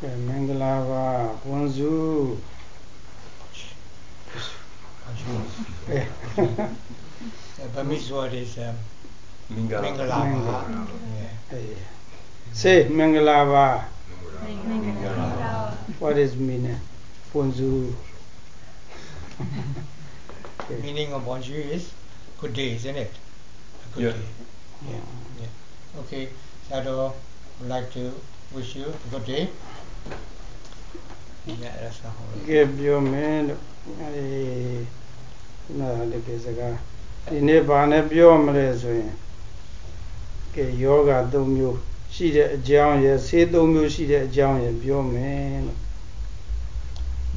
ကဲမင်္ဂလာပါဘွန်စုအဲ Burmese word is um, Mingala. Mingalava. Yeah. အေး say မင်္ဂလာပါ Mingala. what is meaning ဘွန်စု Meaning of bonjour is good day, isn't it? A good Yeah. day. Yeah. yeah. Okay, Sado would like to wish you a good day. Yeah, that's the whole. ကဲပြောမယ်လို့အေးနားလည်းကစကားဒီနေ့ဘာနဲ့ပြောမလဲဆိုရင်ကဲယောဂ၃မျိုးရှိတဲ့အကြောင်းရယ်ဆေး၃မျိုးရှိတဲ့အကြောင်းရယ်ပြောမယ်လို့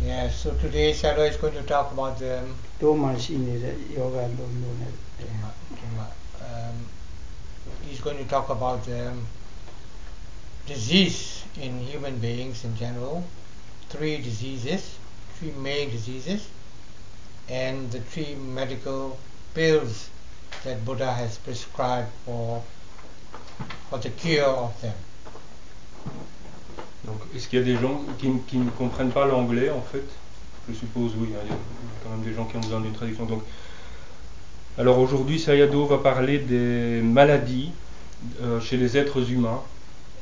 Yeah, so today Sado is going to talk about the um, တို့မှရှိနေတဲ့ယောဂ၃မျိုးနဲ့ Dhamma- Dhamma. Um, he's going to talk about the um, disease in human beings in general, three diseases, three main diseases, and the three medical pills that Buddha has prescribed for for the cure of them. Donc, est-ce qu'il y a des gens qui, qui ne comprennent pas l'anglais en fait? Je suppose oui, hein, il y a quand même des gens qui ont besoin d'une traduction. Donc, alors aujourd'hui, Sayado va parler des maladies euh, chez les êtres humains,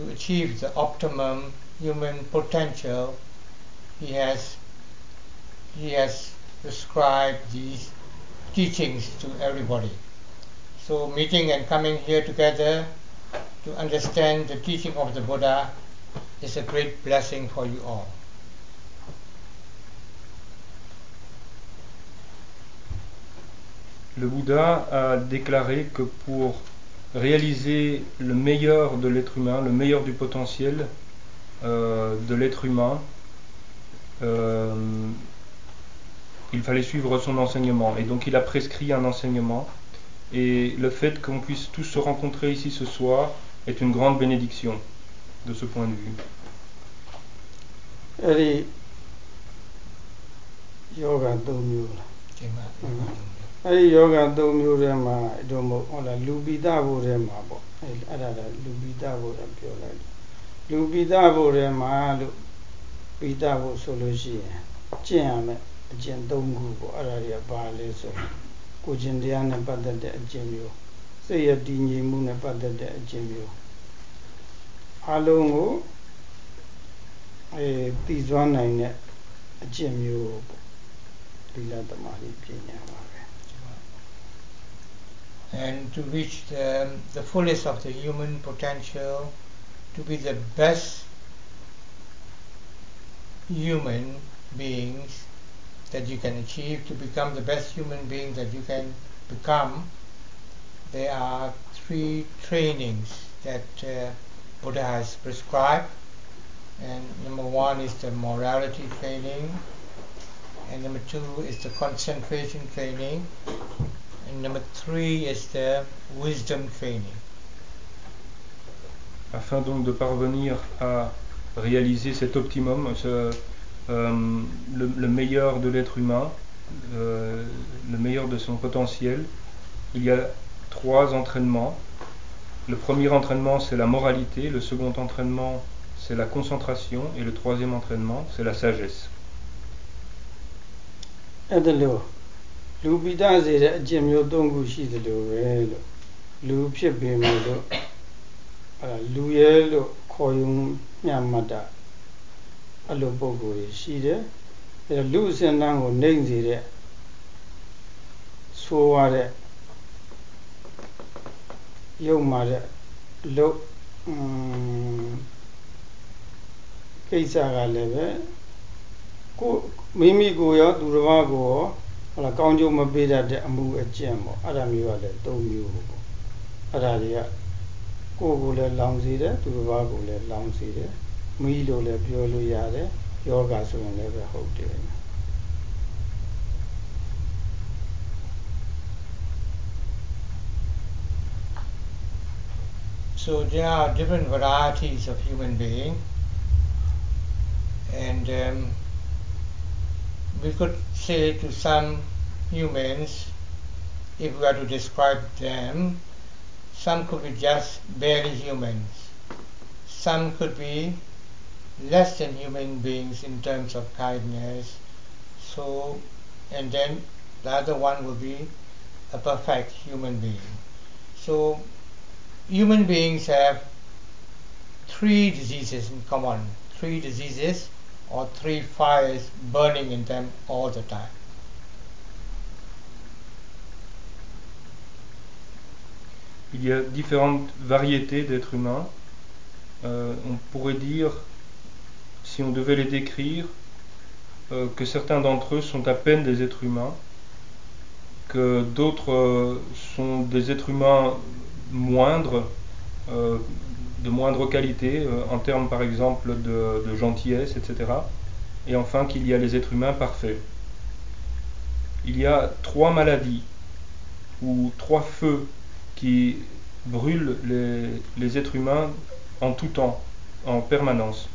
to achieve the optimum human potential, he has he has prescribed these teachings to everybody. So meeting and coming here together to understand the teaching of the Buddha is a great blessing for you all. Le Bouddha a déclaré que pour réaliser le meilleur de l'être humain, le meilleur du potentiel euh, de l'être humain, euh, il fallait suivre son enseignement. Et donc il a prescrit un enseignement. Et le fait qu'on puisse tous se rencontrer ici ce soir est une grande bénédiction de ce point de vue. အဲ့ဒီ ယောဂ၃မျိုးလား Jima. Mhm. အဲ့ဒီယောဂ၃မျိုးထဲမှာတို့မဟုတ်ဟုတ်လားလူပိသဘုထဲမှာပေါ့အဲ့အဲ့ဒါကလူပိသဘုကပြောလိုက်တယ်လူပိသဘုထဲမှာလို့ပိသဘုဆိုလို့ရှိရင်ကျင့်ရမယ်အကျင့်၃ခုပေါ့အဲ့ဒါတွေကဘာလဲဆိုရင်ကိုယ်ကျင့်တရားနဲ့ပတ်သက်တဲ့အကျင့်မျိုးစိတ်ရတည်ငြိမ်မှုနဲ့ပတ်သက်တဲ့အကျင့်မျိုးအလုံးကိုအဲတည်စွမ်းနိုင်တဲ့အကျင့်မျိုးပေါ့သီလသမာဓိပညာပါပဲ and to reach the, the fullest of the human potential, to be the best human beings that you can achieve, to become the best human being that you can become, there are three trainings that uh, Buddha has prescribed. And number one is the morality training, and number two is the concentration training, and number three is the wisdom training. afin donc de parvenir à réaliser cet optimum, ce, euh, le, le meilleur de l'être humain, euh, le meilleur de son potentiel, il y a trois entraînements. Le premier entraînement, c'est la moralité, le second entraînement, c'est la concentration, et le troisième entraînement, c'est la sagesse. အဲ့ဒါလို့လူပိတစေတဲ့အကျင့်မျိုး၃ခုရှိသလိုပဲလို့လူဖြစ်ပေမဲ့လို့အဲ့ဒါလူရဲလို့ခေါ်ယူမျှမှတ်တာအဲ့လိုပုံကိုယ်ကြီးရှိတယ်အဲလူအစဉ်တန်းကိုနှိမ့်စေတဲ့ဆိုးရတဲ့ရုပ်မာတဲ့လုတ်ကိစ္စကလည်းပဲကိုမိမိကိုရောသူတစ်ပါးကိုရော ဟလာကောင်းကျိုးမပေးတတ်တဲ့အမှုအကျင့်ပေါ့အဲ့ဒါမျိုးကလည်း၃မျိုးပေါ့အဲ့ဒါတွေကကိုယ်ကိုလည်းလောင်စေတယ်သူတစ်ပါးကိုလည်းလောင်စေတယ်မိလို့လည်းပြောလို့ရတယ်ယောဂဆိုရင်လည်းပဲဟုတ်တယ် So there are different varieties of human being, and um, we could say to some humans, if we were to describe them, some could be just barely humans, some could be less than human beings in terms of kindness. So, and then the other one will be a perfect human being. So human beings have three diseases in common, three diseases or three fires burning in them all the time. Il y a différentes variétés d'êtres humains. Euh, on pourrait dire, si on devait les décrire, euh, que certains d'entre eux sont à peine des êtres humains, que d'autres euh, sont des êtres humains moindre, euh, de moindre qualité, euh, en termes par exemple de, de, gentillesse, etc. Et enfin qu'il y a les êtres humains parfaits. Il y a trois maladies ou trois feux qui brûlent les, les êtres humains en tout temps, en permanence.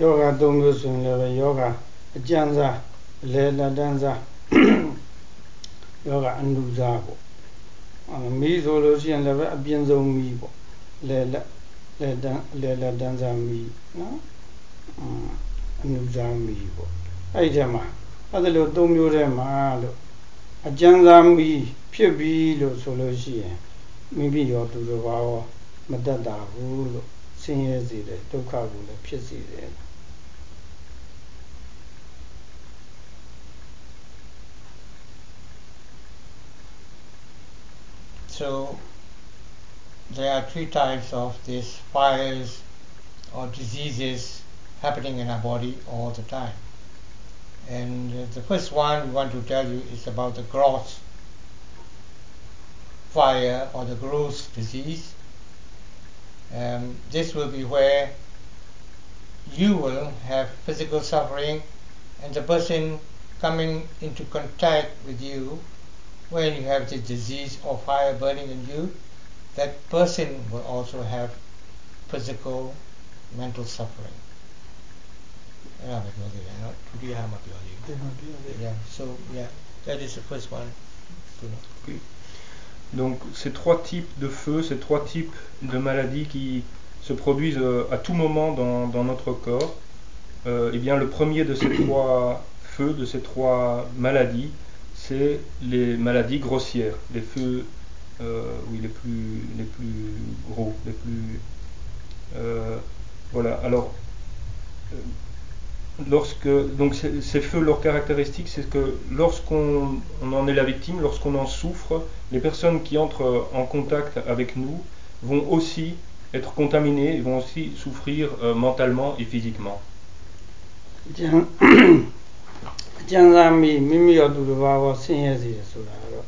Yoga သုံးမျိုးဆိုရင်လည်းယောဂအကျဉ်းစားလေလက်တန်းစားယောဂအနုစားပေါ့ မီးဆိုလို့ရှိရင်လည်းပဲအပြင်းဆုံးမီးပေါ့လဲလက်လဲတန်းလဲလက်တန်းစားမီးနော်အနုစားမီးပေါ့အဲ့ဒီထဲမှာအဲ့ဒါလို့သုံးမျိုးထဲမှာလို့အကျဉ်းစားမီးဖြစ်ပြီလို့ဆိုလို့ရှိရင်မိမိရောသူတော်ဘာရောမတတ်တာဘူးလို့ဆင်းရဲစေတယ်ဒုက္ခကိုလည်းဖြစ်စေတယ် So there are three types of these fires or diseases happening in our body all the time. And uh, the first one we want to tell you is about the gross fire or the gross disease. Um, this will be where you will have physical suffering and the person coming into contact with you when you have the disease or fire burning in you, that person will also have physical, mental suffering. Yeah, so yeah, that is the first one. Donc ces trois types de feux, ces trois types de maladies qui se produisent euh, à tout moment dans, dans notre corps, euh, eh bien le premier de ces trois feux, de ces trois maladies, c'est les maladies grossières, les feux, euh, oui, les plus, les plus gros, les plus. Euh, voilà. Alors, euh, lorsque donc ces feux, leur caractéristique, c'est que lorsqu'on en est la victime, lorsqu'on en souffre, les personnes qui entrent en contact avec nous vont aussi être contaminées, vont aussi souffrir mentalement et physiquement. ကျမ်းစာမိမိမိရောသူတစ်ပါးရောဆင်းရဲစေတယ်ဆိုတာတော့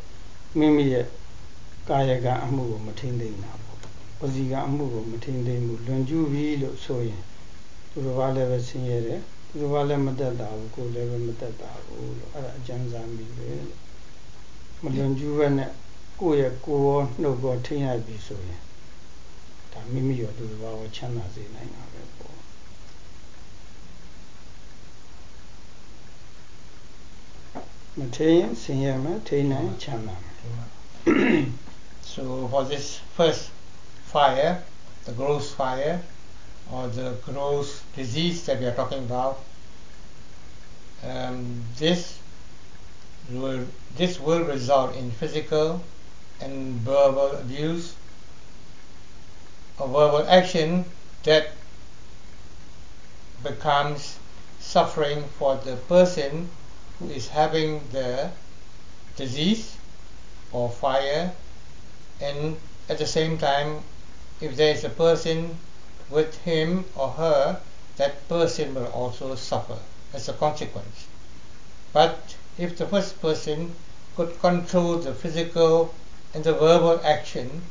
မိမိရဲ့ကာယကအမှုကိုမထိမ့်သိမ့်တာပေါ့ပစီကအမှုကိုမထိမ့်သိမ့်ဘူးလွန်ကျူးပြီလို့ဆိုရင်သူတစ်ပါးလည်းပဲဆင်းရဲတယ်သူတစ်ပါးလည်းမတက်တာဘူးကိုယ်လည်းပဲမတက်တာဘူးလို့အဲ့ဒါအကျမ်းစာမိပဲလို့မလွန်ကျူးပဲနဲ့ကိုယ့်ရဲ့ကိုယ်ရောနှုတ်ရောထိမ့်လိုက်ပြီဆိုရင်ဒါမိမိရောသူတစ်ပါးရောချမ်းသာစေနိုင်တာပဲပေါ့ so for this first fire, the gross fire, or the gross disease that we are talking about, um, this will this will result in physical and verbal abuse or verbal action that becomes suffering for the person is having the disease or fire and at the same time if there is a person with him or her that person will also suffer as a consequence. But if the first person could control the physical and the verbal action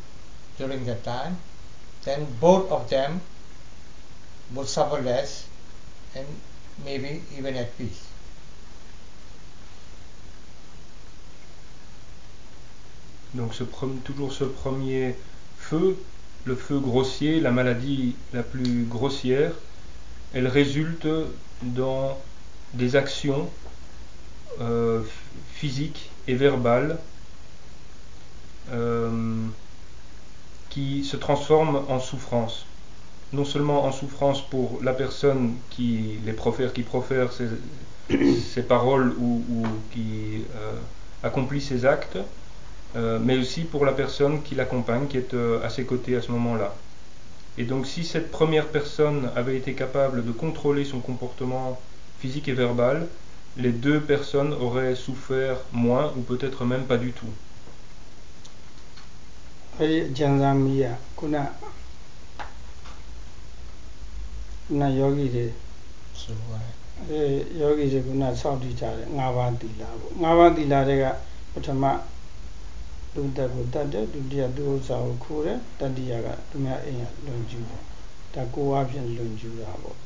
during that time then both of them would suffer less and maybe even at peace Donc toujours ce premier feu, le feu grossier, la maladie la plus grossière, elle résulte dans des actions euh, physiques et verbales euh, qui se transforment en souffrance. Non seulement en souffrance pour la personne qui les profère, qui profère ces, paroles ou, qui euh, accomplit ces actes, euh, mais aussi pour la personne qui l'accompagne, qui est euh, à ses côtés à ce moment-là. Et donc si cette première personne avait été capable de contrôler son comportement physique et verbal, les deux personnes auraient souffert moins ou peut-être même pas du tout. တုံတက်ကိုတတ်တယ်ဒုတိယသူဥစ္စာကိုခိုးတယ်တတိယကသူများအိမ်ကလွန်ကျူးတယ်ဒါကိုအဖြစ်လွန်ကျူးတာပေါ့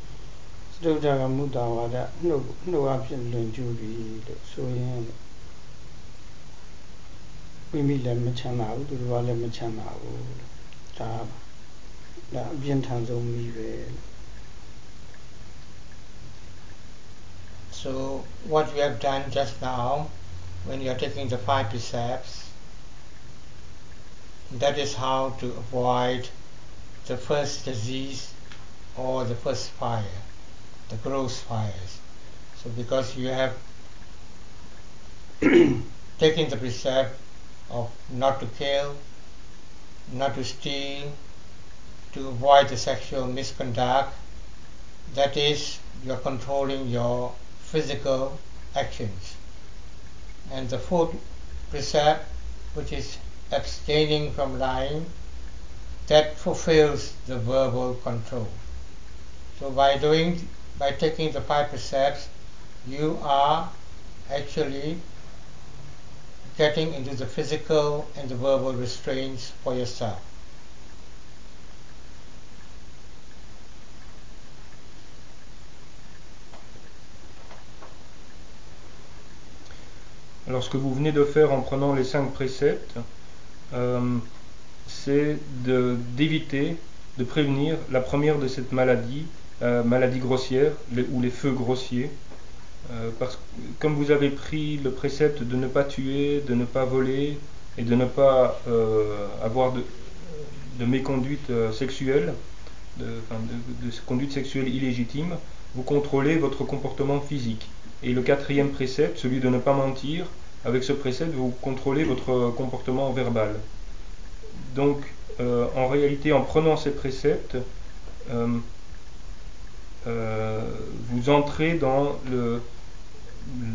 စတုဒ္ဒကမုတာဝါဒနှုတ်နှုတ်အဖြစ်လွန်ကျူးပြီလို့ဆိုရင်မိမိလည်းမချမ်းသာဘူးသူတို့ကလည်းမချမ်းသာဘူးဒါဒါအပြင်းထန်ဆုံးမိပဲ So what we have done just now when you are taking the five precepts that is how to avoid the first disease or the first fire, the gross fires. So because you have taken the precept of not to kill, not to steal, to avoid the sexual misconduct, that is, you're controlling your physical actions. And the fourth precept, which is abstaining from lying, that fulfills the verbal control. So by doing, by taking the five precepts, you are actually getting into the physical and the verbal restraints for yourself. Alors ce que vous venez de faire en prenant les cinq préceptes, c'est d'éviter, de, prévenir la première de cette maladie, euh, maladie grossière, ou les feux grossiers. Euh, parce que comme vous avez pris le précepte de ne pas tuer, de ne pas voler et de ne pas avoir de, de méconduite sexuelle, de, de, conduite sexuelle illégitime, vous contrôlez votre comportement physique. Et le quatrième précepte, celui de ne pas mentir, avec ce précepte, vous contrôlez votre comportement verbal. Donc, euh, en réalité, en prenant ces préceptes, euh, euh, vous entrez dans le,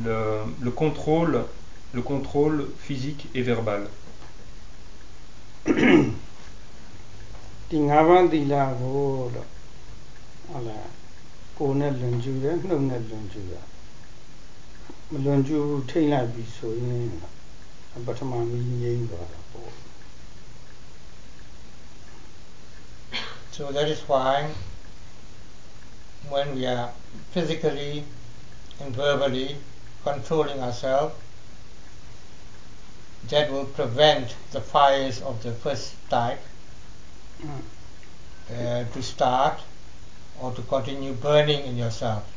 le, contrôle, le contrôle physique et verbal. So that is why when we are physically and verbally controlling ourselves that will prevent the fires of the first type uh, to start or to continue burning in yourself.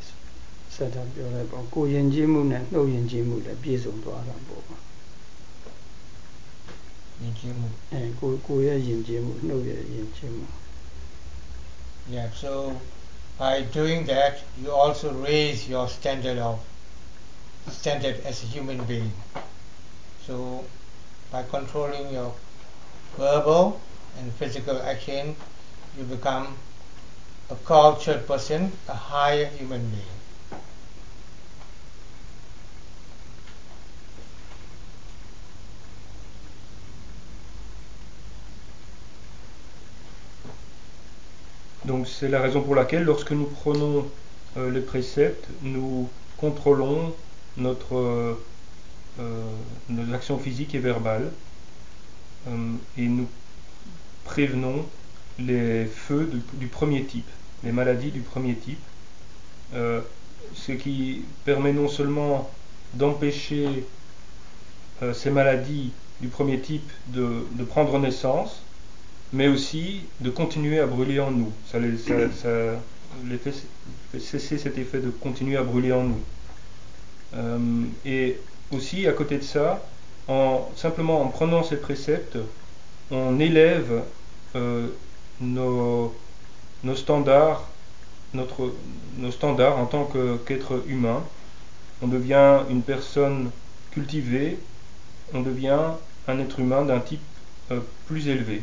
ဆက်တာပြောလိုက်ပေါ့ကိုယဉ်ကျေးမှုနဲ့နှုတ်ယဉ်ကျေးမှုလည်းပြည့်စုံသွားတာပေါ့ယဉ်ကျေးမှုအဲကိုကိုရဲ့ယဉ်ကျေးမှုနှုတ်ရဲ့ယဉ်ကျေးမှု Yeah so by doing that you also raise your standard of standard as a human being so by controlling your verbal and physical action you become a cultured person a higher human being Donc c'est la raison pour laquelle lorsque nous prenons euh, les préceptes, nous contrôlons euh, euh, nos actions physiques et verbales et nous prévenons les feux du, premier type, les maladies du premier type, ce qui permet non seulement d'empêcher ces maladies du premier type de prendre naissance, mais aussi de continuer à brûler en nous. Ça, fait, cesser cet effet de continuer à brûler en nous. Euh, et aussi, à côté de ça, en, simplement en prenant ces préceptes, on élève euh, nos, standards, notre, nos standards en tant qu'être humain. On devient une personne cultivée, on devient un être humain d'un type euh, plus élevé.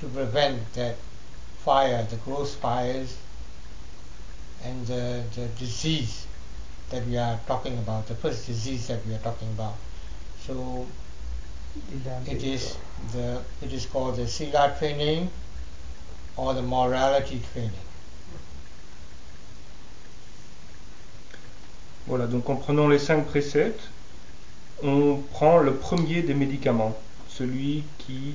to prevent that fire, the gross fires, and the, the disease that we are talking about, the first disease that we are talking about. So it is the it is called the Sila training or the morality training. Voilà, donc en prenant les cinq préceptes, on prend le premier des médicaments, celui qui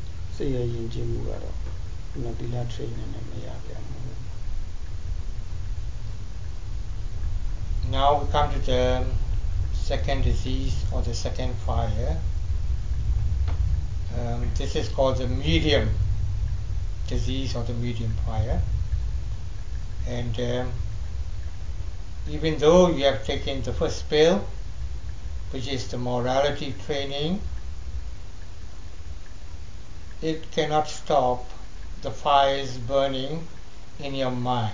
စိတ်ရဲ့ယဉ်ကျေးမှုကတော့ခုနသီလ training နဲ့မရပြန်ဘူး Now we come to the second disease or the second fire. Um, this is called the medium disease or the medium fire. And um, even though you have taken the first pill, which is the morality training, it cannot stop the fires burning in your mind.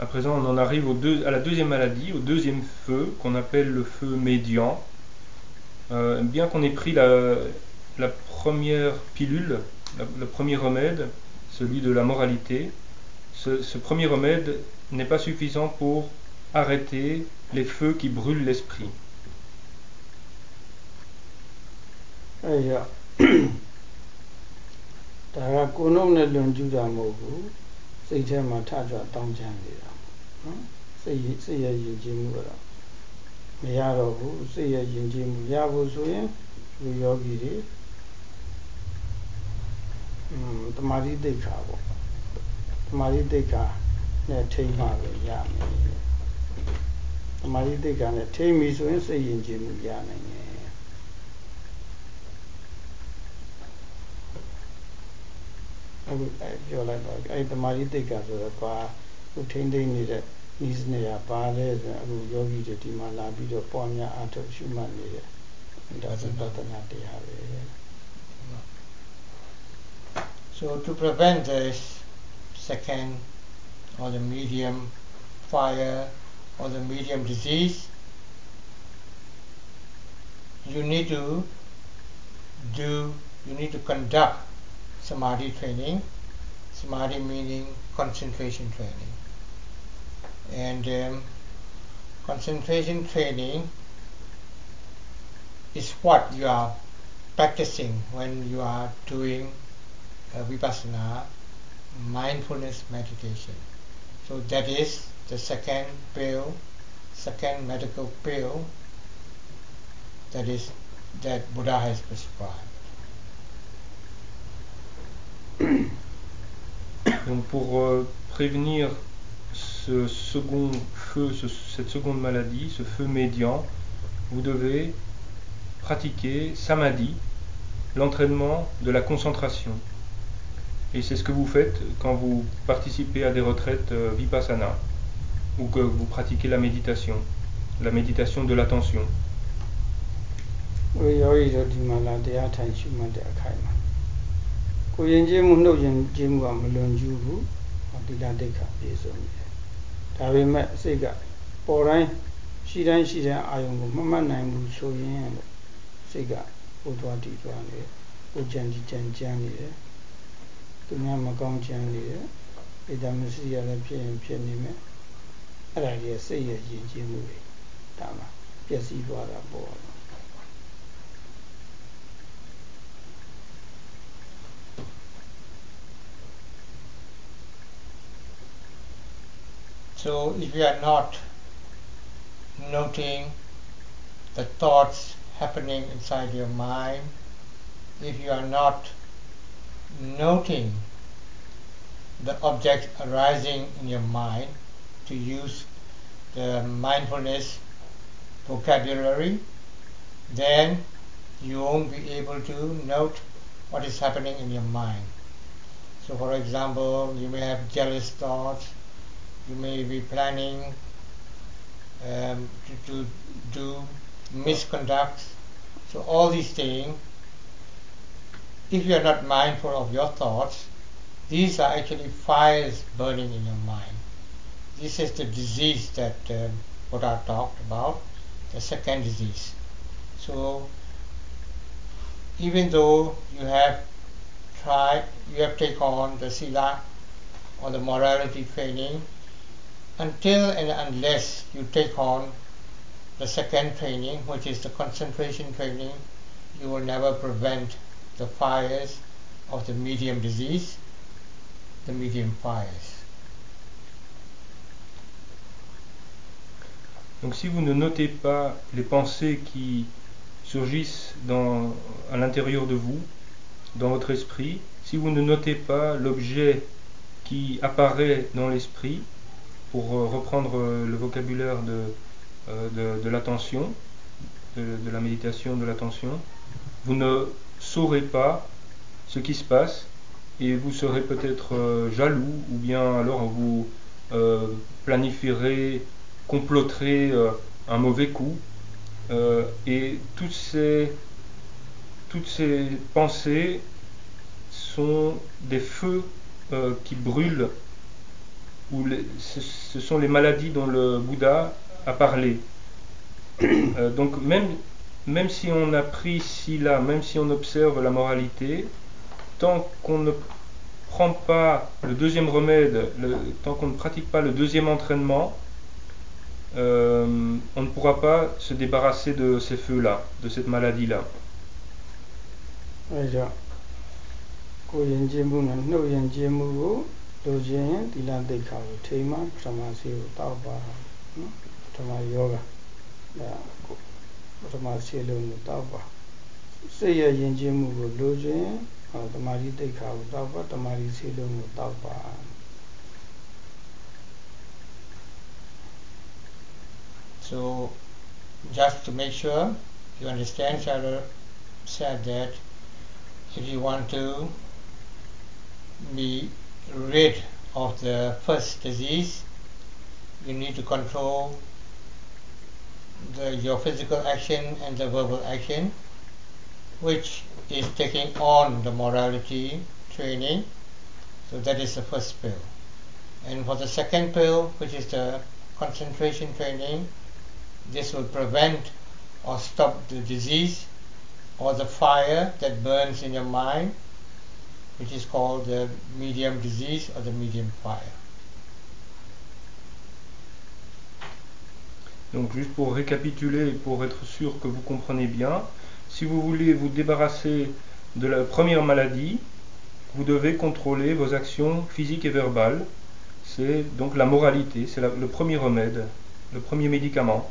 À présent, on en arrive à la deuxième maladie, au deuxième feu, qu'on appelle le feu médian. Euh, bien qu'on ait pris la, première pilule, le premier remède, celui de la moralité, ce premier remède n'est pas suffisant pour arrêter les feux qui brûlent l'esprit. ကိုယ်နှုတ်နဲ့လွန်ကျူးတာမဟုတ်ဘူးစိတ်ထဲမှာထကြွတောင်းချမ်းနေတာနော်စိတ်စိတ်ရဲ့ယဉ်ကျေးမှုကတော့မရတော့ဘူးစိတ်ရဲ့ယဉ်ကျေးမှုရဖို့ဆိုရင်လူယောဂီတွေอืมတမာတိတိတ်ခါပေါ့တမာတိတိတ်ခါနဲ့ထိမ့်မှပဲရမယ်တမာတိတိတ်ခါနဲ့ထိမ့်ပြီဆိုရင်စိတ်ယဉ်ကျေးမှုရနိုင်တယ် အခုအဲပြောလိုက်တော့အဲတမာရီတိတ်ကဆိုတော့ဘာခုထိမ့်သိမ့်နေတဲ့ဤစနေရပါလဲဆိုရင်အခုယောဂီတွေဒီမှာလာပြီးတော့ပွားများအားထုတ်ရှုမှတ်နေတဲ့ဒါသပတနာတရားပဲ So to prevent this second or the medium fire or the medium disease, you need to do, you need to conduct samadhi training. Samadhi meaning concentration training. And um, concentration training is what you are practicing when you are doing uh, vipassana mindfulness meditation. So that is the second pill, second medical pill that is that Buddha has prescribed. Donc pour euh, prévenir ce second feu, ce- cette seconde maladie, ce feu médian, vous devez pratiquer samadhi, l'entraînement de la concentration. Et c'est ce que vous faites quand vous participez à des retraites euh, vipassana ou que vous pratiquez la méditation, la méditation de l'attention. ဝေ အခိုင်မှာကိုယ်ရင်ကျေးမှုနှုတ်ရင်ကျေးမှုကမလွန်ကျူးဘူးဟောဒီလာဒိဋ္ဌာပြေဆုံးနေတယ်ဒါပေမဲ့စိတ်ကပေါ်တိုင်းရှိတိုင်းရှိတိုင်းအာယုံကိုမမှတ်နိုင်ဘူးဆိုရင်လို့စိတ်ကဟိုသွားတီသွားနေတယ်ဟိုကြံဒီကြံကြမ်းနေတယ်သူများမကောင်းကြမ်းနေတယ်ဣဒမစီရလည်းဖြစ်ရင်ဖြစ်နေမယ်အဲ့ဒါကြီးစိတ်ရဲ့ယဉ်ကျေးမှုတွေဒါမှပျက်စီးသွားတာပေါ့ So if you are not noting the thoughts happening inside your mind, if you are not noting the objects arising in your mind, to use the mindfulness vocabulary, then you won't be able to note what is happening in your mind. So, for example, you may have jealous thoughts, you may be planning um, to, to do misconduct. So, all these things, if you are not mindful of your thoughts, these are actually fires burning in your mind. This is the disease that um, Buddha talked about, the second disease. So, even though you have tried, you have taken on the sila or the morality training, until and unless you take on the second training, which is the concentration training, you will never prevent the fires of the medium disease, the medium fires. Donc si vous ne notez pas les pensées qui surgissent à l'intérieur de vous, dans votre esprit, si vous ne notez pas l'objet qui apparaît dans l'esprit, pour euh, reprendre euh, le vocabulaire de, euh, de- de l'attention, de, de la méditation de l'attention, vous ne saurez pas ce qui se passe et vous serez peut-être jaloux ou bien alors vous planifierez, comploterez euh, un mauvais coup Euh, et toutes ces, pensées sont des feux euh, qui brûlent ou ce, sont les maladies dont le Bouddha a parlé. Donc même, même si on a pris ici là, même si on observe la moralité, tant qu'on ne prend pas le deuxième remède, tant qu'on ne pratique pas le deuxième entraînement, euh, on ne pourra pas se débarrasser de ces feux-là, de cette maladie-là. So, just to make sure you understand, Sarah said that if you want to be rid of the first disease, you need to control the, your physical action and the verbal action, which is taking on the morality training. So that is the first pill. And for the second pill, which is the concentration training, this will prevent or stop the disease or the fire that burns in your mind, which is called the medium disease or the medium fire. Donc juste pour récapituler et pour être sûr que vous comprenez bien, si vous voulez vous débarrasser de la première maladie, vous devez contrôler vos actions physiques et verbales. C'est donc la moralité, c'est le premier remède, le premier médicament.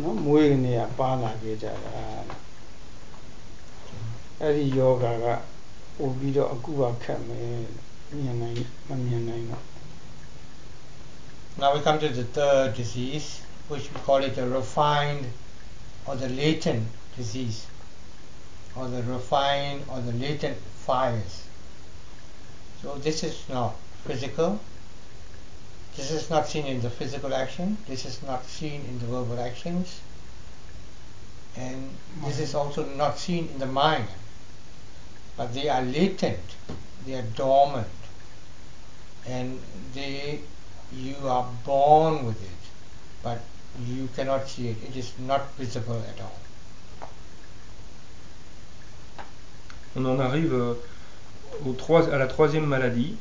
နော်မွေးကနေကပါလာခဲ့ကြတာအဲ့ဒီယောဂါကပို့ပြီးတော့အခုကခက်မယ်မြင်နိုင်မမြင်နိုင်တော့ Now we come to the third disease, which we call it the refined or the latent disease, or the refined or the latent fires. So this is not physical. This is not seen in the physical action. This is not seen in the verbal actions. And this is also not seen in the mind. But they are latent. They are dormant. And they you are born with it, but you cannot see it. It is not visible at all. On en arrive euh, au trois- à la troisième maladie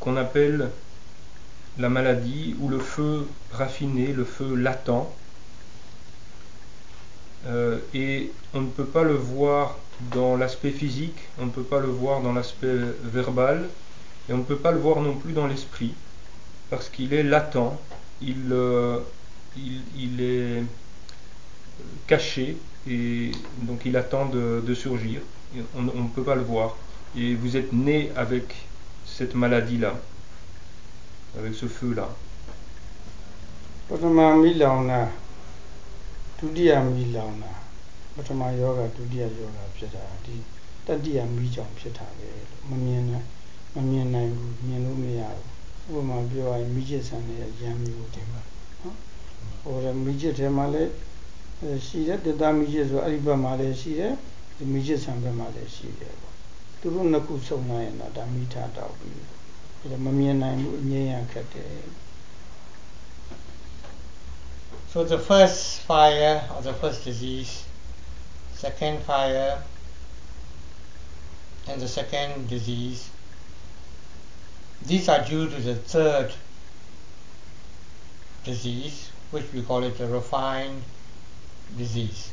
qu'on appelle la maladie ou le feu raffiné, le feu latent. Euh, et on ne peut pas le voir dans l'aspect physique, on ne peut pas le voir dans l'aspect verbal, et on ne peut pas le voir non plus dans l'esprit, parce qu'il est latent, il, euh, est caché, et donc il attend de, surgir. On ne peut pas le voir. Et vous êtes né avec cette maladie-là, avec ce feu-là. ပထမမိလောင်တာဒုတိယမိလောင်တာပထမယောဂဒုတိယယောဂဖြစ်တာဒီတတိယမိကြောင့်ဖြစ်တာပဲလို့မမြင်နိုင်မမြင်နိုင်ဘူးမြင်လို့မရဘူးဥပမာပြောရရင်မိကျစ်ဆန်တဲ့ရံမျိုးတင်ပါနော်ဟိုရမိကျစ်ထဲမှာလည်းအဲရှိတယ်တတမိကျစ်ဆိုအဲ့ဒီဘက်မှာလည်းရှိတယ်ဒီမိကျစ်ဆန်ဘက်မှာလည်းရှိတယ်ပေါ့သူတို့နှစ်ခုစုံလိုက်ရင်တော့ဒါမိထားတော့ပြီ အဲ့ဒါမမြင်နိုင်ဘူးအငြင်းရခက်တယ် So the first fire or the first disease, second fire, and the second disease, these are due to the third disease, which we call it the refined disease.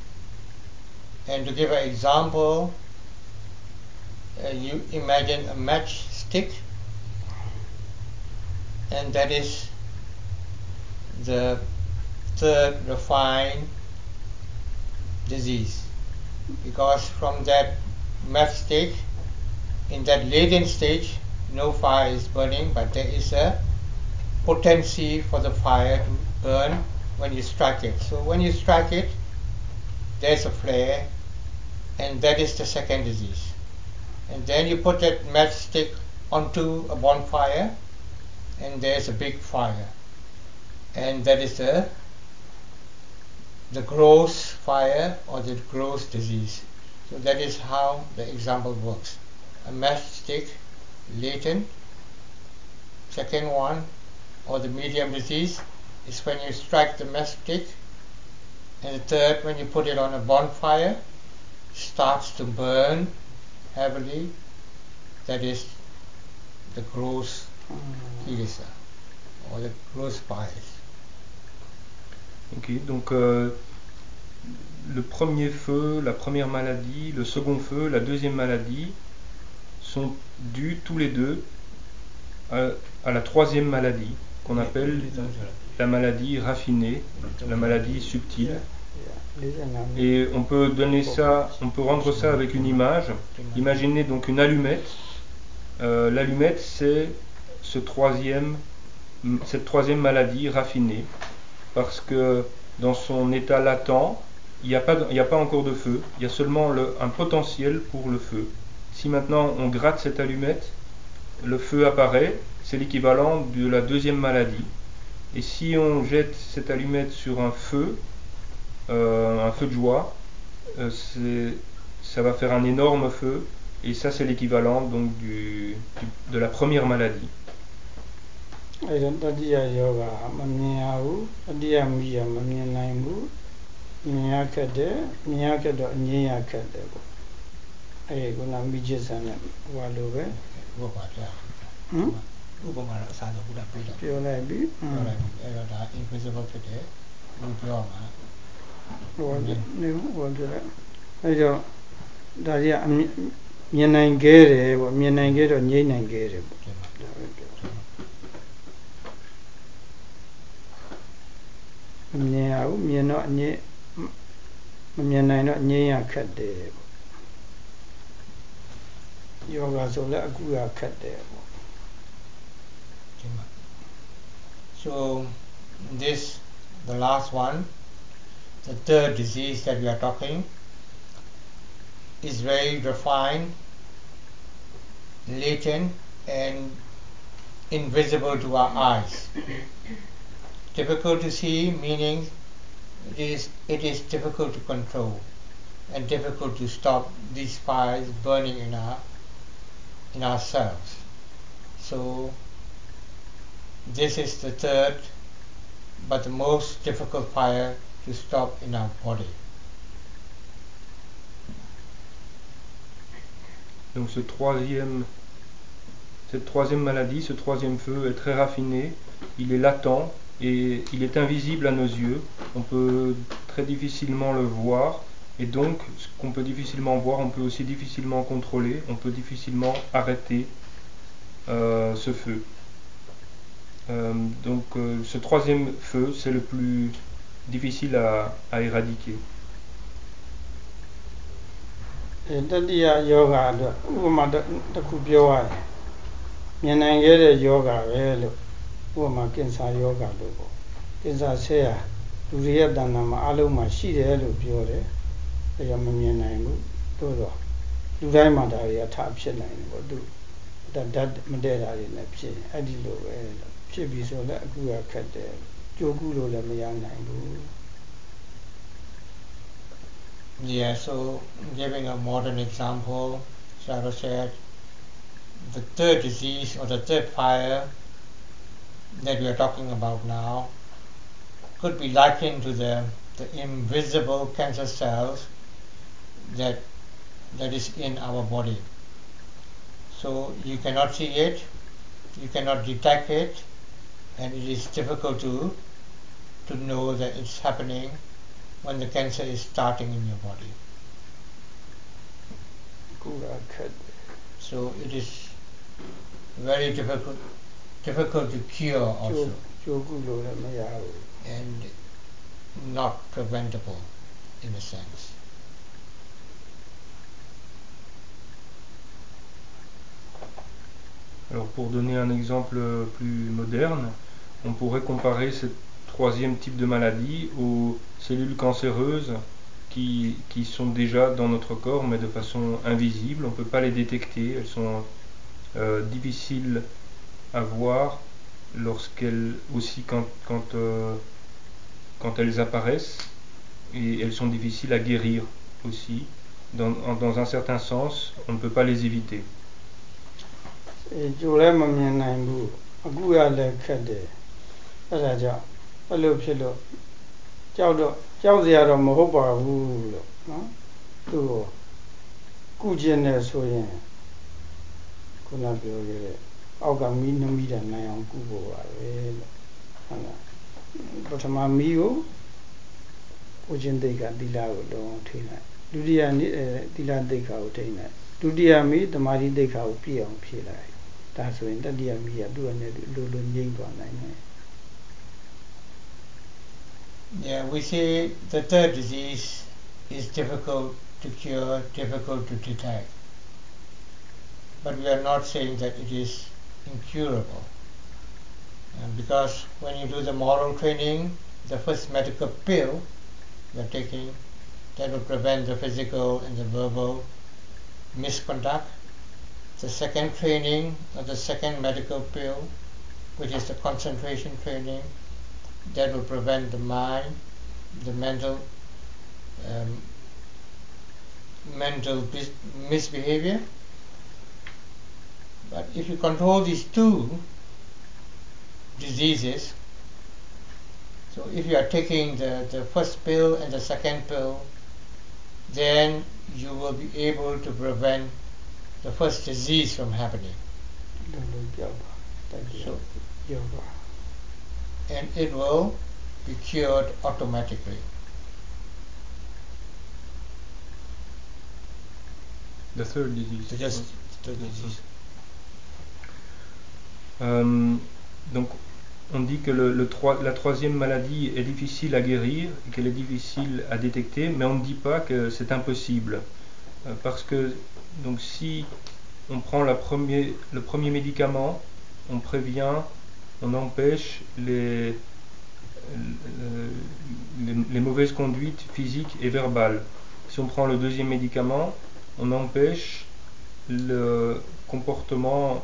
And to give an example, uh, you imagine a matchstick, and that is the third refined disease. Because from that matchstick, in that latent stage, no fire is burning, but there is a potency for the fire to burn when you strike it. So when you strike it, there's a flare, and that is the second disease. And then you put that matchstick onto a bonfire, and there's a big fire. And that is the the gross fire or the gross disease. So that is how the example works. A matchstick, latent. Second one, or the medium disease, is when you strike the matchstick. And the third, when you put it on a bonfire, starts to burn heavily. That is the gross kilesa, or the gross fires. Ok, donc euh, le premier feu, la première maladie, le second feu, la deuxième maladie sont dus tous les deux à, à la troisième maladie qu'on appelle la maladie raffinée, la maladie subtile. Et on peut donner ça, on peut rendre ça avec une image. Imaginez donc une allumette. Euh, L'allumette, c'est troisième, cette troisième maladie raffinée, parce que dans son état latent, il n'y a, pas encore de feu, il y a seulement le- un potentiel pour le feu. Si maintenant on gratte cette allumette, le feu apparaît, c'est l'équivalent de la deuxième maladie. Et si on jette cette allumette sur un feu, euh, un feu de joie, euh, ça va faire un énorme feu, et ça c'est l'équivalent donc de la première maladie. အဲ့ဒါတတိယယောဂမမြင်ရဘူးတတိယမိရမမြင်နိုင်ဘူးမြင်ရခက်တယ်မြင်ရခက်တော့အငြင်းရခက်တယ်ပေါ့အဲဒီကမိจิตဆန်နဲ့ဟိုလိုပဲဥပမာပြဟမ်ဥပမာတော့အစားဆုံးဘုရားပြတော့ပြောလိုက်ပြီဟွပြောန်းလိုက်ပြီအဲ့တော့ဒါ invisible ဖြစ်တယ်ဘယ်ပြောမှာဟိုနေဟိုပြောလိုက်အဲဒီတော့ဒါကြီးကအမြင်မြင်နိုင်ခဲ့တယ်ပေါ့မြင်နိုင်ခဲ့တော့ငြိမ့်နိုင်ခဲ့တယ်ပေါ့ဒီမှာဒါပဲပြော မမြင်ရဘူးမြင်တော့အငြိမ့်မမြင်နိုင်တော့ငြိမ့်ရခက်တယ်ပေါ့ယောဂဆိုလည်းအခုရခက်တယ်ပေါ့ ဒီမှာ so this the last one the third disease that we are talking is very refined latent and invisible to our eyes difficult to see meaning it is it is difficult to control and difficult to stop these fires burning in our in ourselves. So this is the third but the most difficult fire to stop in our body. Donc ce troisième, cette troisième maladie, ce troisième feu est très raffiné, il est latent et il est invisible à nos yeux. On peut très difficilement le voir et donc ce qu'on peut difficilement voir, on peut aussi difficilement contrôler, on peut difficilement arrêter euh, ce feu. Euh, donc euh, ce troisième feu, c'est le plus difficile à, à éradiquer. အဲတတိယယောဂအတွက်ဥပမာတစ်တစ်ခုပြောရတယ်မြင်နိုင်ခဲ့တဲ့ယောဂပဲလို့ ဥပမာကင်ဆာယောဂလို့ပေါ့ကင်ဆာဆဲရလူတွေရဲ့တဏ္ဍာမှာအလုံးမှာရှိတယ်လို့ပြောတယ်အဲကြောင့်မမြင်နိုင်ဘူးသို့တော့လူတိုင်းမှာဒါတွေကထဖြစ်နိုင်တယ်ပေါ့သူဓာတ်ဓာတ်မတည့်တာတွေနဲ့ဖြစ်ရင်အဲ့ဒီလိုပဲဖြစ်ပြီဆိုတော့အခုကခက်တယ်ကြိုးကူးလို့လည်းမရနိုင်ဘူး Yeah, so giving a modern example, Shadow said the third disease or the third fire that we are talking about now could be likened to the, the invisible cancer cells that that is in our body. So you cannot see it, you cannot detect it, and it is difficult to to know that it's happening when the cancer is starting in your body. So it is very difficult cure Alors pour donner un exemple plus moderne, on pourrait comparer ce troisième type de maladie aux cellules cancéreuses qui, qui sont déjà dans notre corps mais de façon invisible, on ne peut pas les détecter, elles sont euh, difficiles à voir lorsqu'elles aussi quand, quand, euh, quand elles apparaissent et elles sont difficiles à guérir aussi. Dans, dans un certain sens, on ne peut pas les éviter. အဲကြိုလည်းမမြင်နိုင်ဘူးအခုကလည်းခက်တယ်အဲ့ဒါကြောင့်အဲ့လိုဖြစ်လို့ကြောက်တော့ကြောက်စရာတော့မဟုတ်ပါဘူးလို့နော်သူ့ကိုကုကျင်တယ်ဆိုရင်ခုနပြောခဲ့တဲ့အောက်ကမီးနှမီးတာနိုင်အောင်ကုဖို့ပါပဲလို့ဟုတ်လားပထမမီးကိုကိုချင်းသိက္ခာသီလကိုလုံးအောင်ထိနိုင်ဒုတိယနေ့အဲသီလသိက္ခာကိုထိနိုင်ဒုတိယမီးသမာဓိသိက္ခာကိုပြည့်အောင်ဖြည့်လိုက်ဒါဆိုရင်တတိယမီးကသူ့အနေနဲ့လိုလိုငြိမ့်သွားနိုင်တယ် Yeah, we say the third disease is difficult to cure, difficult to detect. But we are not saying that it is incurable. And because when you do the moral training, the first medical pill you're taking that will prevent the physical and the verbal misconduct. The second training or the second medical pill, which is the concentration training, that will prevent the mind, the mental, um, mental misbehavior. But if you control these two diseases, so if you are taking the, the first pill and the second pill, then you will be able to prevent the first disease from happening. So, and it will be cured automatically. The third disease. Just, the third disease. Euh, donc, on dit que la troisième maladie est difficile à guérir, qu'elle est difficile à détecter, mais on ne dit pas que c'est impossible. Euh, parce que donc, si on prend le premier médicament, on prévient, on empêche euh, les, les mauvaises conduites physiques et verbales. Si on prend le deuxième médicament, on empêche le comportement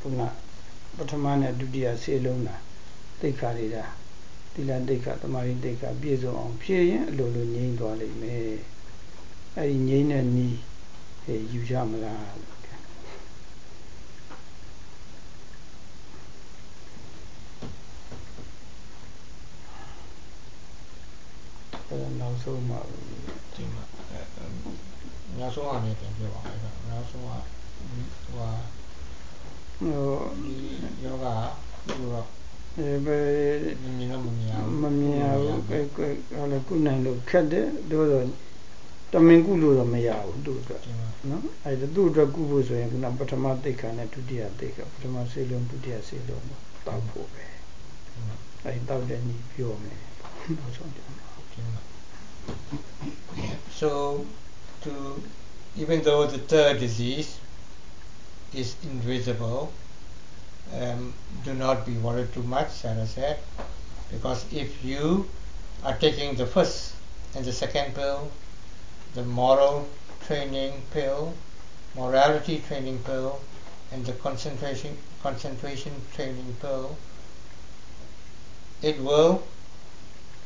ခုနပထမနဲ့ဒုတိယဆေးလုံးတာသိက္ခာတွေကသီလသိက္ခာသမာဓိသိက္ခာပြည့်စုံအောင်ဖြည့်ရင်အလိုလိုငြိမ်းသွားလိမ့်မယ်အဲဒီငြိမ်းတဲ့နီးဟဲ့ယူကြမလားလို့အဲ့ဒါနောက်ဆုံးမှာဒီမှာအဲအဲနောက်ဆုံးအနေနဲ့ပြောပါမယ်။နောက်ဆုံးကဟိုဟာ ဟိုဒီယောဂဟိုတော့အဲပဲမြင်တော့မမြင်ဘူးမမြင်ရဘူးအဲအဲဟာလည်းကုနိုင်လို့ခက်တယ်တို့တော့တမင်ကုလို့တော့မရဘူးတို့အတွက်ဒီမှာနော်အဲဒါသူ့အတွက်ကုဖို့ဆိုရင်ကပထမသိက္ခာနဲ့ဒုတိယသိက္ခာပထမစေလုံးဒုတိယစေလုံးပေါ့တောက်ဖို့ပဲဒီမှာအဲတောက်တဲ့နည်းပြောမယ်နောက်ဆုံးကြမှာ So, to even though the third disease is invisible, um, do not be worried too much, Sarah said, because if you are taking the first and the second pill, the moral training pill, morality training pill, and the concentration concentration training pill, it will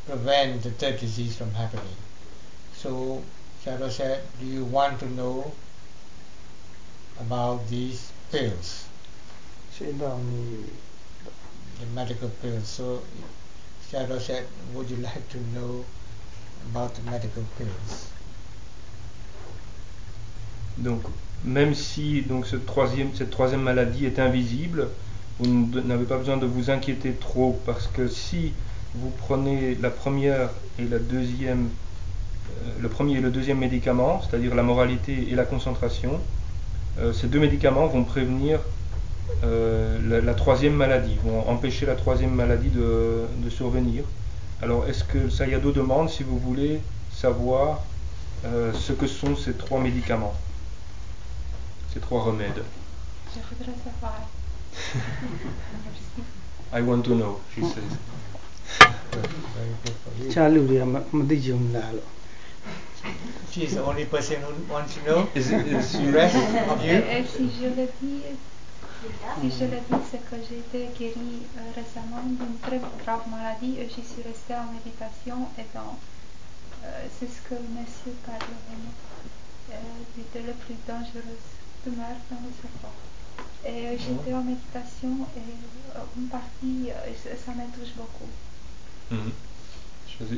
prevent the third disease from happening. So Shadow said, Do you want to know about these pills. C'est dans les... The medical pills. So Shadow said, would you like to know about the medical pills? Donc, même si donc ce troisième, cette troisième maladie est invisible, vous n'avez pas besoin de vous inquiéter trop parce que si vous prenez la première et la deuxième, euh, le premier et le deuxième médicament, c'est-à-dire la moralité et la concentration, euh, ces deux médicaments vont prévenir euh, la, la troisième maladie, vont empêcher la troisième maladie de, de survenir. Alors, est-ce que Sayado demande si vous voulez savoir euh, ce que sont ces trois médicaments, ces trois remèdes Je voudrais savoir. I want to know, she says. Si je le dis, c'est que j'ai été guérie euh, récemment d'une très grave maladie et j'y suis restée en méditation. Et euh, c'est ce que Monsieur parle vraiment. Euh, de la plus dangereuse tumeur dans le cerveau. Et j'étais en méditation et une partie, ça me touche beaucoup. Mm-hmm.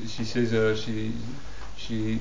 She, says uh, she she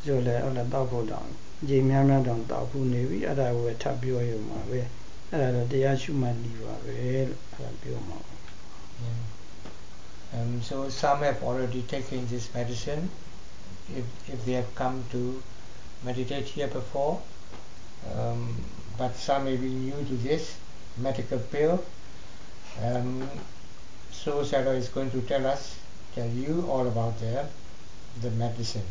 ဆေးကယောဂီတွေလည်းဒီမှာတောက်နေကြပါလို့တချို့တချို့လည်းဟုတ်လားတောက်ဖို့တောင်းကြည်များများတောင်တောက်ဖို့နေပြီအဲ့ဒါကိုပဲထပ်ပြောရုံပါပဲအဲ့ဒါတော့တရားရှုမှတ်နေပါပဲလို့အဲ့ဒါပြောမှာပါ Mm. Um, so some have already taken this medicine if, if they have come to meditate here before. Um, but some may be new to this medical pill. Um, so Shadow is going to tell us, tell you all about the, the medicine.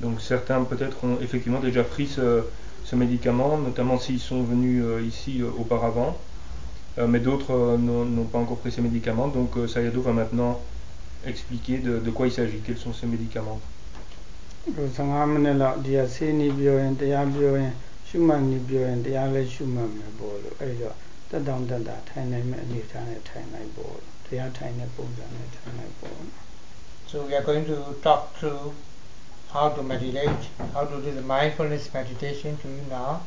Donc certains peut-être ont effectivement déjà pris ce, ce médicament, notamment s'ils sont venus euh, ici euh, auparavant, Euh, mais d'autres euh, n'ont n'ont pas encore pris ces médicaments. Donc euh, Sayado va maintenant expliquer de, de quoi il s'agit, quels sont ces médicaments. 15မိနစ်လောက်ဒီကဆေးနီးပြောရင်တရားပြောရင်ရှုမှတ်နီးပြောရင်တရားလည်းရှုမှတ်မယ်ပေါ့လို့အဲ့တော့တက်တောင့်တက်တာထိုင်နိုင်မဲ့အနေအထားနဲ့ထိုင်နိုင်ပေါ့လို့တရားထိုင်တဲ့ပုံစံနဲ့ထိုင်နိုင်ပေါ့ So we are going to talk through how to meditate, how to do the mindfulness meditation to you now.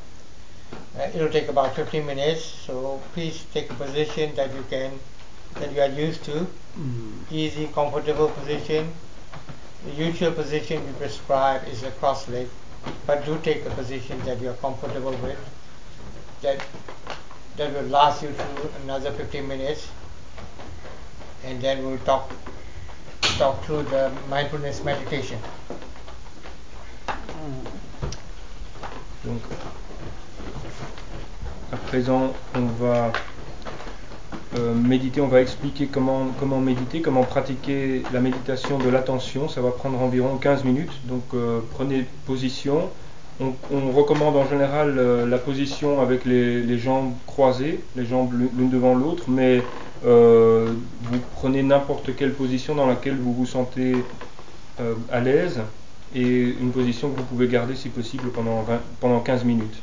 Uh, it will take about 15 minutes, so please take a position that you can, that you are used to, อืม easy, comfortable position. The usual position we prescribe is a cross leg, but do take a position that you are comfortable with, that that will last you through another 15 minutes, and then we'll talk talk through the mindfulness meditation. Donc, à présent, on va euh, méditer, on va expliquer comment, comment méditer, comment pratiquer la méditation de l'attention. Ça va prendre environ 15 minutes. Donc, euh, prenez position. On, recommande en général euh, la position avec les, jambes croisées, les jambes l'une devant l'autre, mais vous prenez n'importe quelle position dans laquelle vous vous sentez à l'aise et une position que vous pouvez garder si possible pendant, 20 pendant 15 minutes.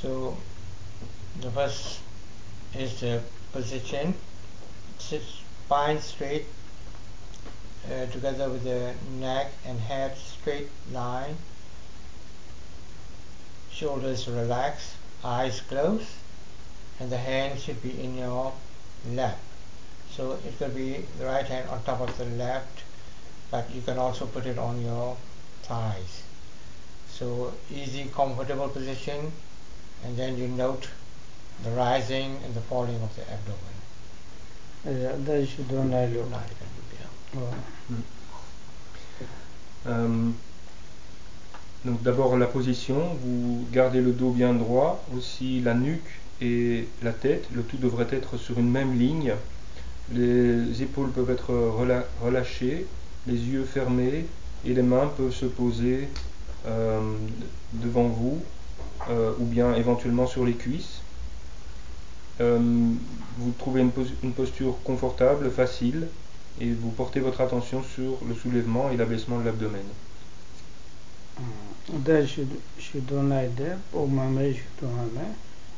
So the first is the position, sit spine straight, uh, together with the neck and head straight line, shoulders relaxed, eyes closed, and the hand should be in your lap. So it could be the right hand on top of the left, but you can also put it on your thighs. So easy, comfortable position, and then you note the rising and the falling of the abdomen. Hmm. Euh, donc d'abord la position, vous gardez le dos bien droit, aussi la nuque et la tête, le tout devrait être sur une même ligne. Les épaules peuvent être relâchées, les yeux fermés et les mains peuvent se poser euh, devant vous. euh, ou bien éventuellement sur les cuisses. Euh, vous trouvez une, pos- une posture confortable, facile, et vous portez votre attention sur le soulèvement et l'abaissement de l'abdomen. အသက်ရှူရှူသွန်းလိုက်တယ်ပုံမှန်ပဲရှူသွန်းရမယ်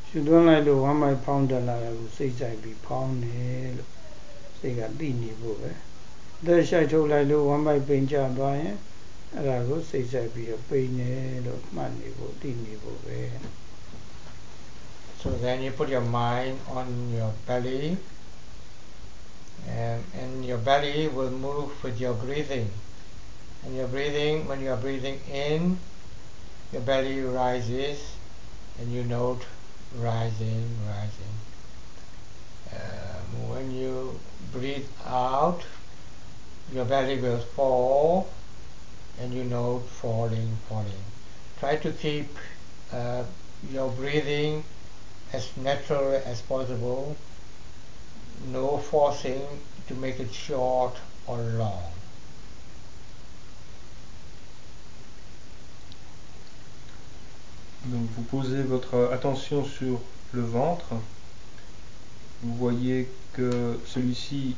ရှူသွန်းလိုက်လို့ဝမ်းမိုက်ဖောင်းတက်လာတာကိုစိတ်ဆိုင်ပြီးဖောင်းတယ်လို့စိတ်ကသိနေဖို့ပဲအသက်ရှိုက်ထုတ်လိုက်လို့ဝမ်းမိုက်ပိန်ကျသွားရင် အဲ့ဒါကိုစိတ်ဆိုင်ပြီးတော့ပိန်တယ်လို့မှတ်နေဖို့သိနေဖို့ပဲ So then you put your mind on your belly, and, and your belly will move with your breathing. And your breathing, when you are breathing in, your belly rises, and you note rising, rising. Um, when you breathe out, your belly will fall, and you note falling, falling. Try to keep uh, your breathing as natural as possible, no forcing to make it short or long. Donc vous posez votre attention sur le ventre. Vous voyez que celui-ci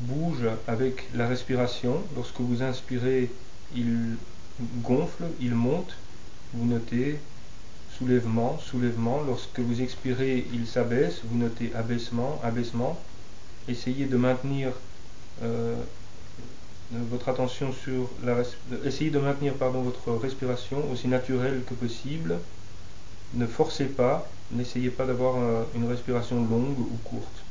bouge avec la respiration. Lorsque vous inspirez, il gonfle, il monte. Vous notez soulèvement, soulèvement. Lorsque vous expirez, il s'abaisse. Vous notez abaissement, abaissement. Essayez de maintenir euh, votre attention sur la essayez de maintenir pardon, votre respiration aussi naturelle que possible. Ne forcez pas, n'essayez pas d'avoir euh, une respiration longue ou courte.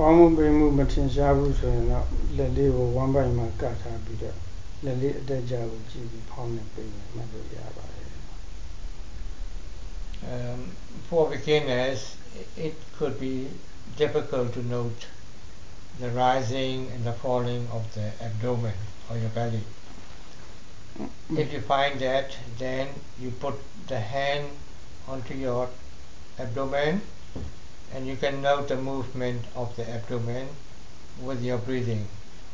ပေါင်းမှုပိမှုမထင်ရှားဘူးဆိုရင်တော့လက်လေးကိုဝမ်းပိုက်မှာကတ်ထားပြီးတော့လက်လေးအတက်ကြကိုကြည့်ပြီးဖောင်းနေပိနေမှတ်လို့ရပါတယ် Um, for beginners, it could be difficult to note the rising and the falling of the abdomen or your belly. If you find that, then you put the hand onto your abdomen and you can note the movement of the abdomen with your breathing.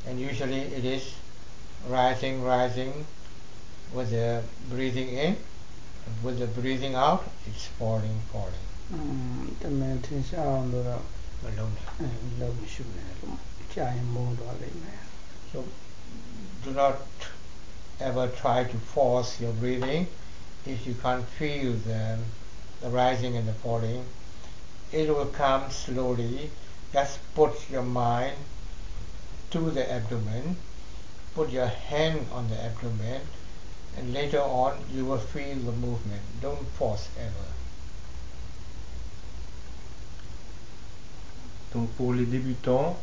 And usually it is rising, rising with the breathing in, with the breathing out, it's falling, falling. တမန်ထင်ရှားအောင်လို့တော့ Alone. အဲလုံးရှုနေလို့ကြာရင်မိုးသွားလိမ့်မယ် So do not ever try to force your breathing if you can't feel the, the rising and the falling it will come slowly. Just put your mind to the abdomen, put your hand on the abdomen, and later on you will feel the movement. Don't force ever. Donc pour les débutants,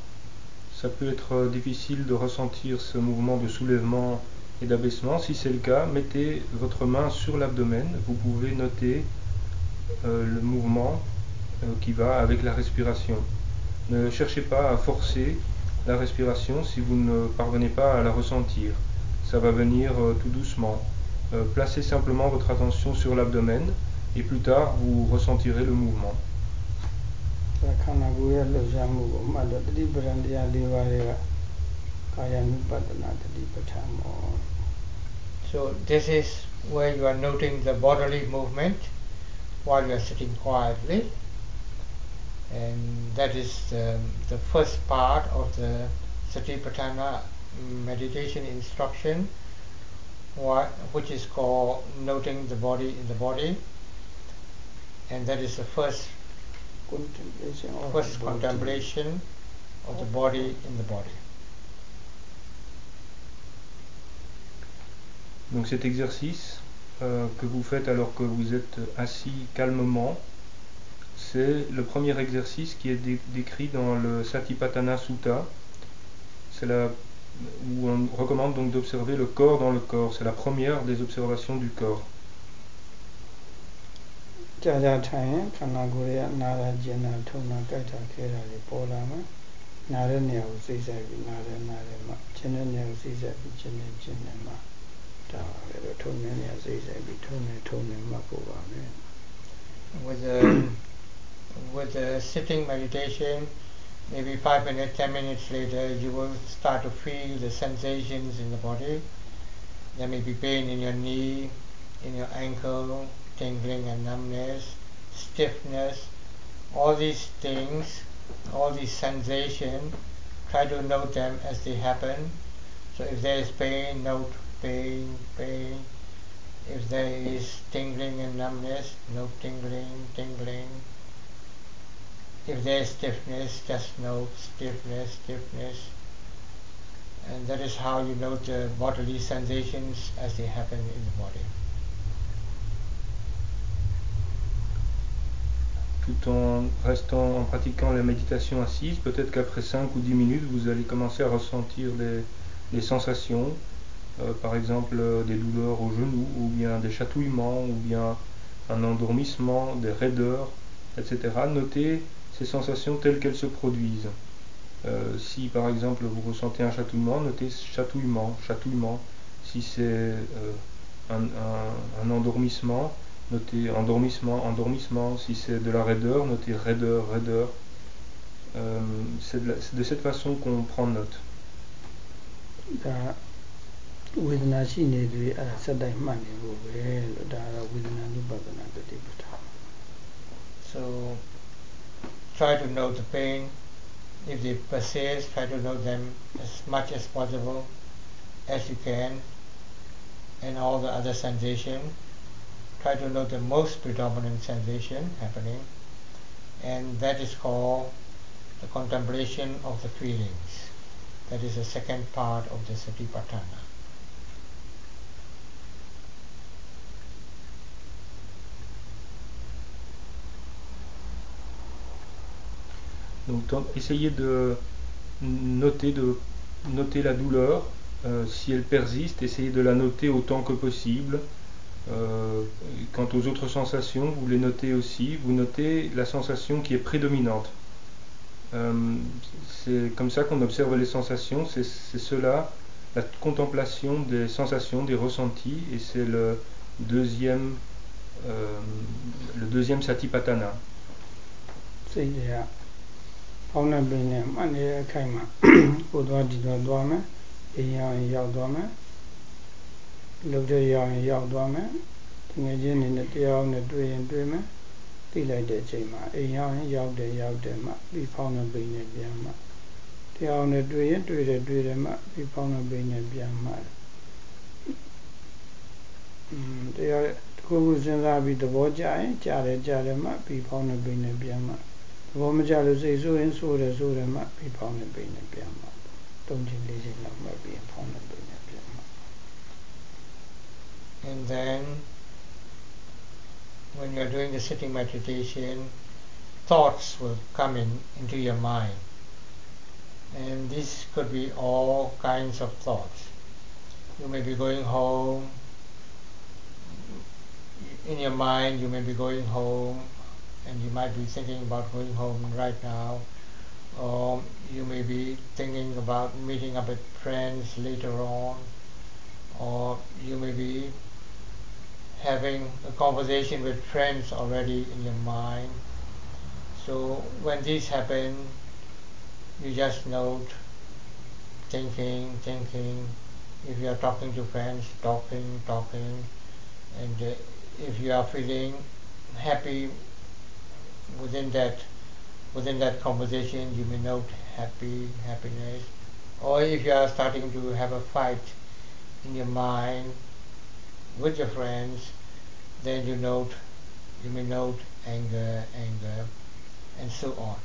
ça peut être difficile de ressentir ce mouvement de soulèvement et d'abaissement. Si c'est le cas, mettez votre main sur l'abdomen. Vous pouvez noter euh, le mouvement euh, qui va avec la respiration. Ne cherchez pas à forcer la respiration si vous ne parvenez pas à la ressentir. Ça va venir euh, tout doucement. Euh, placez simplement votre attention sur l'abdomen et plus tard vous ressentirez le mouvement. So this is where you are noting the bodily movement while you are sitting quietly and that is the, the first part of the Satipatthana meditation instruction, what, which is called noting the body in the body, and that is the first contemplation of, first the, contemplation of the body in the body. Donc cet exercice euh, que vous faites alors que vous êtes assis calmement c'est le premier exercice qui est décrit dans le Satipatthana Sutta. C'est là où on recommande donc d'observer le corps dans le corps. C'est la première des observations du corps. With the sitting meditation, maybe five minutes, ten minutes later, you will start to feel the sensations in the body. There may be pain in your knee, in your ankle, tingling and numbness, stiffness, all these things, all these sensations, try to note them as they happen. So if there is pain, note pain, pain. If there is tingling and numbness, note tingling, tingling if there is stiffness, just know stiffness, stiffness. And that is how you note the bodily sensations as they happen in the body. Tout en restant, en pratiquant la méditation assise, peut-être qu'après 5 ou 10 minutes, vous allez commencer à ressentir des, sensations, euh, par exemple euh, des douleurs au genou, ou bien des chatouillements, ou bien un endormissement, des raideurs, etc. Notez ces sensations telles qu'elles se produisent. Euh, si par exemple vous ressentez un chatouillement, notez chatouillement, chatouillement. Si c'est euh, un, endormissement, notez endormissement, endormissement. Si c'est de la raideur, notez raideur, raideur. Euh, c'est de, cette façon qu'on prend note. So try to know the pain. If they persist, try to know them as much as possible as you can and all the other sensation. Try to know the most predominant sensation happening and that is called the contemplation of the feelings. That is the second part of the Satipatthana. Donc essayez de noter, la douleur. Euh, si elle persiste, essayez de la noter autant que possible. Euh, quant aux autres sensations, vous les notez aussi. Vous notez la sensation qui est prédominante. Euh, c'est comme ça qu'on observe les sensations. C'est cela, la contemplation des sensations, des ressentis, et c'est le deuxième, le deuxième. ဖောင်းတဲ့ပင်နဲ့မှတ်နေတဲ့အခိုက်မှာကိုသွားဒီသွားသွားမယ်အိမ်ရောက်ရင်ရောက်သွားမယ်လှုပ်တဲ့ရောက်ရင်ရောက်သွားမယ်ငွေချင်းနေနဲ့တရားနဲ့တွေ့ရင်တွေ့မယ်သိလိုက်တဲ့အချိန်မှာအိမ်ရောက်ရင်ရောက်တယ်ရောက်တယ်မှပြီးဖောင်းတဲ့ပင်နဲ့ပြန်မှတရားနဲ့တွေ့ရင်တွေ့တယ်တွေ့တယ်မှပြီးဖောင်းတဲ့ပင်နဲ့ပြန်မှอืมတရားတခုခုစဉ်းစားပြီးသဘောကျရင်ကြားတယ်ကြားတယ်မှပြီးဖောင်းတဲ့ပင်နဲ့ပြန်မှ And then when you are doing the sitting meditation thoughts will come in into your mind and this could be all kinds of thoughts you may be going home in your mind you may be going home and you might be thinking about going home right now, or you may be thinking about meeting up with friends later on, or you may be having a conversation with friends already in your mind. So when this happens, you just note thinking, thinking. If you are talking to friends, talking, talking, and uh, if you are feeling happy within that within that conversation you may note happy, happiness. Or if you are starting to have a fight in your mind with your friends, then you note you may note anger, anger, and so on.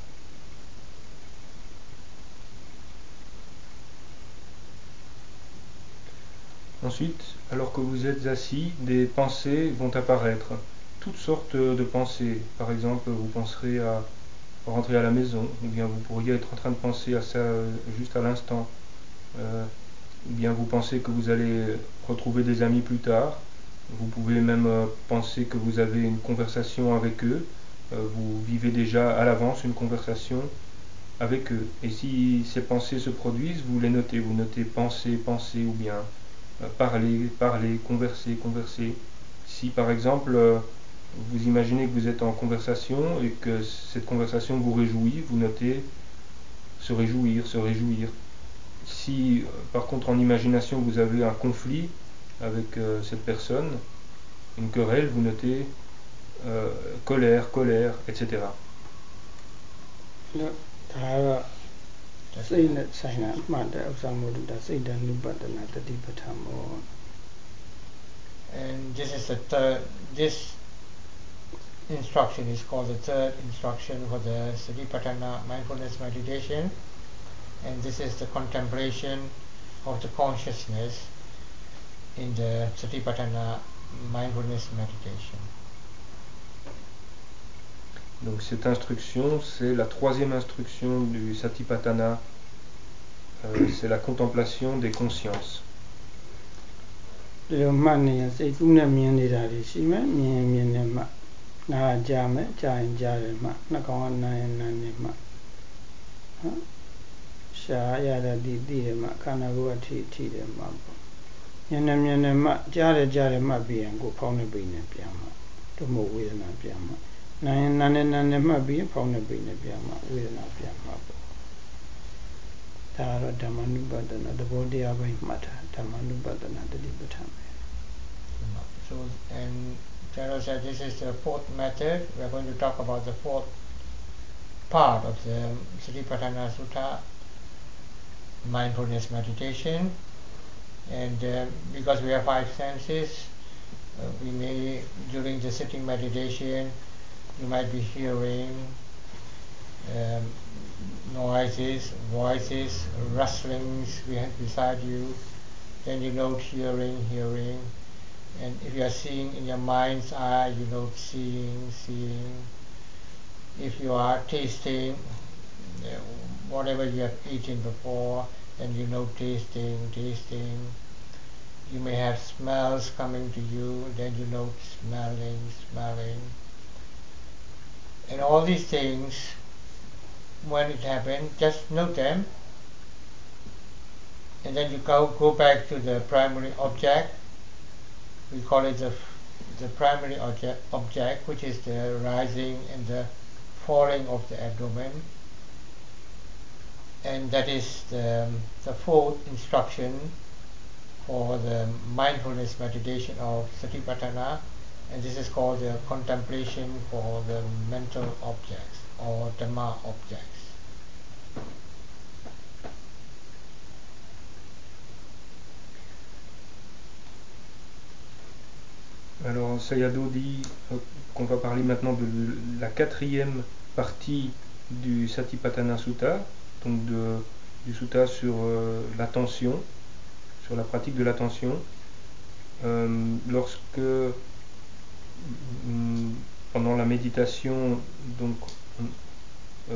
Ensuite, alors que vous êtes assis, des pensées vont apparaître. Toutes sortes de pensées. Par exemple, vous penserez à rentrer à la maison, ou bien vous pourriez être en train de penser à ça euh, juste à l'instant. Euh, ou bien vous pensez que vous allez retrouver des amis plus tard. Vous pouvez même euh, penser que vous avez une conversation avec eux. vous vivez déjà à l'avance une conversation avec eux. Et si ces pensées se produisent, vous les notez. Vous notez penser, penser, ou bien parler, parler, converser, converser. Si par exemple vous imaginez que vous êtes en conversation et que cette conversation vous réjouit, vous notez se réjouir, se réjouir. Si euh, par contre en imagination vous avez un conflit avec euh, cette personne, une querelle, vous notez euh, colère, colère, etc. And this is instruction is called the third instruction for the Satipatthana mindfulness meditation. And this is the contemplation of the consciousness in the Satipatthana mindfulness meditation. Donc cette instruction, c'est la troisième instruction du Satipatthana, euh, c'est la contemplation des consciences. နာကြာမယ်ကြာရင်ကြာတယ်မှနှာခေါင်းကနာရင်နာနေမှဟမ်ရှားရတဲ့ဒီသိတယ်မှခန္ဓာကိုယ်အထိထိတယ်မှပေါ့ညနေညနေမှကြားတယ်ကြားတယ်မှပြီးရင်ကိုဖောင်းနေပိနေပြန်မှတို့မို့ဝေဒနာပြန်မှနာရင်နာနေနာနေမှပြီးရင်ဖောင်းနေပိနေပြန်မှဝေဒနာပြန်မှပေါ့ဒါကတော့ဓမ္မနုပဒနာသဘောတရားပိုင်းမှတ်တာဓမ္မနုပဒနာတတိပဋ္ဌာန်ပဲ So and General said this is the fourth method. We are going to talk about the fourth part of the Satipatthana Sutta, mindfulness meditation. And uh, because we have five senses, uh, we may, during the sitting meditation, you might be hearing, um, noises, voices, rustlings beside you. Then you note hearing, hearing. And if you are seeing in your mind's eye, you know, seeing, seeing. If you are tasting whatever you have eaten before, then you know tasting, tasting. You may have smells coming to you, then you know smelling, smelling. And all these things, when it happens, just note them. And then you go, go back to the primary object. We call it the, the primary object, object, which is the rising and the falling of the abdomen and that is the, um, the fourth instruction for the mindfulness meditation of Satipatthana and this is called the contemplation for the mental objects or Dhamma objects. Alors Sayadaw dit euh, qu'on va parler maintenant de la quatrième partie du Satipatthana Sutta, donc du sutta sur euh, l'attention, sur la pratique de l'attention. Euh, lorsque mm, pendant la méditation, donc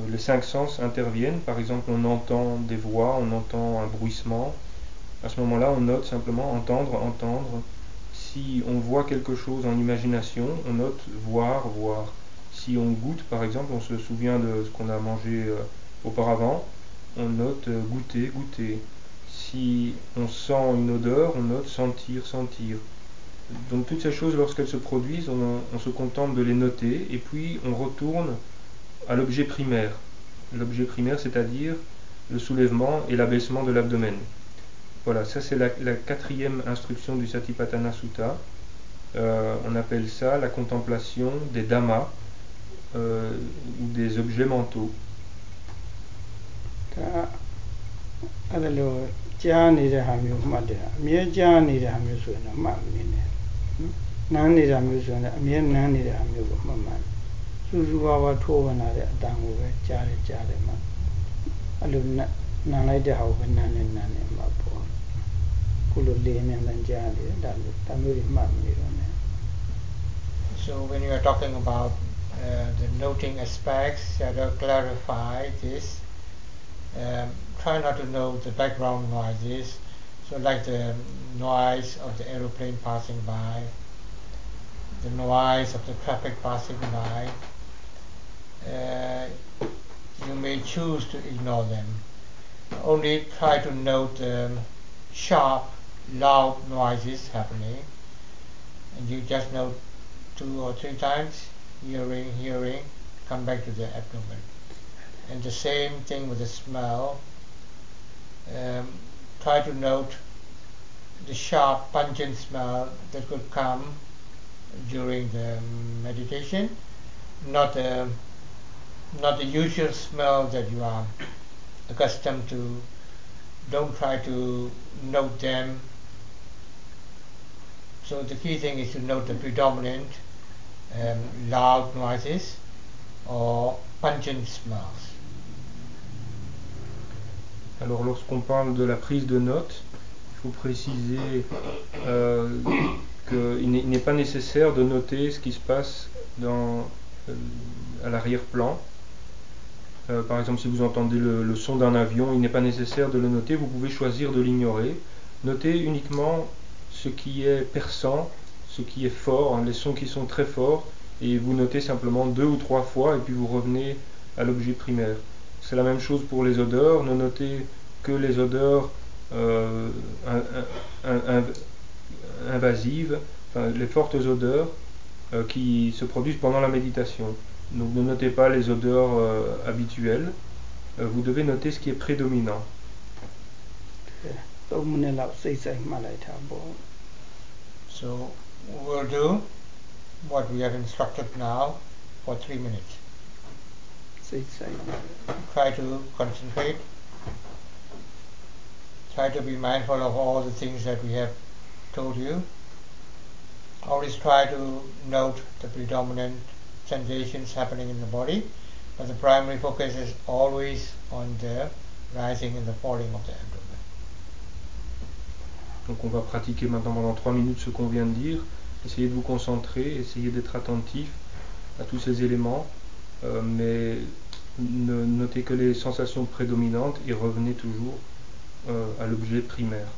les cinq sens interviennent, par exemple on entend des voix, on entend un bruissement, à ce moment-là on note simplement entendre, entendre. Si on voit quelque chose en imagination, on note voir, voir. Si on goûte par exemple, on se souvient de ce qu'on a mangé auparavant, on note euh, goûter, goûter. Si on sent une odeur, on note sentir, sentir. Donc toutes ces choses, lorsqu'elles se produisent, on, se contente de les noter et puis on retourne à l'objet primaire. L'objet primaire, c'est-à-dire le soulèvement et l'abaissement de l'abdomen. Voilà, ça c'est la, quatrième instruction du Satipatthana Sutta. Euh, on appelle ça la contemplation des dhammas euh, ou des objets mentaux. ဒါ tamuri. So when you are talking about uh, the noting aspects, shadow clarify this. Um, try not to know the background noises, so like the noise of the aeroplane passing by, the noise of the traffic passing by. Uh, you may choose to ignore them. Only try to note the sharp loud noises happening, and you just note two or three times, hearing, hearing, come back to the abdomen. And the same thing with the smell. Um, try to note the sharp, pungent smell that could come during the meditation, not the, not the usual smell that you are accustomed to. Don't try to note them. So the key thing is to note the predominant loud noises or pungent smells. Alors lorsqu'on parle de la prise de notes, il faut préciser euh, qu'il n'est pas nécessaire de noter ce qui se passe euh, à l'arrière-plan. Euh, par exemple, si vous entendez le, son d'un avion, il n'est pas nécessaire de le noter, vous pouvez choisir de l'ignorer. Notez uniquement ce qui est perçant, ce qui est fort, hein, les sons qui sont très forts, et vous notez simplement deux ou trois fois, et puis vous revenez à l'objet primaire. C'est la même chose pour les odeurs. Ne notez que les odeurs euh, invasives, les fortes odeurs euh, qui se produisent pendant la méditation. Donc ne notez pas les odeurs euh, habituelles. vous devez noter ce qui est prédominant. So we'll do what we have instructed now for three minutes. Try to concentrate. Try to be mindful of all the things that we have told you. Always try to note the predominant sensations happening in the body. but the primary focus is always on the rising and the falling of the abdomen. Donc on va pratiquer maintenant pendant trois minutes ce qu'on vient de dire. Essayez de vous concentrer, essayez d'être attentif à tous ces éléments, euh, mais ne notez que les sensations prédominantes et revenez toujours euh, à l'objet primaire.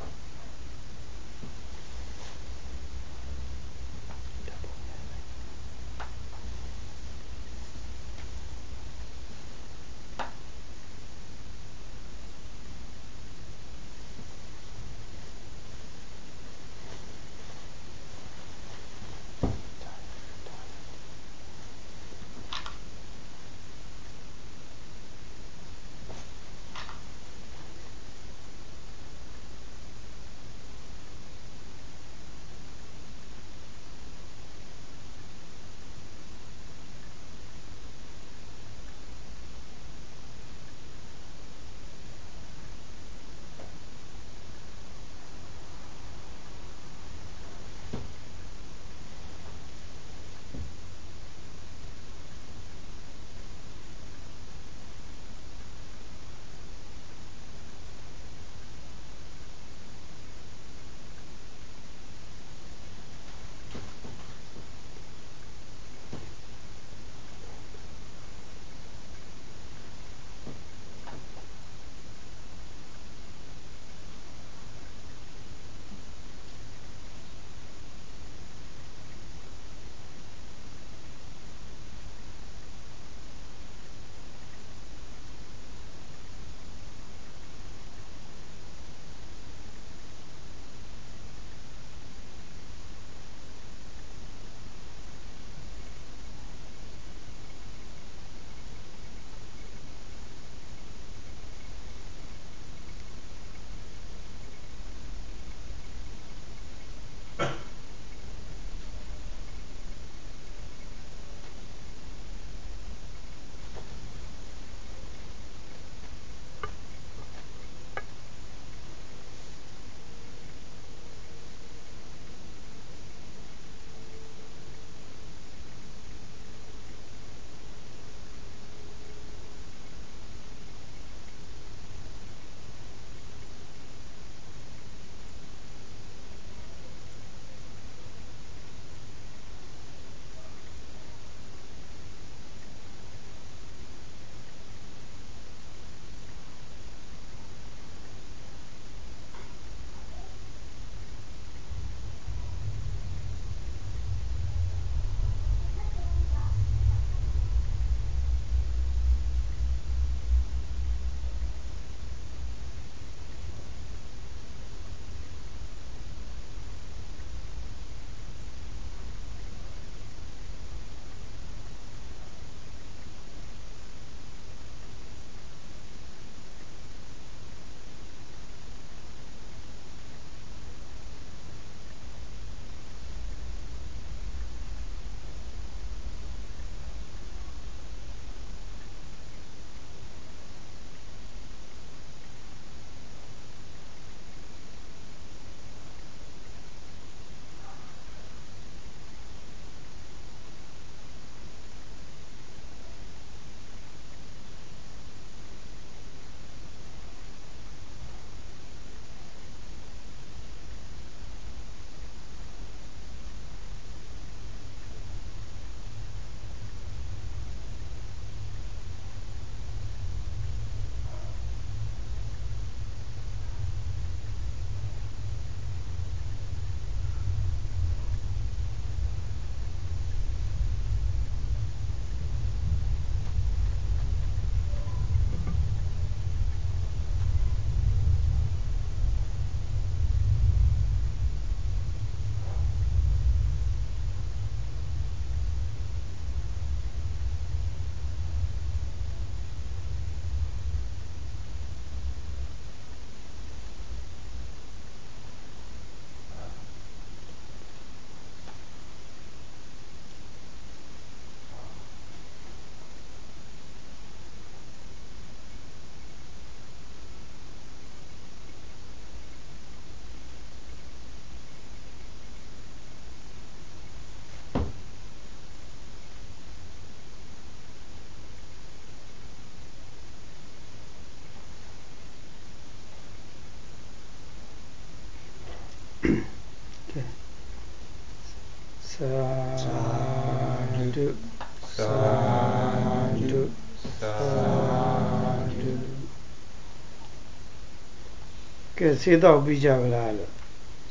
စေတော့ပြီးကြပါလားလို့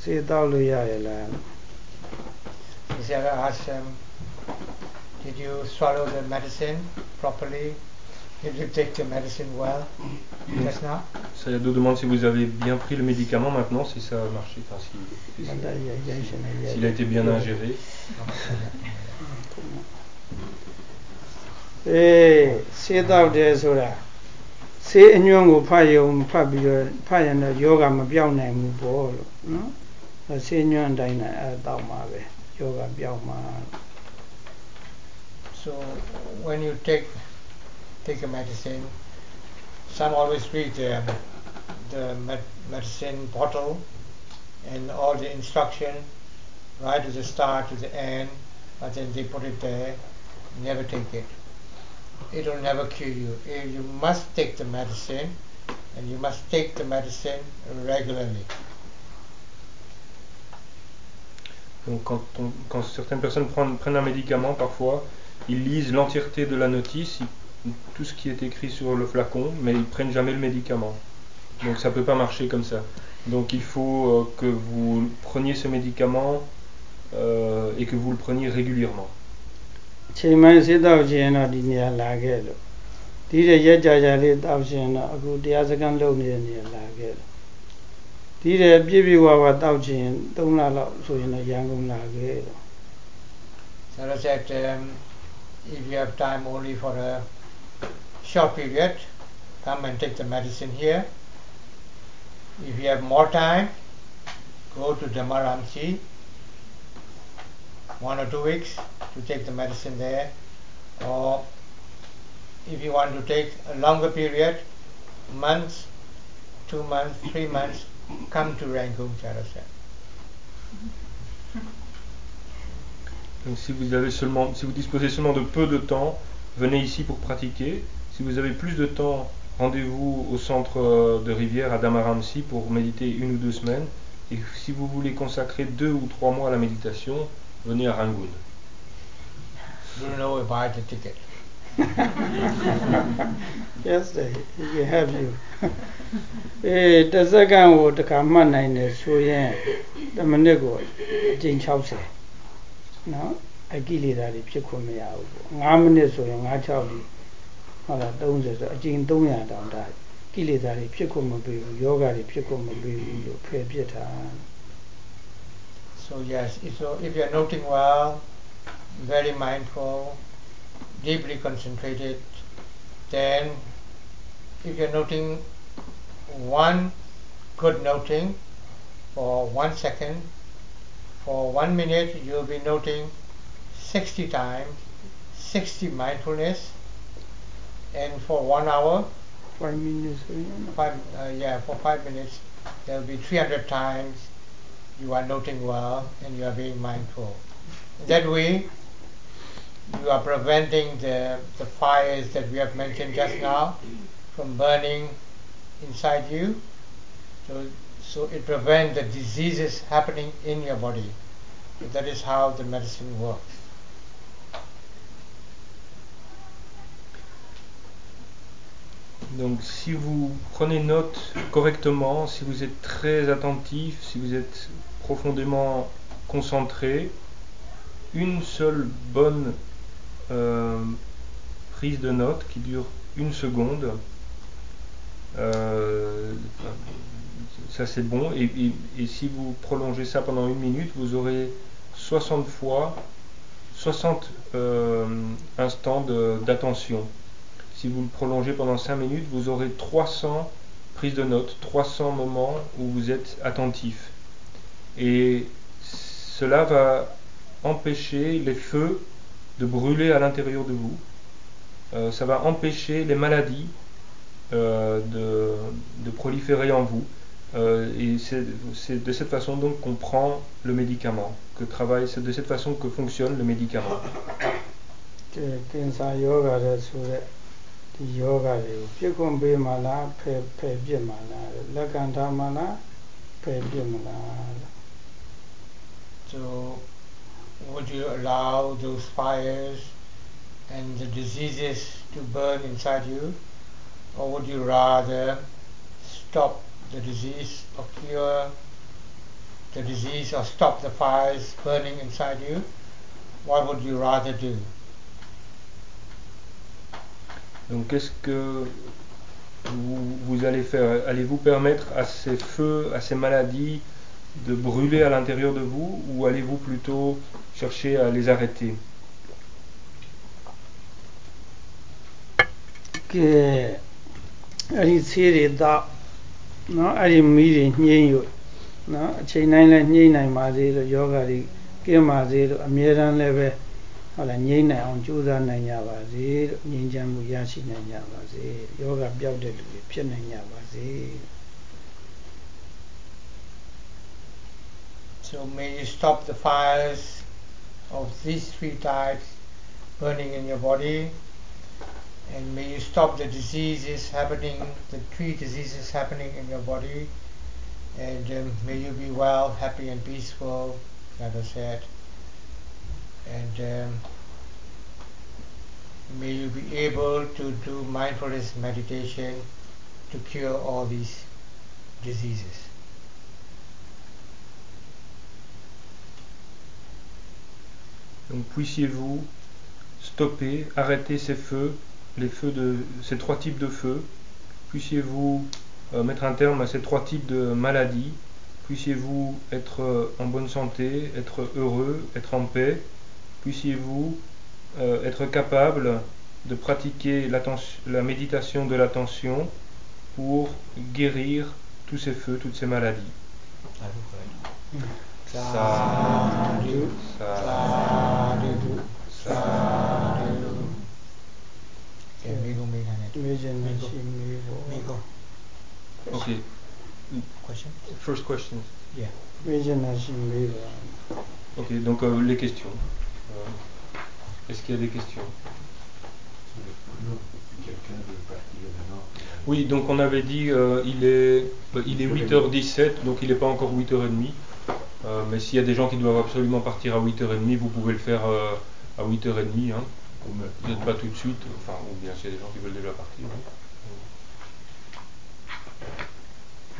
စေတော့လို့ရရလား Sarah asked him, Did you swallow the medicine properly? Did you take the medicine well just now? Sayado demande si vous avez bien pris le médicament maintenant, si ça a marché, enfin, si- မတရရရှင်နေရ s'il a été bien ingéré. အေးစေတော့တယ်ဆိုတာ စေအညွန့်ကိုဖတ်ယုံဖတ်ပြီးတော့ဖတ်ရင်တော့ယောဂမပြောင်းနိုင်ဘူးပေါ့လို့နော်အဲစေညွန့်အတိုင်းနဲ့အဲတောက်မှာပဲယောဂပြောင်းမှာ So when you take take a medicine, some always read the, the med- medicine bottle and all the instruction right to the start to the end, but then they put it there, never take it. It will never cure you. You must take the medicine and you must take the medicine regularly. Donc quand, quand certaines personnes prennent, un médicament, parfois, ils lisent l'entièreté de la notice, tout ce qui est écrit sur le flacon, mais ils prennent jamais le médicament. Donc ça peut pas marcher comme ça. Donc il faut euh, que vous preniez ce médicament euh, et que vous le preniez régulièrement. အချိန်မှန်စေတော့ခြင်းတော့ဒီနေရာလာခဲ့လို့ဒီတဲ့ရက်ကြကြလေးတောက်ခြင်းတော့အခုတရားစခန်းလုပ်နေတဲ့နေရာလာခဲ့လို့ဒီတဲ့ပြည့်ပြည့်ဝဝတောက်ခြင်း3လလောက်ဆိုရင်တော့ရန်ကုန်လာခဲ့လို့ Sarah said, um, if you have time only for a short period, come and take the medicine here. If you have more time, go to Damaramsi, one or two weeks to take the medicine there. Or if you want to take a longer period, months, two months, three months, come to Rangoon, said. Donc si vous avez seulement, si vous disposez seulement de peu de temps, venez ici pour pratiquer. Si vous avez plus de temps, rendez-vous au centre euh, de Rivière à Damaramsi pour méditer une ou deux semaines. Et si vous voulez consacrer deux ou trois mois à la méditation, venez à Rangoon. Don't know about the ticket. yes they he can help you အေးတစ်စက္ကန့်ကိုတစ်ခါမှတ်နိုင်တယ်ဆိုရင်တစ်မိနစ်ကိုအကြိမ်60နော်အကိလေသာတွေဖြစ်ခွင့်မရဘူးပေါ့9မိနစ်ဆိုရင်9 6ဒီဟုတ်လား30ဆိုအကြိမ်300တောင်ได้ကိလေသာတွေဖြစ်ခွင့်မပေးဘူးယောဂတွေဖြစ်ခွင့်မပေးဘူးလို့ဖယ်ပြစ်တာ So yes, if you're, if you're noting well, very mindful, deeply concentrated, then if you're noting one good noting for one second, for one minute you'll be noting 60 times, 60 mindfulness, and for one hour, five minutes, five, uh, yeah, for five minutes, there'll be 300 times you are noting well and you are being mindful. That way, you are preventing the, the fires that we have mentioned just now from burning inside you. So, so it prevents the diseases happening in your body. So that is how the medicine works. Donc si vous prenez note correctement, si vous êtes très attentif, si vous êtes profondément concentré, une seule bonne euh, prise de note qui dure une seconde, euh, ça c'est bon. Et, si vous prolongez ça pendant une minute, vous aurez 60 fois, 60 euh, instants d'attention. Si vous le prolongez pendant 5 minutes, vous aurez 300 prises de notes, 300 moments où vous êtes attentif. Et cela va empêcher les feux de brûler à l'intérieur de vous. Euh, ça va empêcher les maladies euh, de, proliférer en vous. Euh, et c'est c'est de cette façon donc qu'on prend le médicament, que travaille, c'est de cette façon que fonctionne le médicament. ဒီယောဂတွေကိုပြစ်ခွင့်ပေးမှလားဖယ်ဖယ်ပြစ်မှလားလက်ခံထားမှလားဖယ်ပြစ်မှလား So, would you allow those fires and the diseases to burn inside you, or would you rather stop the disease or cure the disease or stop the fires burning inside you? What would you rather do? Donc qu'est-ce que vous, allez faire? Allez-vous permettre à ces feux, à ces maladies de brûler à l'intérieur de vous ou allez-vous plutôt chercher à les arrêter? ဟုတ်လားငြိမ့်နိုင်အောင်ကြိုးစားနိုင်ကြပါစေလို့ငြိမ်းချမ်းမှုရရှိနိုင်ကြပါစေယောဂပျောက်တဲ့လူတွေဖြစ်နိုင်ကြပါစေ So may you stop the fires of these three types burning in your body, and may you stop the diseases happening, the three diseases happening in your body, and um, may you be well, happy, and peaceful, as I said, and um, may you be able to do mindfulness meditation to cure all these diseases. Donc puissiez-vous stopper, arrêter ces feux, les feux de ces trois types de feux. Puissiez-vous euh, mettre un terme à ces trois types de maladies. Puissiez-vous être en bonne santé, être heureux, être en paix puissiez-vous euh, être capable de pratiquer la méditation de l'attention pour guérir tous ces feux, toutes ces maladies. Okay. First question. Yeah. Okay, donc euh, les questions. Euh, Est-ce qu'il y a des questions? Oui, donc on avait dit euh, il est euh, il est 8h17, donc il n'est pas encore 8h30. Euh, mais s'il y a des gens qui doivent absolument partir à 8h30, vous pouvez le faire euh, à 8h30. Hein. Peut-être pas tout de suite, enfin, ou bien s'il y a des gens qui veulent déjà partir. hein.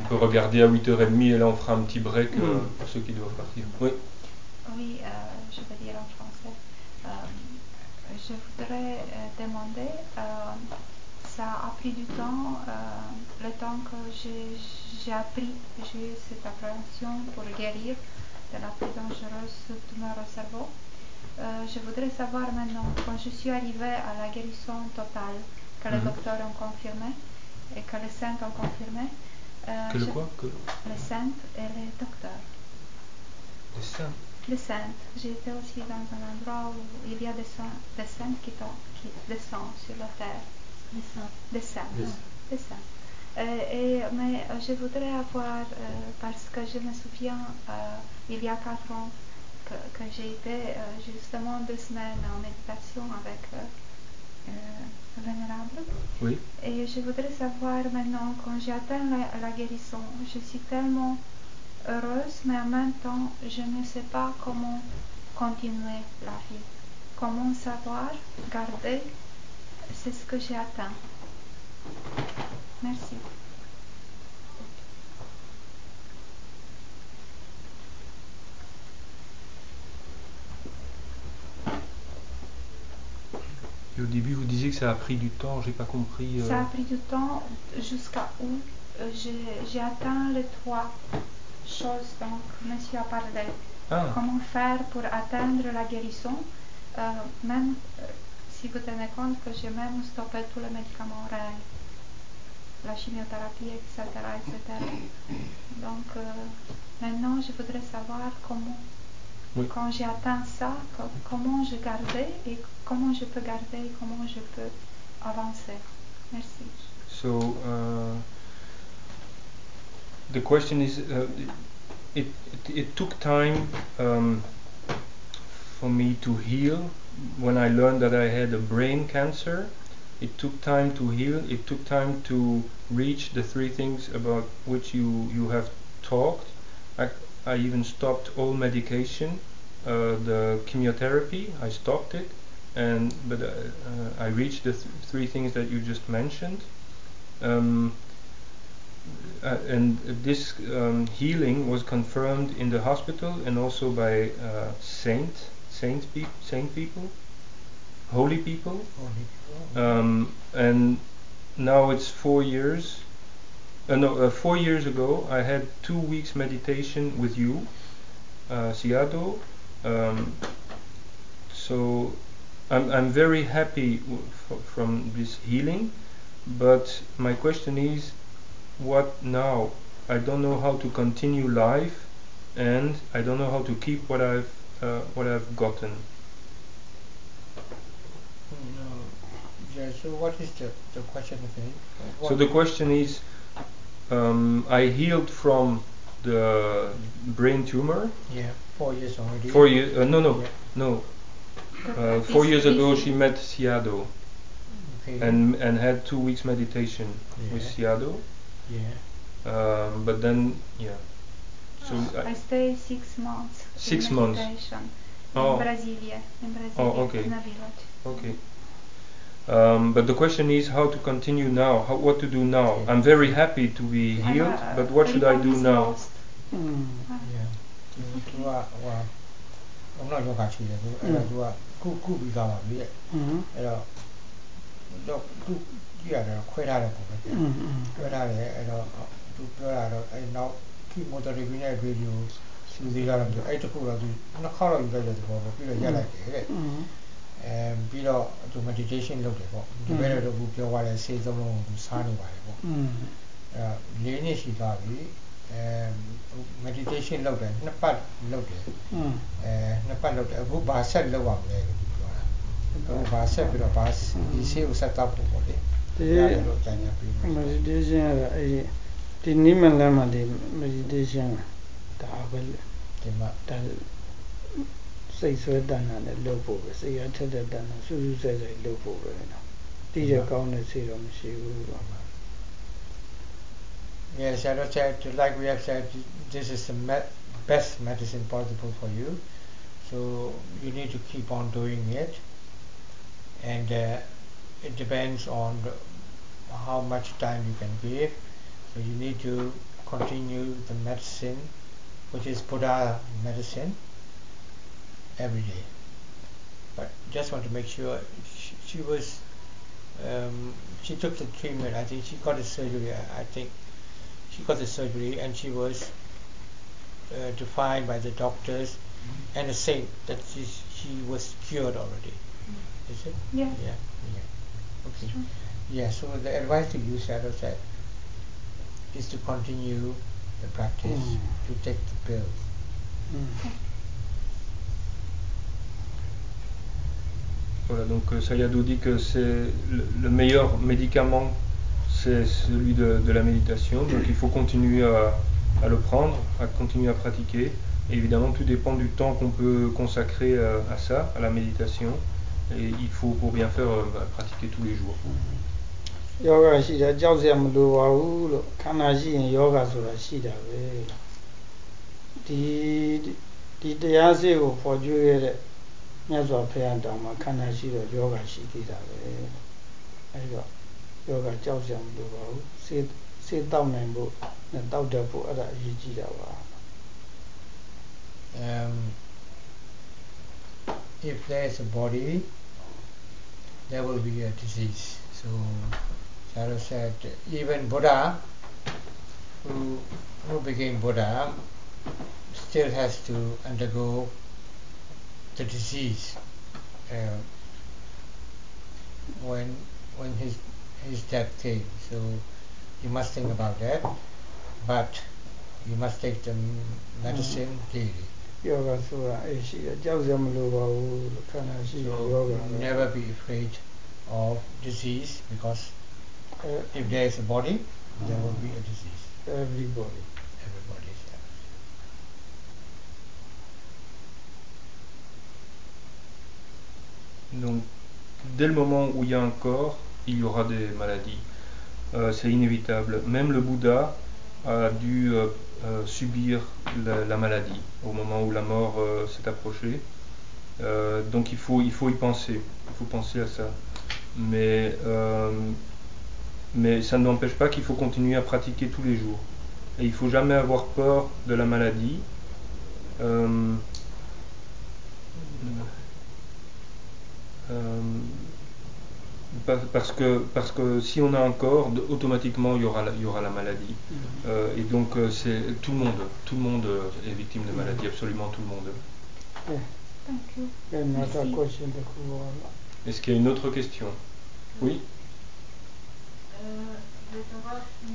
On peut regarder à 8h30 et là on fera un petit break euh, Mm. pour ceux qui doivent partir. Oui. Oui, euh, je vais dire en français. Euh, je voudrais euh, demander, euh, ça a pris du temps, euh, le temps que j'ai j'ai appris, j'ai eu cette appréhension pour guérir de la plus dangereuse tumeur au cerveau. Euh, je voudrais savoir maintenant, quand je suis arrivée à la guérison totale, que les Mhm. docteurs ont confirmé et que les saints ont confirmé, euh, Que le je- quoi? Que... les saints et les docteurs. Les saints. Saintes. J'ai été aussi dans un endroit où il y a des, saints, des saints qui, descendent sur la terre. Des saints. Des saints. Des oui, saints. des saints. Euh, et, mais je voudrais avoir, euh, parce que je me souviens, euh, il y a quatre ans, que, que j'ai été euh, justement deux semaines en méditation avec euh, Vénérable. Oui. Et je voudrais savoir maintenant, quand j'ai atteint la, la guérison, je suis tellement heureuse, mais en même temps, je ne sais pas comment continuer la vie. Comment savoir garder c'est ce que j'ai atteint. Merci. Et au début, vous disiez que ça a pris du temps, j'ai pas compris. euh, Ça a pris du temps jusqu'à où euh, j'ai j'ai atteint les trois choses dont monsieur a parlé. Ah, Comment faire pour atteindre la guérison, euh, même euh, si vous tenez compte que j'ai même stoppé tous les médicaments réels, la chimiothérapie, etc. etc. Donc euh, maintenant, je voudrais savoir comment, Oui. quand j'ai atteint ça, co- comment je gardais et comment je peux garder et comment je peux avancer. Merci. So uh, the question is, uh, it, it it took time um, for me to heal. When I learned that I had a brain cancer, it took time to heal. It took time to reach the three things about which you you have talked. I, I even stopped all medication, uh, the chemotherapy. I stopped it, and but uh, uh, I reached the th- three things that you just mentioned. Um, uh, and this um, healing was confirmed in the hospital and also by uh, saint saint, saint people, holy people. Holy people. Um, and now it's four years. Uh, no, uh, four years ago, I had two weeks meditation with you, uh, Seattle. Um, so I'm, I'm very happy w- f- from this healing, but my question is, what now? I don't know how to continue life, and I don't know how to keep what I've uh, what I've gotten. No. Yeah, so what is the, the question again? So the question is, um, I healed from the brain tumor Yeah, four years already. four years. Uh, no, no, Yeah. no. Uh, four years ago, she met Siado Okay. and and had two weeks meditation with Yeah. Siado. Yeah. Um, but then, yeah. So oh, I, I stay six months. Six in months. Oh. In Brasilia, in oh, Brasilia, oh, okay. in a village. Okay. Um, but the question is how to continue now, how, what to do now. I'm very happy to be healed, uh, but what should I do now? Mm. Yeah. Mm. Mm. တော့သူကြည့်ရတာခွဲထားတယ်ပေါ့ဗျာခွဲထားတယ်အဲ့တော့သူပြောတာတော့အဲ့နောက်ခိမော်တော်ရီဗီနဲ့ဗီဒီယိုစူးစီးကြတယ်အဲ့တခုတော့သူနှစ်ခါတော့ယူလိုက်တဲ့သဘောပဲပြီးတော့ရလိုက်တယ်တဲ့အဲပြီးတော့သူ meditation လုပ်တယ်ပေါ့ဒီဘက်တော့သူပြောသွားတယ်စေသုံးလုံးကိုသူစားနေပါတယ်ပေါ့အဲလေးနှစ်ရှိသွားပြီအဲ meditation လုပ်တယ်နှစ်ပတ်လုပ်တယ်အဲနှစ်ပတ်လုပ်တယ်အခုဘာဆက်လုပ်ရမလဲလို့ ဘာဆက်ပြီးတော့ဘာဒီဆေးကိုဆက်တော့ဖို့ပေါ့လေဒီရတယ်လို့ကြံရပြီးပြီ meditation ကတော့အဲ့ဒီဒီနိမလမ်းမှာဒီ meditation ဒါပဲလေဒီမှာဒါစိတ်ဆွဲတဏ္ဍာနဲ့လုပ်ဖို့ပဲစိတ်ရထက်တဲ့တဏ္ဍာစူးစူးဆဲဆဲလုပ်ဖို့ပဲနော်တိရကောင်းတဲ့စိတ်တော့မရှိဘူးတော့ Yes, I said, like we have said, this is the me- best medicine possible for you. So you need to keep on doing it, and uh, it depends on how much time you can give. So you need to continue the medicine, which is Buddha medicine, every day. But just want to make sure she, she was, um, she took the treatment. I think she got a surgery. I, I think she got the surgery and she was uh, defined by the doctors and the saint that she, she was cured already. Is it? Yeah. Yeah. Yeah. Okay. Sure. Yeah. So the advice to you, Shadow said, is to continue the practice, Mm. to take the pills. อืม Voilà, donc euh, Sayadaw dit que c'est le, le meilleur médicament, c'est celui de, de la méditation. Donc il faut continuer à, à le prendre, à continuer à pratiquer. Et évidemment, tout dépend du temps qu'on peut consacrer à, à ça, à la méditation. Et il faut, pour bien faire, euh, bah, pratiquer tous les jours. ယောဂရှိတာကြောက်စရာမလိုပါဘူးလို့ခန္ဓာရှိရင်ယောဂဆိုတာရှိတာပဲဒီဒီတရားစေကိုဖော်ကျွေးရတဲ့မြတ်စွာဘုရားတောင်မှာခန္ဓာရှိတော့ယောဂရှိသေးတာပဲအဲဒီတော့ယောဂကြောက်စရာမလိုပါဘူးစေစေတောက်နိုင်ဖို့နဲ့တောက်တတ်ဖို့အဲ့ဒါအရေးကြီးတာပါ Um, if there is a body, there will be a disease. So, Shadow said, even Buddha, who, who became Buddha, still has to undergo the disease uh, when when his his death came. So you must think about that, but you must take the medicine daily. ယောဂဆိုတာအဲ့ရှိတယ်ကြောက်စရာမလိုပါဘူးလို့ခန္ဓာရှိရင်ယောဂ So ပဲ never be afraid of disease because အဲ if there is a body, there will be a disease. everybody Everybody is there. Donc, dès le moment où il y a un corps, il y aura des maladies. Euh, c'est inévitable. Même le Bouddha a dû euh, euh, subir la, la maladie au moment où la mort euh, s'est approchée. Donc il faut, il faut y penser. Il faut penser à ça. Mais, mais ça n'empêche pas qu'il faut continuer à pratiquer tous les jours. Et il faut jamais avoir peur de la maladie. Parce que, parce que si on a un corps, automatiquement il y aura la, il y aura la maladie. Mhm. Euh, et donc euh, c'est tout le monde, tout le monde est victime de maladie, absolument tout le monde. Yeah. Thank you. Est-ce qu'il y a une autre question? Oui Euh, je voulais savoir si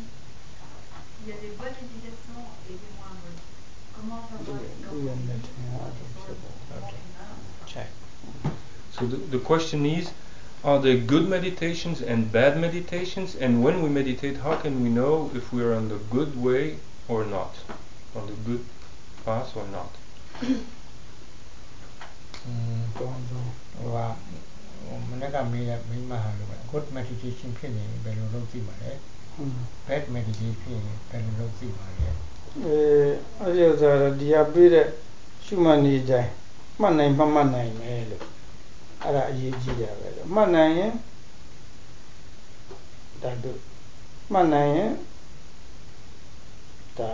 il y a des bonnes et des moins bonnes. Comment savoir Check. So the, the question is Are there good meditations and bad meditations? And when we meditate, how can we know if we are on the good way or not? On the good path or not? อืม Don't know. ဟိုကဟိုမနေ့ကမေးတဲ့မိန်းမဟာလိုပဲ good meditation ဖြစ်နေဘယ်လိုလုပ်သိမှာလဲ Hmm. bad meditation ဖြစ်ရင်ဘယ်လိုလုပ်သိမှာလဲ အဲအဲ့ဒီဥစ္စာတော့ဒီဟာပြီးတဲ့ရှုမှတ်နေတိုင်းမှတ်နိုင်မှတ်မှတ်နိုင်မယ်လို့ အဲ့ဒါအရေးကြီးတယ်ပဲလို့မှတ်နိုင်ရင်ဒါတို့မှတ်နိုင်ရင်ဒါ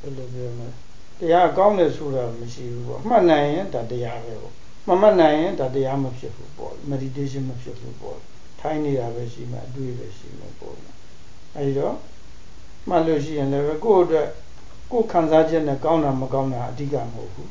ဘယ်လိုပြောမလဲတရားကောင်းတယ်ဆိုတာမရှိဘူးပေါ့မှတ်နိုင်ရင်ဒါတရားပဲပေါ့မမှတ်နိုင်ရင်ဒါတရားမဖြစ်ဘူးပေါ့ meditation မဖြစ်ဘူးပေါ့ထိုင်းနေတာပဲရှိမှအတွေ့ပဲရှိမှာပေါ့အဲဒီတော့မှတ်လို့ရှိရင်လည်းပဲကိုယ့်အတွက်ကိုယ်ခံစားချက်နဲ့ကောင်းတာမကောင်းတာအဓိကမဟုတ်ဘူး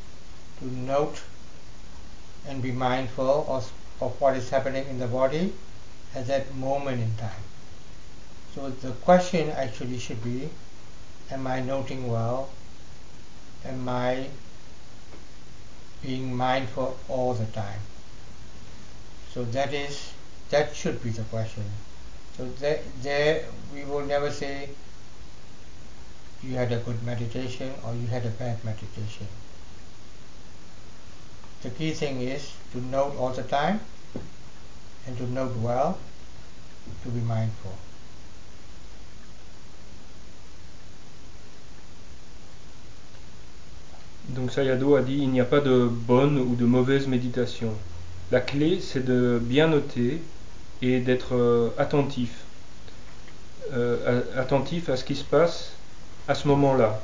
to note and be mindful of, of what is happening in the body at that moment in time. So the question actually should be, am I noting well? Am I being mindful all the time? So that is that should be the question. So there, there we will never say you had a good meditation or you had a bad meditation. The key thing is to note all the time and to note well, to be mindful. Donc Sayadaw a dit il n'y a pas de bonne ou de mauvaise méditation. La clé, c'est de bien noter et d'être euh, attentif. Euh, attentif à ce qui se passe à ce moment-là.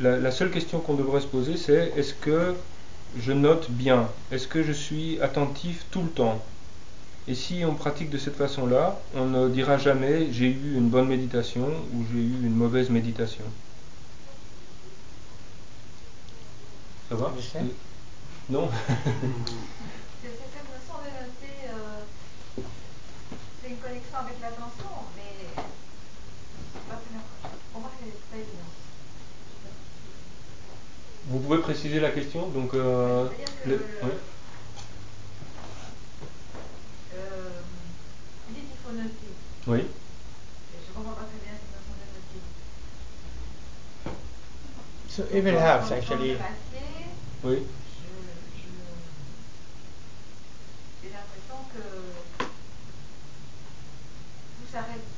La, la seule question qu'on devrait se poser, c'est est-ce que je note bien Est-ce que je suis attentif tout le temps? Et si on pratique de cette façon-là, on ne dira jamais j'ai eu une bonne méditation ou j'ai eu une mauvaise méditation. Ça va? Sais Non C'est cette notion de noter, euh, c'est une connexion avec l'attention, mais c'est pas très bien. Pour moi, c'est pas évident. Vous pouvez préciser la question donc, euh, C'est-à-dire que le- le- oui. Euh, noter. Oui. Je comprends pas très bien cette notion de noter. So helps Quand- actually Oui. j'ai l'impression que tout s'arrête.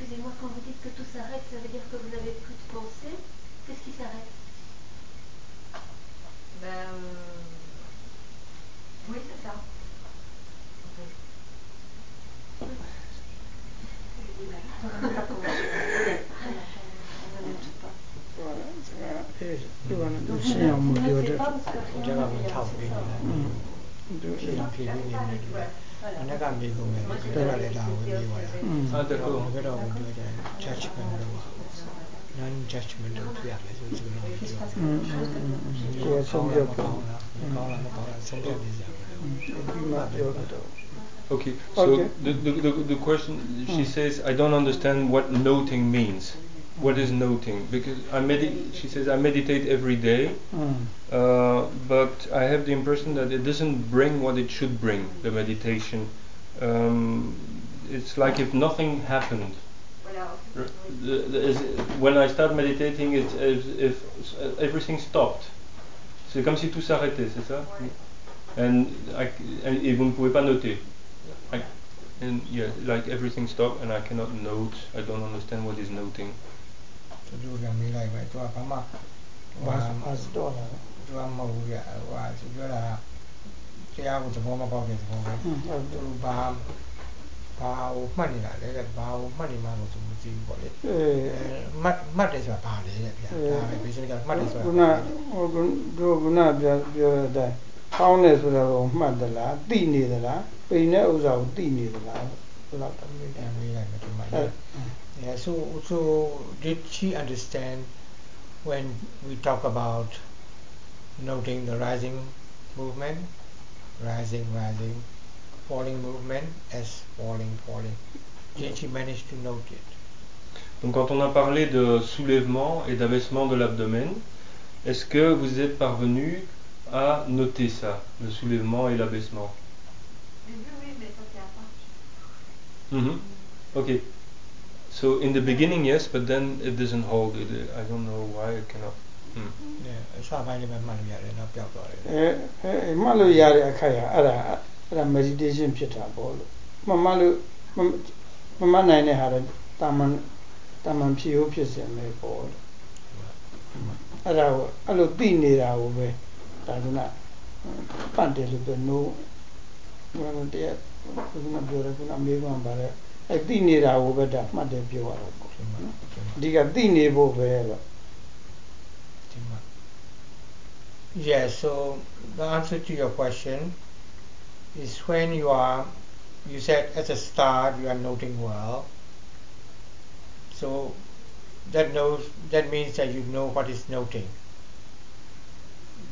Excusez-moi, quand vous dites que tout s'arrête, ça veut dire que vous n'avez plus de pensée Qu'est-ce qui s'arrête Ben, euh, oui, c'est ça. judgment လို့ပါ non judgment Okay, so okay. The, the, the, the question, she says, I don't understand what noting means. What is noting? Because I medi- she says I meditate every day, อืม uh, but I have the impression that it doesn't bring what it should bring. The meditation, um, it's like if nothing happened. R- the- the- is- when I start meditating, it's as if s- everything stopped. C'est comme si tout s'arrêtait, c'est ça? And, I c- and et vous ne pouvez pas noter. I, and yeah, like everything stopped, and I cannot note. I don't understand what is noting. သူတို့ကမေးလိုက်ပဲသူကဘာမှဘာဘာဘာစတော့လာသူကမဟုတ်ဘူးပြဟိုဟာသူပြောတာတရားကိုသဘောမပေါက်တဲ့သဘောပဲอืมဟုတ်တသူယ်ဘာဘာကိုမှတ်နေတာလဲတဲ့ဘာကိုမှတ်နေမှလို့သူမသိဘူးပေါ့လေအေးအဲမှတ်မှတ်တယ်ဆိုတာဘာလဲတဲ့ဗျာဒါပဲပြီးစကမှတ်တယ်ဆိုတာခုနဟိုခုတို့ခုနပြောပြောတဲ့အတိုင်းဖောင်းတယ်ဆိုတော့မှတ်သလားသိနေသလားပိန်တဲ့ဥစ္စာကိုသိနေသလားဘယ်တော့တမေးတအဲယ်မေးလိုက်မယ်ဒီမှာအဲ Yeah, so so did she understand when we talk about noting the rising movement, rising, rising, falling movement as falling, falling? Did she manage to note it? Donc, quand on a parlé de soulèvement et d'abaissement de l'abdomen, est-ce que vous êtes parvenu à noter ça, le soulèvement et l'abaissement? Au début, oui, mais ça tient pas. Mhm. Okay. So in the beginning, yes, but then it doesn't hold. It, I don't know why it cannot. Hmm. Yeah, အစပိုင်းလေးပဲမှတ်လို့ရတယ်နောက်ပြောက်သွားတယ်အဲအဲမှတ်လို့ရတဲ့အခိုက်ဟာအဲ့ဒါအဲ့ဒါ meditation ဖြစ်တာပေါ့လို့မမှတ်လို့မမမှတ်နိုင်တဲ့ဟာတော့တာမန်တာမန်ဖြစ်ဟုတ်ဖြစ်စဉ်ပဲပေါ့လို့အဲ့ဒါကိုအဲ့လိုသိနေတာကိုပဲဒါကနပတ်တယ်လို့ပြောနိုးဘယ်လိုတရားခုနပြောတယ်ခုနမေးခွန်းပါလေ အဲ့သိနေတာကိုပဲဒါမှတ်တယ်ပြောရတာပေါ့ ဒီမှာဒီမှာ အဓိကသိနေဖို့ပဲလို့ ဒီမှာ Yeah, so the answer to your question is when you are you said at the start you are noting well so that knows that means that you know what is noting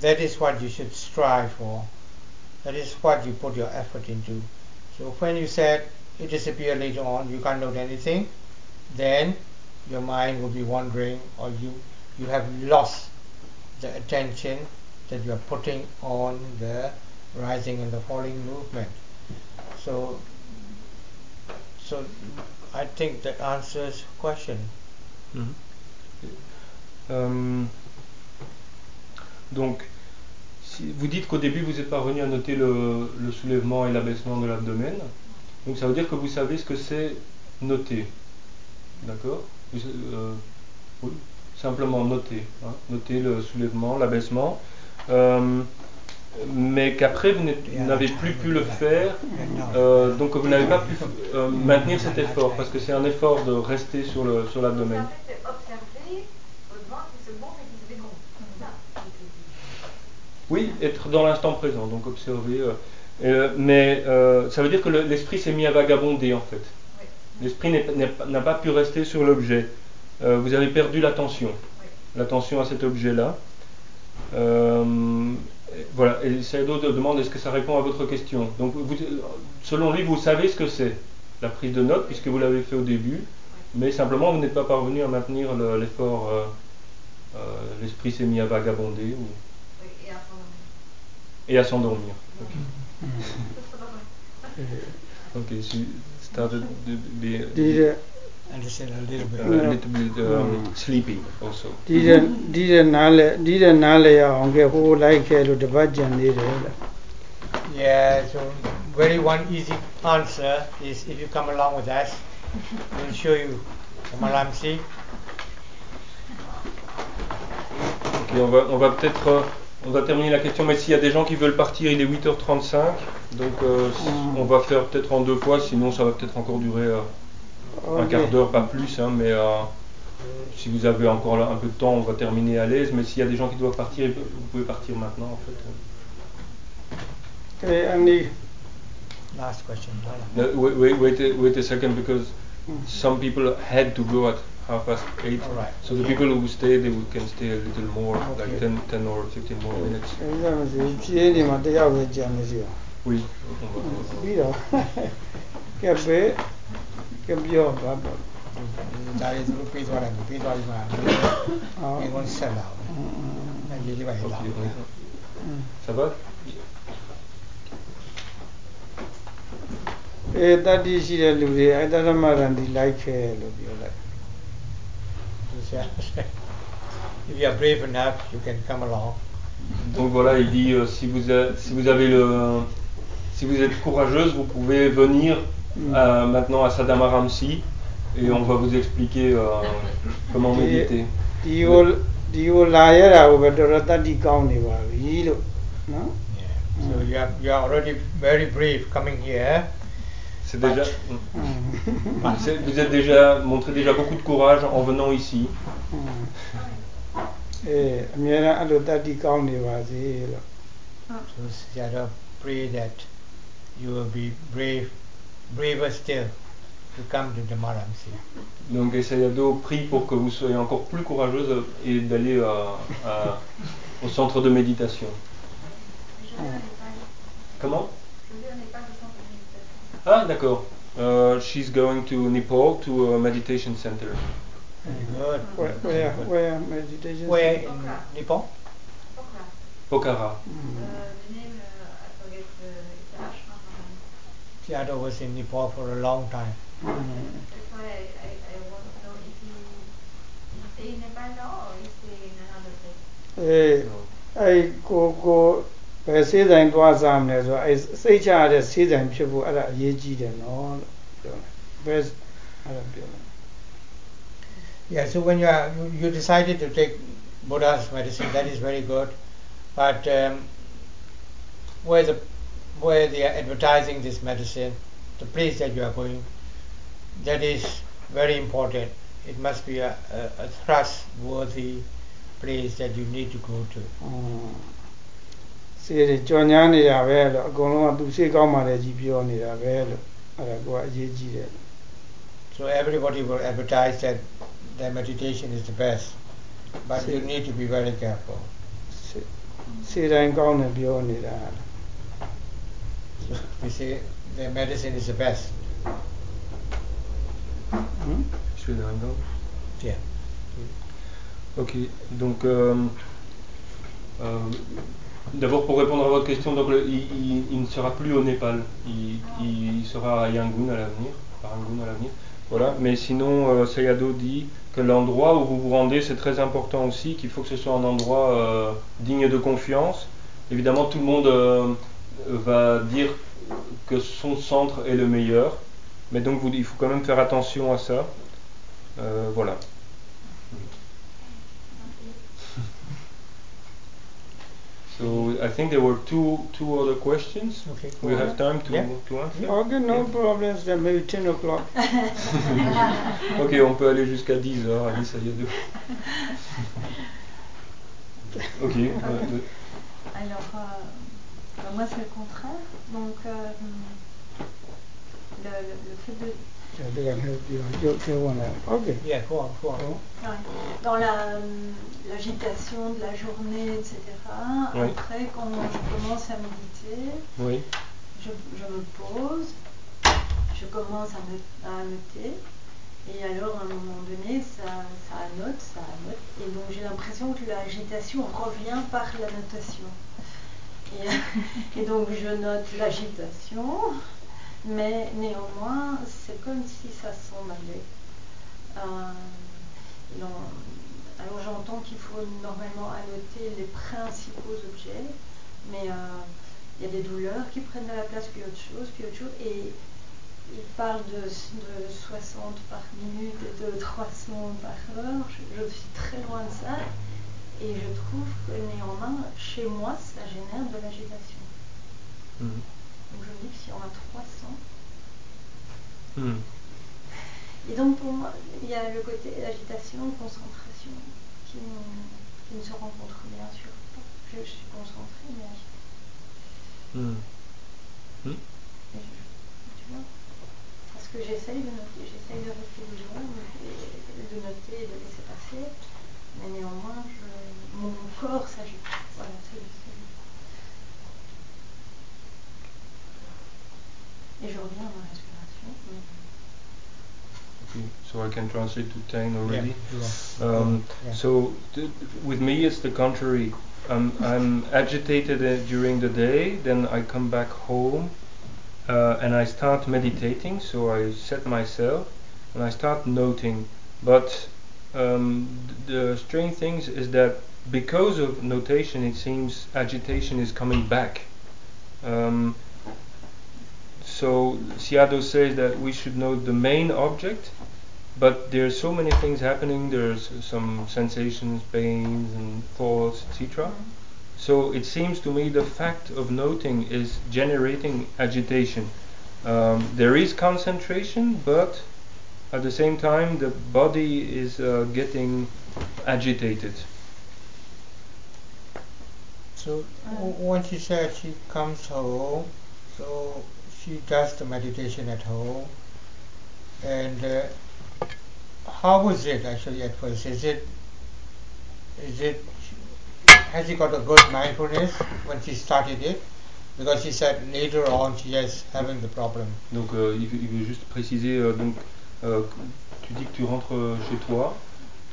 that is what you should strive for that is what you put your effort into so when you said it disappeared later on. You can't note anything. Then your mind will be wandering or you you have lost the attention that you are putting on the rising and the falling movement. So so I think that answers the question. Mhm. Euh, donc, si vous dites qu'au début vous êtes parvenu à noter le, le soulèvement et l'abaissement de l'abdomen, donc ça veut dire que vous savez ce que c'est noter. D'accord? Euh, oui, Simplement noter. hein, noter le soulèvement, l'abaissement. Euh, mais qu'après vous n'avez plus pu le faire, euh, donc vous n'avez pas pu maintenir cet effort, parce que c'est un effort de rester sur le sur l'abdomen. Oui, être dans l'instant présent, donc observer. Euh, mais euh, ça veut dire que le- l'esprit s'est mis à vagabonder en fait. Oui. L'esprit n'a pas pu rester sur l'objet. Euh, vous avez perdu l'attention, Oui. l'attention à cet objet-là. Et voilà, et Sayado de- demande est-ce que ça répond à votre question? Donc, vous- selon lui, vous savez ce que c'est, la prise de note, puisque vous l'avez fait au début, mais simplement vous n'êtes pas parvenu à maintenir le- l'effort. L'esprit s'est mis à vagabonder ou- et à fond. et à s'endormir. Ça va, ouais. Okay, she started to be ဒီတဲ့ understand a little bit a little bit um, sleepy also. ဒီတဲ့ဒီတဲ့နားလဲဒီတဲ့နားလဲရအောင်ကဲဟိုလိုက်ခဲလို့တပတ်ကြံနေတယ်လေ Yeah, so very one easy answer is if you come along with us, we'll show you the Malamsi. Ok, on va, on va peut-être euh, on va terminer la question, mais s'il y a des gens qui veulent partir, il est 8h35, donc euh, Mm. on va faire peut-être en deux fois, sinon ça va peut-être encore durer euh, un quart d'heure, pas plus, hein, mais euh, si vous avez encore un peu de temps, on va terminer à l'aise, mais s'il y a des gens qui doivent partir, vous pouvez partir maintenant en fait. Okay, Andy? Last question. No, wait, wait, wait, a, wait a second because some people had to go at half past eight. All right. So the people who stay, they will- can stay a little more, Okay. like 10, 10 or 15 more minutes. အဲ့ဒါမရှိဘူးဖြည်းနေမှာတယောက်ပဲကြံနေစီအောင် Oui, on va. on va- ပြီးတော့ကပ်ပဲကပ်ပြောပါပါဒါရီသူတို့ပေးသွားတယ်ပေးသွားပြီးမှအော်ဒီကုန်းဆက်လာအောင်အဲ့ဒီလေးပါလာ Ok, oui. Ça va အဲတတ္တိရှိတဲ့လူတွေအတ္တရမရံဒီလိုက်ခဲလို့ပြောလိုက် Donc voilà, il dit euh, si, vous avez, si vous avez le si vous êtes courageuse, vous pouvez venir euh, maintenant à Sadama Ramsi et on va vous expliquer euh, comment méditer. Yeah. So you are, you are already very brave coming here. Mm. Vous êtes déjà montré déjà beaucoup de courage en venant ici. Donc Sayado prie pour que vous soyez encore plus courageuse et d'aller euh, au centre de méditation. Comment? Ah, d'accord. Uh, she's going to Nepal to a meditation center. Good. Ah. Where, where, where meditation? Where in Nepal? Pokhara. Pokhara. Mm. Uh, the name, uh, I forget. Uh, it's ashram. Seattle was in Nepal for a long time. Mm. That's why I, I, I want to know if he, he stay in Nepal now or he stay in another place. Hey, I go go ဘယ်စေးဆိုင်သွားစားမလဲဆိုတော့အဲ့စိတ်ချရတဲ့စေးဆိုင်ဖြစ်ဖို့အဲ့ဒါအရေးကြီးတယ်နော်လို့ပြောတယ်ဘယ်အဲ့ဒါပြောတယ် Yeah, so when you are you, you decided to take Buddha's medicine, that is very good. But um, where the where they are advertising this medicine, the place that you are going, that is very important. It must be a, a, a trustworthy place that you need to go to. อืม စေးတွေကြော်ညားနေတာပဲလို့အကုန်လုံးကသူစေးကောင်းမှလည်းကြီးပြောနေတာပဲလို့အဲ့ဒါကိုကအရေးကြီးတယ် So everybody will advertise that their meditation is the best, but you need to be very careful. စေးစေးတိုင်းကောင်းတယ်ပြောနေတာ They say their medicine is the best. ဟမ် Je suis d'accord. Yeah. Ok, donc euh, euh, d'abord pour répondre à votre question, donc il, ne sera plus au Népal, il, sera à Yangon à l'avenir. Voilà, mais sinon euh, Sayadaw dit que l'endroit où vous vous rendez c'est très important aussi, qu'il faut que ce soit un endroit euh, digne de confiance. Évidemment, tout le monde euh, va dire que son centre est le meilleur, mais donc il faut quand même faire attention à ça. Voilà. So I think there were two two other questions. Okay. We have time to, Yeah. to answer. Okay, no problems. Then maybe 10 o'clock. ok, on peut aller jusqu'à 10 heures, Alice, ça y est deux. Ok. euh, Alors, euh, ben, moi c'est le contraire. Donc, euh, le, le, le fait de. Okay. Yeah, go on, go on. ouais, dans la, euh, l'agitation de la journée, etc., Oui. après, quand je commence à méditer, oui. je, je me pose, je commence à, me- à noter, et alors à un moment donné, ça, ça annote, ça annote, et donc j'ai l'impression que l'agitation revient par la notation. Et, et donc je note l'agitation, mais néanmoins, c'est comme si ça s'en allait. Euh, alors j'entends qu'il faut normalement annoter les principaux objets, mais euh, il y a des douleurs qui prennent de la place, puis autre chose, puis autre chose, et il parle de, de 60 par minute de 300 par heure, je, suis très loin de ça, et je trouve que néanmoins, chez moi, ça génère de l'agitation. Mhm. Donc je me dis que si on a 300, Mhm. Et donc pour moi, il y a le côté agitation, concentration qui, qui ne se rencontrent bien sûr pas. Je, je suis concentrée mais agitée. Hmm. Hmm. Je- tu vois Parce que j'essaye de noter, j'essaye de rester vigilant, et de noter et de laisser passer, mais néanmoins, je- mon corps s'agite. Voilà, c'est Et je reviens à ma respiration. Okay, so I can translate to Tang already. Yeah, you. Um, Yeah. So th- with me, it's the contrary. I'm, I'm agitated uh, during the day, then I come back home uh, and I start meditating. So I set myself and I start noting. But um, th- the strange thing is that because of notation, it seems agitation is coming back. Um, so Siado says that we should know the main object, but there's so many things happening. There's some sensations, pains, and thoughts, etc. So it seems to me the fact of noting is generating agitation. Um, there is concentration, but at the same time the body is uh, getting agitated. So when she said she comes home, so she does the meditation at home, and uh, how was it actually at first? Is it is it has she got a good mindfulness when she started it? Because she said later on she is having the problem. Donc euh, il, veut, juste préciser, euh, donc euh, tu dis que tu rentres euh, chez toi,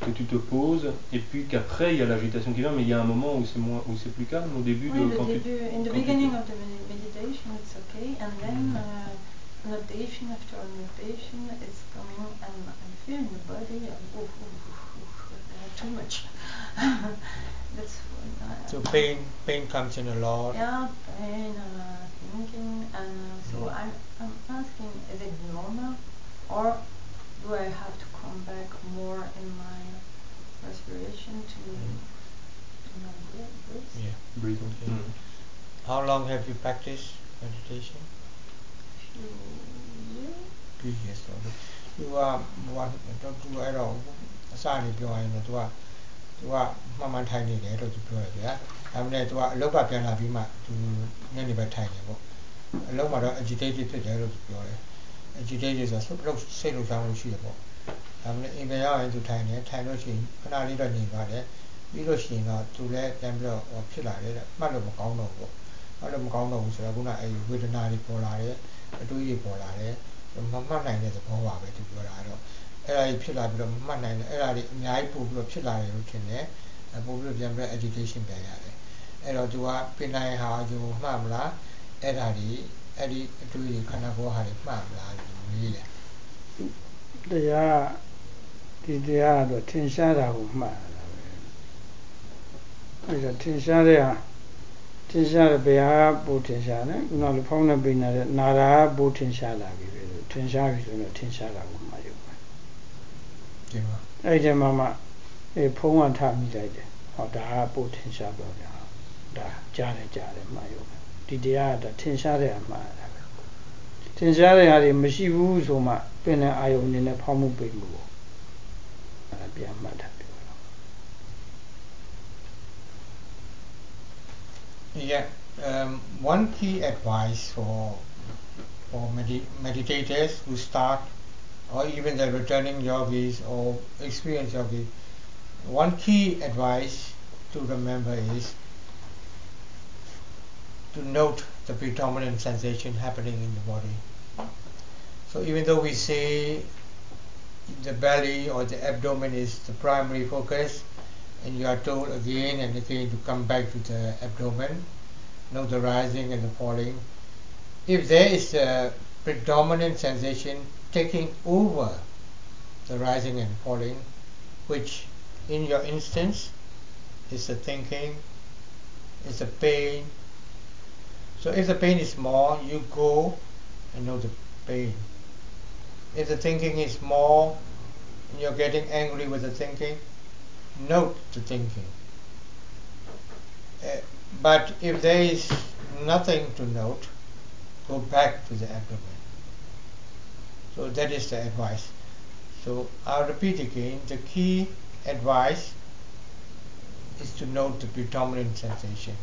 que tu te poses, et puis qu'après il y a l'agitation qui vient, mais il y a un moment où c'est moins, où c'est plus calme au début Oui, de tu- début, in the quand tu- beginning of the medi- meditation, it's okay, and then uh, notation after notation is coming, and I feel in the body, too much. That's So pain pain comes in a lot. Yeah, pain, uh, thinking, and so Mm. I'm, I'm asking, is it normal, or do I have to come back more in my respiration to, to my breath? breath? Yeah. breathing. Yeah. Mm. How long have you practiced meditation? Few years. Few years already. သူကဟိုကတော့သူအဲ့တော့အစနေပြောရင်တော့သူကသူကမှန်မှန်ထိုင်နေတယ်လို့သူပြောတယ်ဗျာဒါပေမဲ့သူကအလောက်ကပြန်လာပြီးမှသူညနေပဲထိုင်တယ်ပေါ့အလောက်မှာတော့ agitated ဖြစ်တယ်လို့သူပြောတယ် agitated ဆိုတော့လောက်စိတ်လှုပ်ရှားမှုရှိတယ်ပေါ့ဒါပေမဲ့အိမ်ပြန်ရောက်ရင်သူထိုင်တယ်ထိုင်လို့ရှိရင်ခဏလေးတော့ညင်သွားတယ်ပြီးလို့ရှိရင်တော့သူလည်းပြန်ပြီးတော့ဟိုဖြစ်လာတယ်တဲ့မှတ်လို့မကောင်းတော့ဘူးပေါ့မှတ်လို့မကောင်းတော့ဘူးဆိုတော့ခုနအဲ့ဒီဝေဒနာတွေပေါ်လာတယ်အတွေးတွေပေါ်လာတယ်မမှတ်နိုင်တဲ့သဘောပါပဲသူပြောတာကတော့အဲ့ဒါကြီးဖြစ်လာပြီးတော့မမှတ်နိုင်တယ်အဲ့ဒါတွေအများကြီးပို့ပြီးတော့ဖြစ်လာတယ်လို့ထင်တယ်အဲပို့ပြီးတော့ပြန်ပြီးတော့ agitation ပြန်ရတယ်အဲ့တော့သူကပြင်နိုင်ဟာယူမှတ်မလားအဲ့ဒါတွေ အဲ့ဒီအတွေးတွေခန္ဓာကိုယ်ဟာတွေမှတ်မလားလို့မေးတယ်တရားဒီတရားကတော့ထင်ရှားတာကိုမှတ်ရတာပဲအဲဒါထင်ရှားတဲ့ဟာထင်ရှားတဲ့ဘယ်ဟာပိုထင်ရှားလဲခုနကလိုဖောင်းနေပိနေတဲ့နာတာကပိုထင်ရှားလာပြီပဲလို့ထင်ရှားပြီဆိုတော့ထင်ရှားတာကိုမှတ်ရုံပဲဒီမှာအဲ့ဒီမှာမှအဲဖုံးကထမိလိုက်တယ်ဟောဒါကပိုထင်ရှားတော့တယ်ဟာဒါကြားတယ်ကြားတယ်မှတ်ရုံပဲ ဒီတရားကဒါထင်ရှားတဲ့ဟာမှတ်ရတာပဲထင်ရှားတဲ့ဟာတွေမရှိဘူးဆိုမှပင်တဲ့အာယုံအနေနဲ့ဖောင်းမှုပိတ်မှုပေါ့အဲ့ဒါပြန်မှတ်တာပြောတာ Yeah, um, one key advice for for medi- meditators who start, or even the returning yogis or experienced yogis, one key advice to remember is to note the predominant sensation happening in the body. So even though we say the belly or the abdomen is the primary focus, and you are told again and again to come back to the abdomen, note the rising and the falling. If there is a predominant sensation taking over the rising and falling, which in your instance is the thinking, is the pain. So if the pain is small, you go and know the pain. If the thinking is small and you're getting angry with the thinking, note the thinking. Uh, but if there is nothing to note, go back to the abdomen. So that is the advice. So I'll repeat again. The key advice is to note the predominant sensation.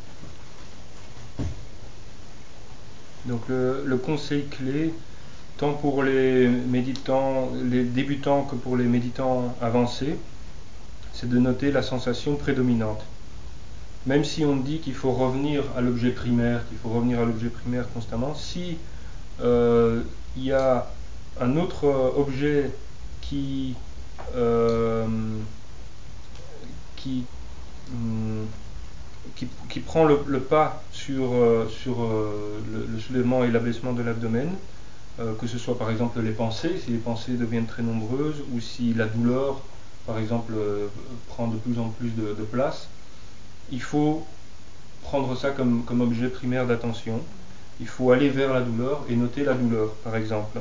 Donc le, conseil clé, tant pour les méditants, les débutants que pour les méditants avancés, c'est de noter la sensation prédominante. Même si on dit qu'il faut revenir à l'objet primaire, qu'il faut revenir à l'objet primaire constamment, si euh, il y a un autre objet qui, euh, hum, qui, qui prend le pas sur, euh, euh, le, soulèvement et l'abaissement de l'abdomen, euh, que ce soit par exemple les pensées, si les pensées deviennent très nombreuses, ou si la douleur, par exemple, prend de plus en plus de, place, il faut prendre ça comme, objet primaire d'attention. Il faut aller vers la douleur et noter la douleur, par exemple.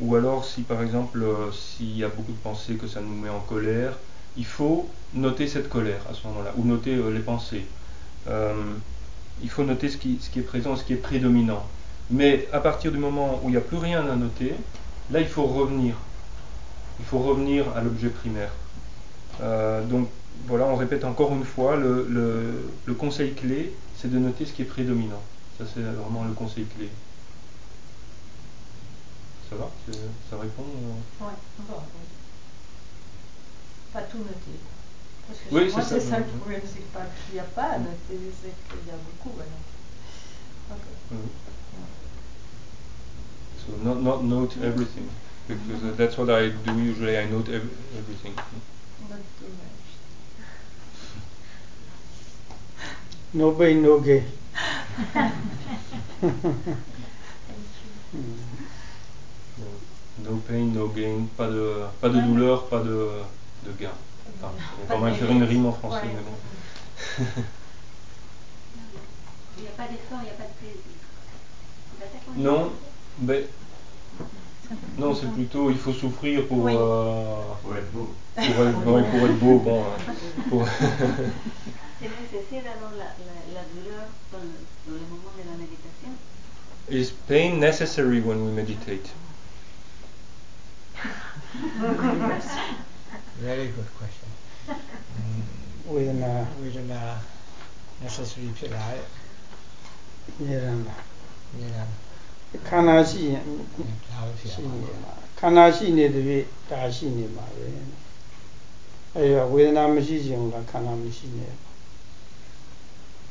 Ou alors, si par exemple, s'il y a beaucoup de pensées que ça nous met en colère, il faut noter cette colère à ce moment-là, ou noter les pensées. Il faut noter ce qui, est présent, ce qui est prédominant. Mais à partir du moment où il n'y a plus rien à noter, là, il faut revenir. Il faut revenir à l'objet primaire. Euh, donc voilà, on répète encore une fois, le, conseil clé, c'est de noter ce qui est prédominant. Ça, c'est vraiment le conseil clé. Ça va? Ça répond euh? Ouais, bon, oui. Pas tout noter. Parce que Oui, moi, c'est ça, ça le problème, c'est pas qu'il n'y a pas à noter, c'est qu'il y a beaucoup à noter. Ok. Mhm. So not, not note everything, because uh, that's what I do usually. I note ev- everything. Not too much. no pain no gain Thank you. No pain, no gain. Pas de, pas de douleur, pas de, de gain. Enfin, on va faire une rime en français, Ouais. mais bon. Il n'y a pas d'effort, il n'y a pas de plaisir. Non, ben, non, c'est plutôt il faut souffrir pour, Oui. euh, Pour être beau. pour, être, ouais, pour être beau. Bon, hein. Pour- C'est nécessaire alors la, la, la douleur dans le, dans le moment de la méditation Is pain necessary when we meditate? Very good question. Mm, ဝေဒနာ ဝေဒနာ necessary ဖြစ်လာတဲ့ ဉာဏ်လာ ဉာဏ် ခန္ဓာရှိရင် ဒါပဲဖြစ်ရ ရှိ ပါ နေ ဘူး မှာခန္ဓာရှိနေတဲ့ပြည့်ဒါရှိနေမှာပဲအဲဒီတော့ဝေဒနာမရှိခြင်းကခန္ဓာမရှိနေ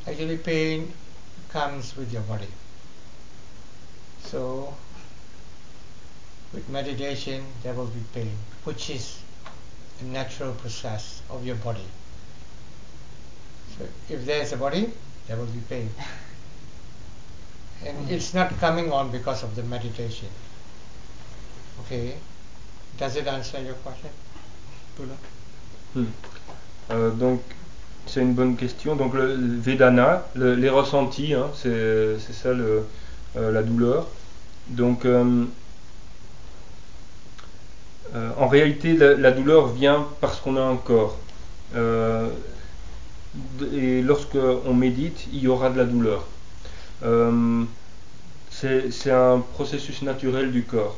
Actually pain comes with your body. So with meditation there will be pain, which is a natural process of your body. So if there is a body, there will be pain. And it's not coming on because of the meditation. Okay? Does it answer your question? Pula? Hmm. Euh, donc, c'est une bonne question. Donc, le, le Vedana, le- les ressentis, hein, c'est c'est ça le, euh, la douleur. Donc, euh, euh, en réalité, la, la douleur vient parce qu'on a un corps. Euh, et lorsque on médite, il y aura de la douleur. Euh, c'est un processus naturel du corps.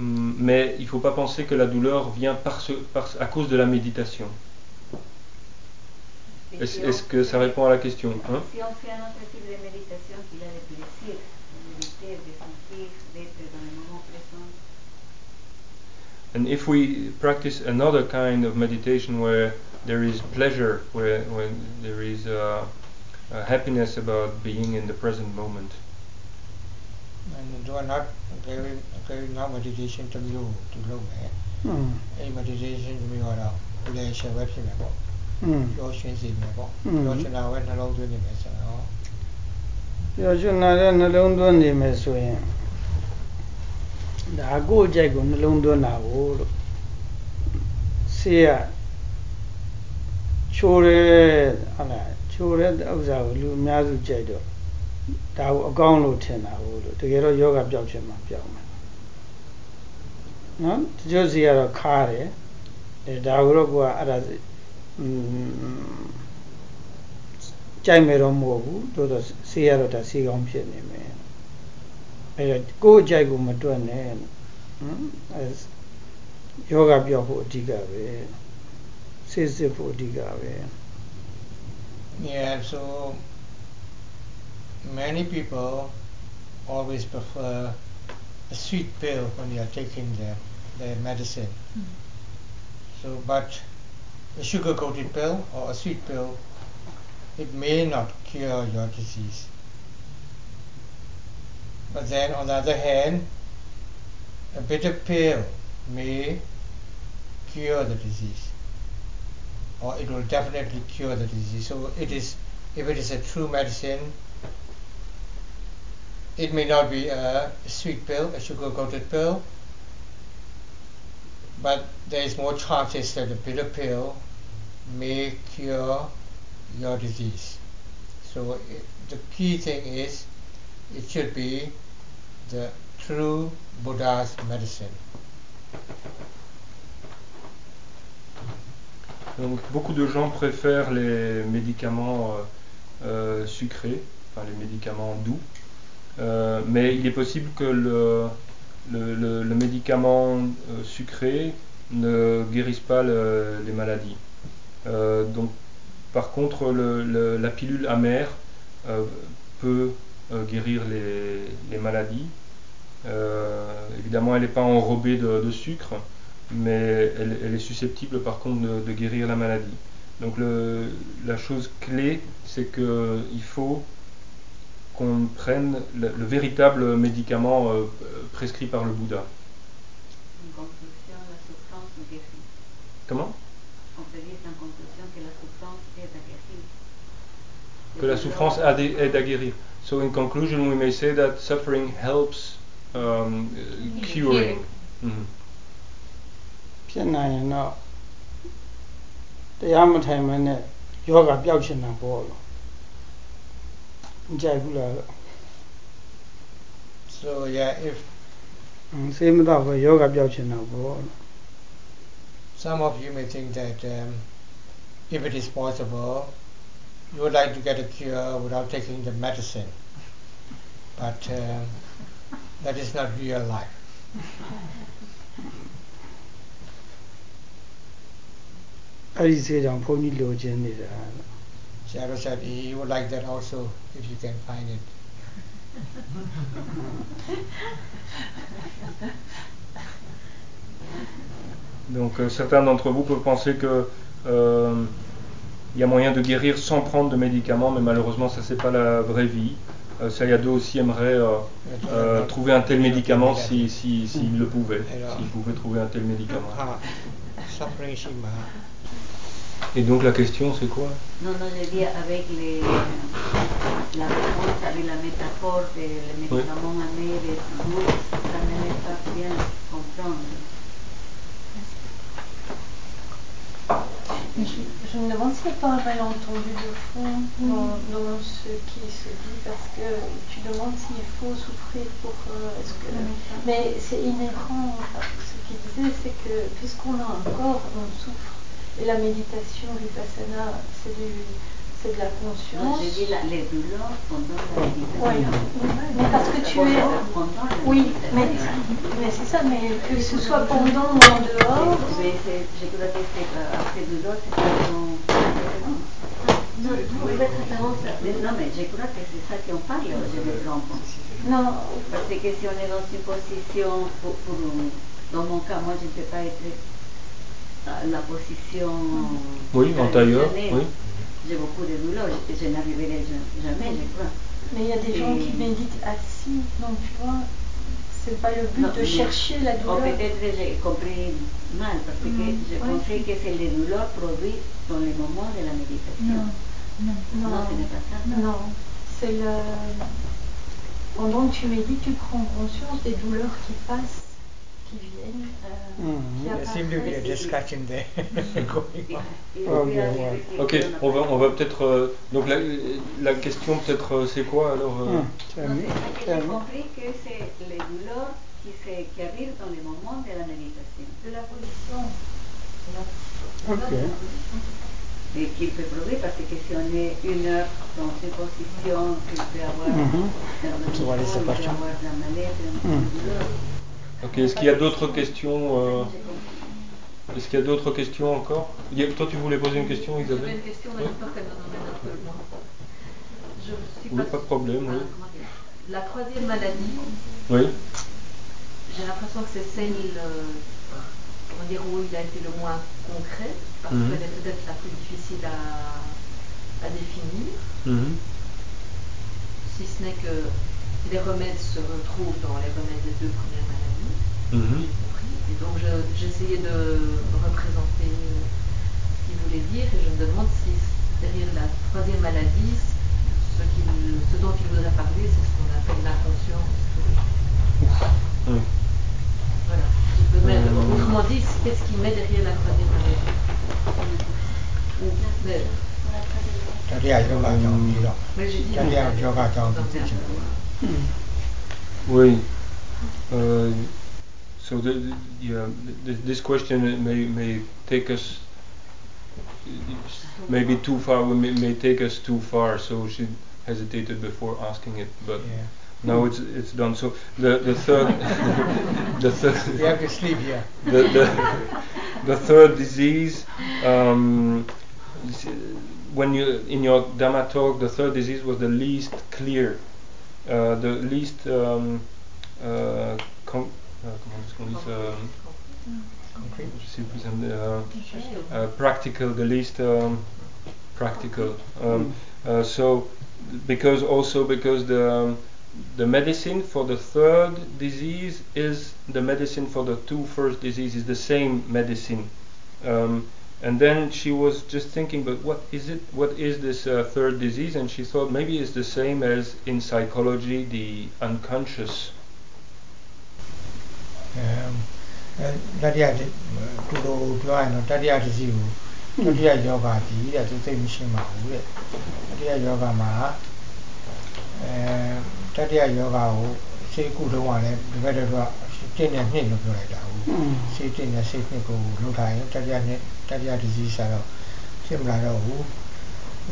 Hum, Mais il ne faut pas penser que la douleur vient par ce- par- à cause de la méditation. Est-ce que ça répond à la question hein? Si on fait un autre type de méditation qu'il a de plaisir, de méditer, de sentir, d'être dans le moment présent, And if we practice another kind of meditation where there is pleasure, where, where there is uh, uh, happiness about being in the present moment. And you are not carrying, carrying out meditation to you, to look eh? Mm. A meditation to me or a place of website. Mm. Your sense in the book. Your sense in the book. Your sense in the book. ရရှိနာတဲ့နှလုံးသွင်းနေမယ်ဆိုရင် ဒါကိုယ့်အကြိုက်ကိုနှလုံးသွင်းတာကိုလို့ဆေးရချိုးရဲဟုတ်လားချိုးတဲ့ဥစ္စာကိုလူအများစုကြိုက်တော့ဒါကိုအကောင်းလို့ထင်တာကိုလို့တကယ်တော့ယောဂပျောက်ချင်မှပျောက်မယ်နော်တချို့စီကတော့ခါတယ်အဲဒါကိုတော့ကိုကအဲ့ဒါอืมကြိုက်မယ်တော့မဟုတ်ဘူးသို့တော့ဆေးရတော့ဒါဆေးကောင်းဖြစ်နေမယ် အဲဒါကိုယ့်အကြိုက်ကိုမတွက်နဲ့ဟမ်အဲ ယောဂပြောက်ဖို့အဓိကပဲဆေးစစ်ဖို့အဓိကပဲ Yeah, so many people always prefer a sweet pill when they are taking their, their medicine. So, but a sugar coated pill or a sweet pill, it may not cure your disease. but then, on the other hand, a bitter pill may cure the disease, or it will definitely cure the disease. So, it is, if it is a true medicine, it may not be a sweet pill, a sugar coated pill, but there is more chances that the bitter pill may cure your disease. So it, the key thing is it should be the true Buddha's medicine. Beaucoup de gens préfèrent les médicaments euh, euh, sucrés, enfin les médicaments doux, Euh, mais il est possible que le, le- médicament sucré ne guérisse pas le- les maladies. Donc, par contre, la pilule amère peut guérir les, les maladies. Euh, évidemment, elle n'est pas enrobée de, de sucre, mais elle, elle est susceptible par contre de, de guérir la maladie. Donc le- la chose clé, c'est qu'il faut qu'on prenne le, le véritable médicament euh, prescrit par le Bouddha. En conclusion, la souffrance nous guérit. Comment? On peut dire en conclusion que la souffrance aide à guérir. Que la souffrance aide, aide à guérir. So in conclusion, we may say that suffering helps um, uh, curing. Mhm. ဖြစ်နိုင်ရင်တော့တရားမထိုင်မနဲ့ယောဂပျောက်ချင်တာပေါ့လို့မကြိုက်ဘူးလားလို့ So yeah, if ဟွန်းဆေးမတော့ပဲယောဂပျောက်ချင်တာပေါ့လို့ some of you may think that um, if it is possible, you would like to get a cure without taking the medicine, but uh, that is not real life. Shadow said he would like that also if you can find it. Donc euh, certains d'entre vous peuvent penser que euh, il y a moyen de guérir sans prendre de médicaments, mais malheureusement ça c'est pas la vraie vie. Euh, Sayadaw aussi aimerait euh, euh, trouver un tel médicament si, si, s'il le pouvait, s'il pouvait trouver un tel médicament. Ah. Et donc la question c'est quoi? Non, non, je dis avec les, la réponse, avec la métaphore des médicaments amers et doux, ça ne pas bien comprendre. Je, je me demande s'il n'y a pas un malentendu de fond dans, dans ce qui se dit parce que tu demandes s'il faut souffrir pour. euh, est-ce que, mais c'est inhérent. Ce qu'il disait, c'est que puisqu'on a un corps, on souffre. Et la méditation vipassana, c'est du, c'est de la conscience. je dis la- les douleurs pendant la Oui, méditation. mais parce que tu es. Oui, mais, mais c'est ça, mais que ce soit pendant ou en dehors. Mais c'est- je crois que c'est euh, après douleur, c'est pas vraiment. Non. Mais Non, mais je crois que c'est ça qu'on parle, je me trompe. Non, Parce que si on est dans une position, pour, pour- dans mon cas, moi je ne peux pas être à la position. Oui, en tailleur, traditionnelle. oui. J'ai beaucoup de douleurs, je, je n'arriverai ja- jamais, je crois. mais il y a des gens qui Et- méditent assis, donc tu vois, c'est pas le but Non, de chercher la Ou douleur. peut-être j'ai compris mal, parce que Mm, je oui. pensais que c'est les douleurs produites dans les moments de la méditation. Non. Non, ce n'est pas ça. Non, c'est le. Pendant que tu médites, tu prends conscience des douleurs qui passent, qui viennent, Mhm. qui There seemed to be a apparaissent. discussion there going Et- on. et Ok, on va, on va peut-être. euh, donc la, la question peut-être euh, c'est quoi alors euh, que j'ai compris que c'est les douleurs qui, se, qui arrivent dans les moments de la méditation. De la position. Ok. Et qu'il peut produire parce que si on est une heure dans une position, il peut avoir Mhm. un the il peut question? avoir un Ok, est-ce qu'il y a d'autres questions euh. Est-ce qu'il y a d'autres questions encore? A- Toi, tu voulais poser une question, J'avais Isabelle? une question, mais Oui. peur qu'elle nous emmène un peu loin. Je suis Oui, pas de problème, voilà, oui. La troisième maladie, Oui. j'ai l'impression que c'est celle, euh, comment dire, où il a été le moins concret, parce Mhm. qu'elle est peut-être la plus difficile à, à définir, Mhm. si ce n'est que les remèdes se retrouvent dans les remèdes des deux premières maladies. Mmh. Et donc j'essayais de représenter euh, ce qu'il voulait dire et je me demande si derrière la troisième maladie, ce, dont il voudrait parler, c'est ce qu'on appelle l'inconscience. Mmh. Voilà. Euh. Autrement dit, qu'est-ce qu'il met derrière la troisième maladie? Ou, mais, hmm. oui. Euh, so the, yeah, th- this question may may take us maybe too far. We may, may take us too far. So she hesitated before asking it, but Yeah. now it's it's done. So the the third the third You have to sleep here. the, the, the third disease, um, when you in your Dhamma talk, the third disease was the least clear, uh, the least um, uh, com- comment est-ce qu'on dit ça, Concrete. je sais plus, uh, uh, practical, the least um, practical. Um, uh, so, because also because the um, the medicine for the third disease is the medicine for the two first diseases, the same medicine. Um, and then she was just thinking, but what is it? What is this uh, third disease? And she thought maybe it's the same as in psychology, the unconscious. အဲတတိယဒီတူတူပြောရရင်တော့တတိယတစ်စီကိုတတိယယောဂဒီတဲ့သူသိမရှင်းပါဘူးတဲ့တတိယယောဂမှာအဲတတိယယောဂကိုစိတ်ကုလုံးကလည်းဒီဘက်တော့တင့်နဲ့နှစ်လို့ပြောလိုက်တာဟုတ်စိတ်တင့်နဲ့စိတ်နှစ်ကိုလှုပ်ထားရင်တတိယနှစ်တတိယတစ်စီဆိုတော့ဖြစ်မလာတော့ဘူး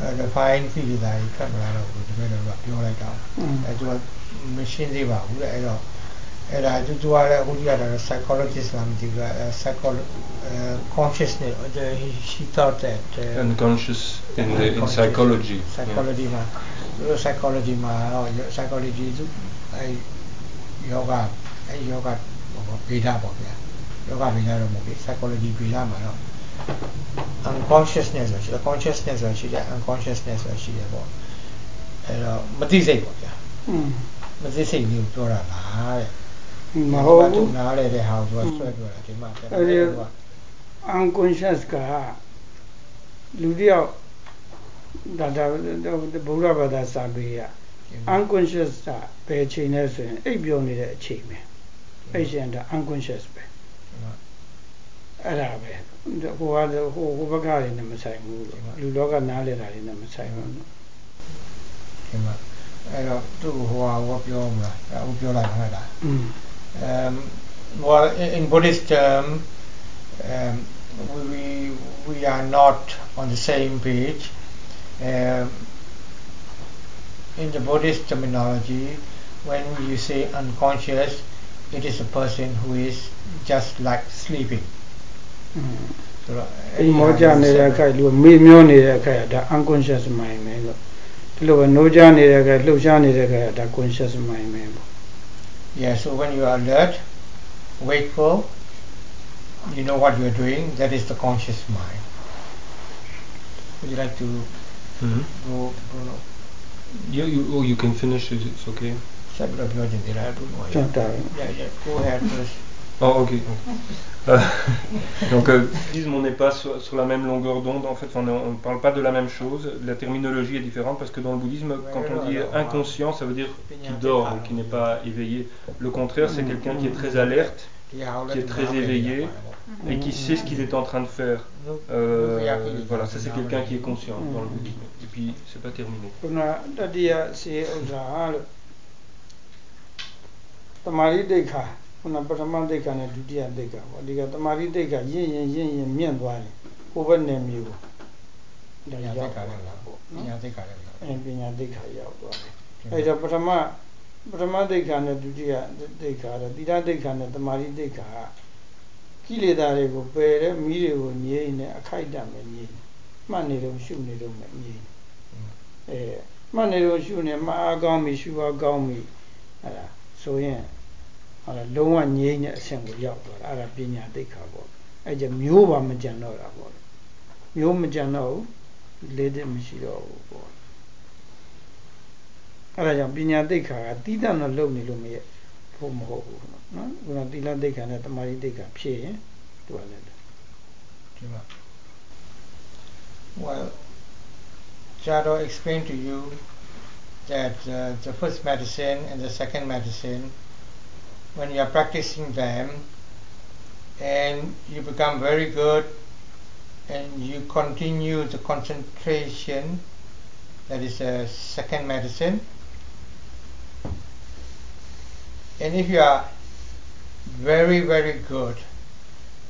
အဲ refine ဖြစ်နေတာကြီးဖတ်မလာတော့ဘူးဒီဘက်တော့ပြောလိုက်တာအဲသူကမရှင်းသေးပါဘူးတဲ့အဲ့တော့ အဲ့ဒါသူသူကလည်းအခုကြည့်ရတာ psychologist လားမသိဘူးအဲ psycho consciousness he she thought that uh, Unconscious in the in unconscious psychology. yeah. psychology မှာသူတို့ psychology မှာတော့ psychology သူအဲယောဂအဲယောဂဗေဒပေါ့ဗျာယောဂဗေဒတော့မဟုတ်ဘူး psychology ဗေဒမှာတော့ unconsciousness ဆိုရှိတယ် consciousness ဆိုရှိတယ် unconsciousness ဆိုရှိတယ်ပေါ့အဲ့တော့မသိစိတ်ပေါ့ဗျာอืมမသိစိတ်လေးကိုပြောတာလားတဲ့ မဟုတ်သူဘူးနားလေတဲ့ဟာကိုသူကဆွဲပြောတာဒီမှာအဲ့ဒီသူက unconscious ကလူတယောက်ဒါဒါဘုရားဘာသာစာပေရ unconscious ကဘယ်အချိန်လဲဆိုရင်အိပ်ပျော်နေတဲ့အချိန်ပဲအဲ့ရှင်က unconscious ပဲအဲ့ဒါပဲဟိုကဟိုဟိုဘက်ကတွေနဲ့မဆိုင်ဘူးလူလောကနားလည်တာတွေနဲ့မဆိုင်ဘူးနော်ဒီမှာအဲ့တော့သူ့ကိုဟိုဟာဟိုကပြောမလားအဲ့ဟိုပြောလိုက်မှာလားอืม um well in, in buddhist term um we, we we are not on the same page um in the buddhist terminology when you say unconscious it is a person who is just like sleeping อืม ဆိုတော့ အိမ်မောကြနေတဲ့အခါလူမေ့မျောနေတဲ့အခါဒါ unconscious mind ပဲလို့ဒီလိုပဲနိုးကြနေတဲ့အခါလှုပ်ရှားနေတဲ့အခါဒါ conscious mind ပဲပေါ့ yeah, so when you are alert, wakeful, you know what you are doing, that is the conscious mind. Would you like to mm-hmm. go, Bruno? Yeah, you, oh, you can finish it, it's okay. Yeah, yeah, go ahead first. Oh, ok. Euh, donc, euh, bouddhisme, on n'est pas sur, sur la même longueur d'onde. En fait, on ne parle pas de la même chose. La terminologie est différente parce que dans le bouddhisme, quand on dit alors, inconscient, ça veut dire qui dort qui n'est pas éveillé. Le contraire, c'est quelqu'un qui est très alerte qui est très éveillé et qui sait ce qu'il est en train de faire. Euh, voilà, ça c'est quelqu'un qui est conscient dans le bouddhisme. Et puis, c'est pas terminé. ခုနတတိယစေဥစ္စာလို့တမာရိတိတ်ခါခုနပထမတိတ်ခါနဲ့ဒုတိယတိတ်ခါပေါ့ဒီကတမာရိတိတ်ခါရင့်ရင်ရင့်ရင်မြင့်သွားရင်ဟိုဘက်နယ်မျိုးဒါရောက်သွားတာပေါ့နော် Yeah, I think I know. အဲပညာတိတ်ခါရောက်သွားတယ်အဲဒါပထမပထမတိတ်ခါနဲ့ဒုတိယတိတ်ခါတော့တိရတိတ်ခါနဲ့တမာရိတိတ်ခါကကိလေသာတွေကိုပယ်တဲ့မိတွေကိုငြိမ့်နေအခိုက်အတန့်ပဲငြိမ့်နေမှတ်နေတော့ရှုနေတော့မငြိမ့်အဲမှတ်နေတော့ရှုနေမှတ်အားကောင်းပြီရှုအားကောင်းပြီအဲ့ဒါဆိုရင် အဲ့ဒါလုံးဝငြိမ့်တဲ့အဆင့်ကိုရောက်သွားတာအဲ့ဒါပညာသိက္ခာပေါ့အဲ့ကျမျိုးပါမကြံတော့တာပေါ့မျိုးမကြံတော့ဘူးလေးတဲ့မရှိတော့ဘူးပေါ့အဲ့ဒါကြောင့်ပညာသိက္ခာကတိတ္တတော့လုံနေလို့မရဖို့မဟုတ်ဘူးနော်ခုနသီလသိက္ခာနဲ့တမာရီသိက္ခာဖြည့်ရင်သူကလည်း Well, Jado explained to you that uh, the first medicine and the second medicine, when you are practicing them and you become very good and you continue the concentration, that is a second medicine, and if you are very, very good,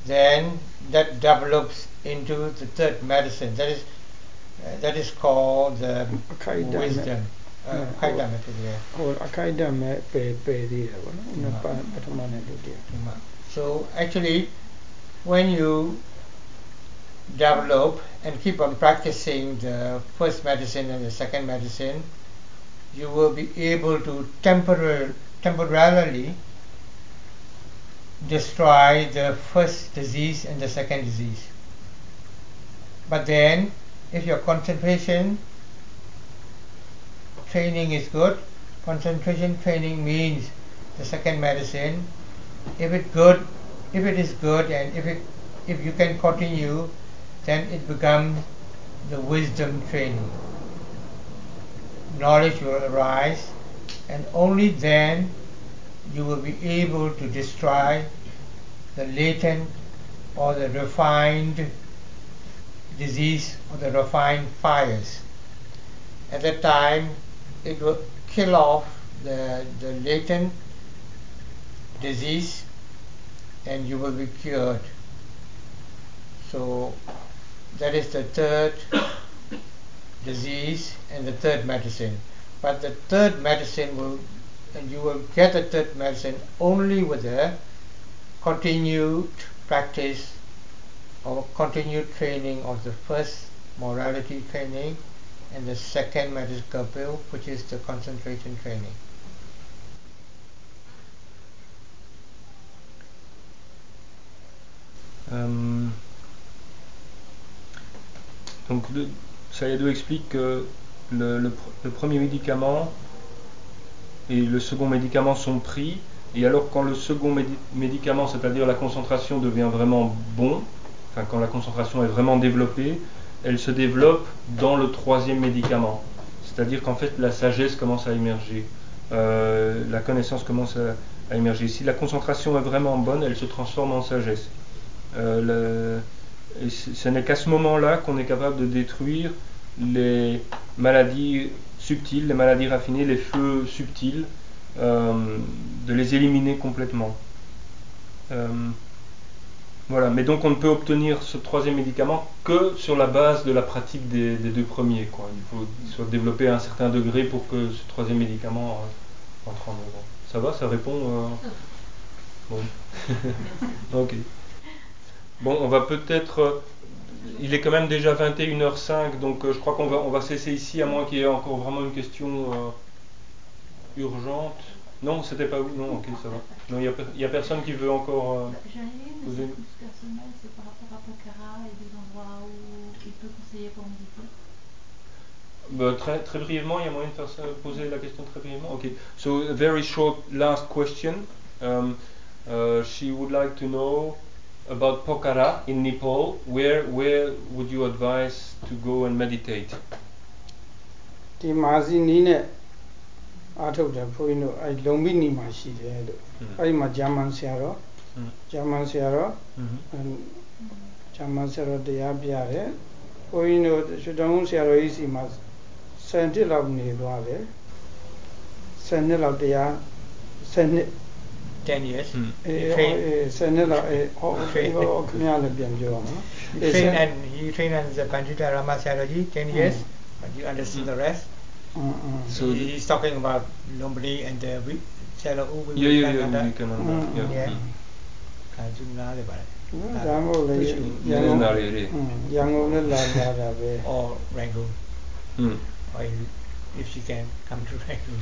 then that develops into the third medicine. That is, uh, that is called the Akaida wisdom. වුණා උන so actually when you develop and keep on practicing the first medicine and the second medicine you will be able to temporarily destroy the first disease and the second disease. But then if your concentration training is good, concentration training means the second medicine. If it good, if it is good, and if it if you can continue, then it becomes the wisdom training. Knowledge will arise, and only then you will be able to destroy the latent or the refined disease or the refined fires. At that time, it will kill off the, the latent disease and you will be cured. So that is the third disease and the third medicine. But the third medicine will, and you will get the third medicine only with the continued practice or continued training of the first morality training and the second medical bill, which is the concentration training. Euh, donc, le, Sayado explique que le, le pr- le premier médicament et le second médicament sont pris, et alors quand le second médi- médicament, c'est-à-dire la concentration, devient vraiment bon, enfin quand la concentration est vraiment développée, elle se développe dans le troisième médicament. C'est-à-dire qu'en fait la sagesse commence à émerger, euh, la connaissance commence à, émerger. Si la concentration est vraiment bonne, elle se transforme en sagesse. Euh, ce n'est qu'à ce moment-là qu'on est capable de détruire les maladies subtiles, les maladies raffinées, les feux subtils, euh, de les éliminer complètement. Voilà, mais donc on ne peut obtenir ce troisième médicament que sur la base de la pratique des, deux premiers. Quoi. Il faut qu'il soit développé à un certain degré pour que ce troisième médicament euh, entre en œuvre. Ça va, ça répond euh, Bon. ok. Bon, on va peut-être. euh, il est quand même déjà 21h05, donc je crois qu'on va, on va cesser ici, à moins qu'il y ait encore vraiment une question urgente. Non, c'était pas vous Non, ok, ça va. Non, il n'y a, per- il y a personne qui veut encore. euh, J'en ai une, mais Vous c'est avez- plus personnel, c'est par rapport à Pokhara et des endroits où il peut conseiller pour méditer. Bah, très, très brièvement, il y a moyen de faire ça, poser la question très brièvement. Ok. So a very short last question. Um, uh, she would like to know about Pokhara in Nepal. Where where would you advise to go and meditate? ဒီမာစီနီးနဲ့ အားထုတ်တယ်ဘုန်းကြီးတို့အဲလုံမိနီမှာရှိတယ်လို့ Mm. အဲဒီမှာဂျာမန်ဆရာတော် Mm. ဂျာမန်ဆရာတော် Mhm. အမ်ဂျာမန်ဆရာတော်တရားပြတယ်ဘုန်းကြီးတို့ရွှေတောင်ကုန်းဆရာတော်ကြီးစီမှာ10နှစ်လောက်နေသွားတယ်10နှစ်လောက်တရား10နှစ်10 years. Mm. အေး He အေး trained, 10နှစ်လောက်အေးဟော Train. ဟောခင်ဗျားလည်းပြန်ပြောအောင်နော် he အေး trained 10 and he trained as a Pandita Rama Sayadaw 10 years, but you understand the rest. So he's talking about and the Or Rangoon. Mm. Rangoon.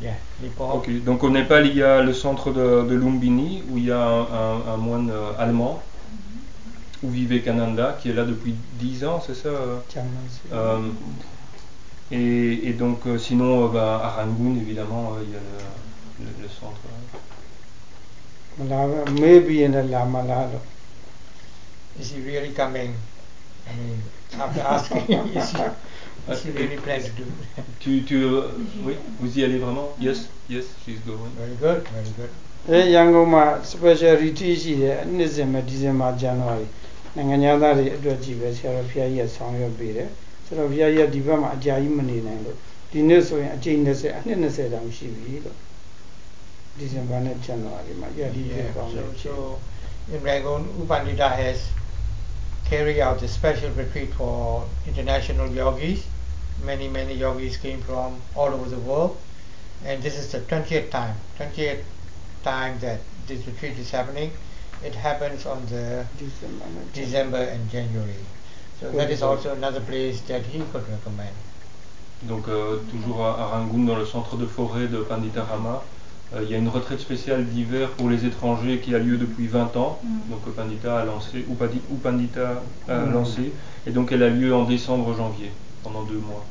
Yeah, okay. Donc au Népal, il y a le centre de, de Lumbini où il y a un, moine euh, allemand où vivait Kananda qui est là depuis 10 ans, c'est ça. Euh? et, et donc, euh, sinon, euh, bah, à Rangoon, évidemment, euh, il y a le, le- le centre. hein. မလာပဲမေးပြီးရင်လည်းလာမလားလို့ Is he really coming? I mean, after asking, is he, is he really planning to do? Tu, tu, euh, oui, vous y allez vraiment Yes, yes, she's going. Very good, very good. အဲရန်ကုန်မှာ special retreat ရှိတယ်အနှစ်စဉ်ပဲဒီဇင်ဘာဇန်နဝါရီနိုင်ငံသားတွေအတွက်ကြည့်ပဲဆရာတော်ဘုရားကြီးကဆောင်ရွက်ပေးတယ် ဆရာတော်ဘုရားကြီးကဒီဘက်မှာအကြာကြီးမနေနိုင်လို့ဒီနေ့ဆိုရင်အချိန်20အနှစ်20တောင်ရှိပြီလို့ဒီဇင်ဘာနဲ့ဇန်နဝါရီမှာရည်ရည် Yeah, ကောင်းတယ် so, so in Rangoon, Upandita has carried out a special retreat for international yogis. Many, many yogis came from all over the world. And this is the 20th time, 20th time that this retreat is happening. It happens on the ဒီဇင်ဘာနဲ့ December and January. So that is also another place that he could recommend. Donc euh, toujours à, Rangoon, dans le centre de forêt de Panditarama, euh, il y a une retraite spéciale d'hiver pour les étrangers qui a lieu depuis 20 ans. Mm. Donc Pandita a lancé, ou, Padi, Pandita a mm. lancé, et donc elle a lieu en décembre-janvier, pendant deux mois.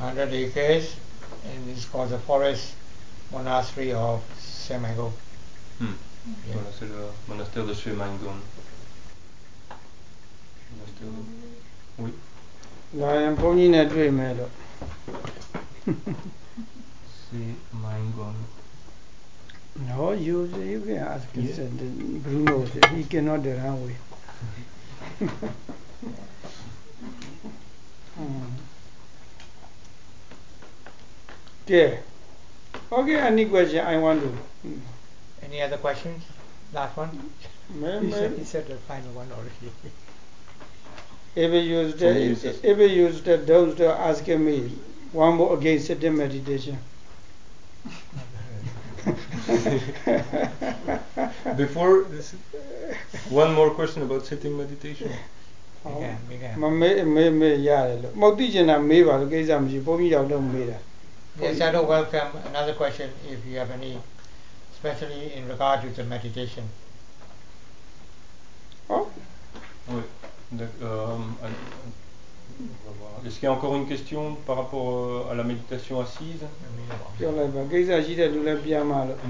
100 acres, and it's called the forest monastery of Semango. Mm. Yeah. Voilà, c'est le monastère de Semango. Monastère de- Oui. လာရင်ဘုန်းကြီးနဲ့တွေ့မယ်လို့ Shemangon. No, you you can ask Yeah. yeah. Bruno. He cannot run away. Hmm. Yeah. Okay, any question I want to. Any other questions? Last one? May, He said, he may, said the final one already. if you use For me, the, it's just- if you use the those to ask me one more again sitting meditation. Before this, one more question about sitting meditation. Yeah, yeah. မမေးမေးမေးရတယ်လို့မဟုတ်သိချင်တာမေးပါလို့ကိစ္စမရှိဘုန်းကြီးရောက်တော့မေးတာ Yes, I don't welcome another question if you have any, especially in regard to the meditation. ဟော Euh, euh, Est-ce qu'il y a encore une question par rapport euh, à la méditation assise? Une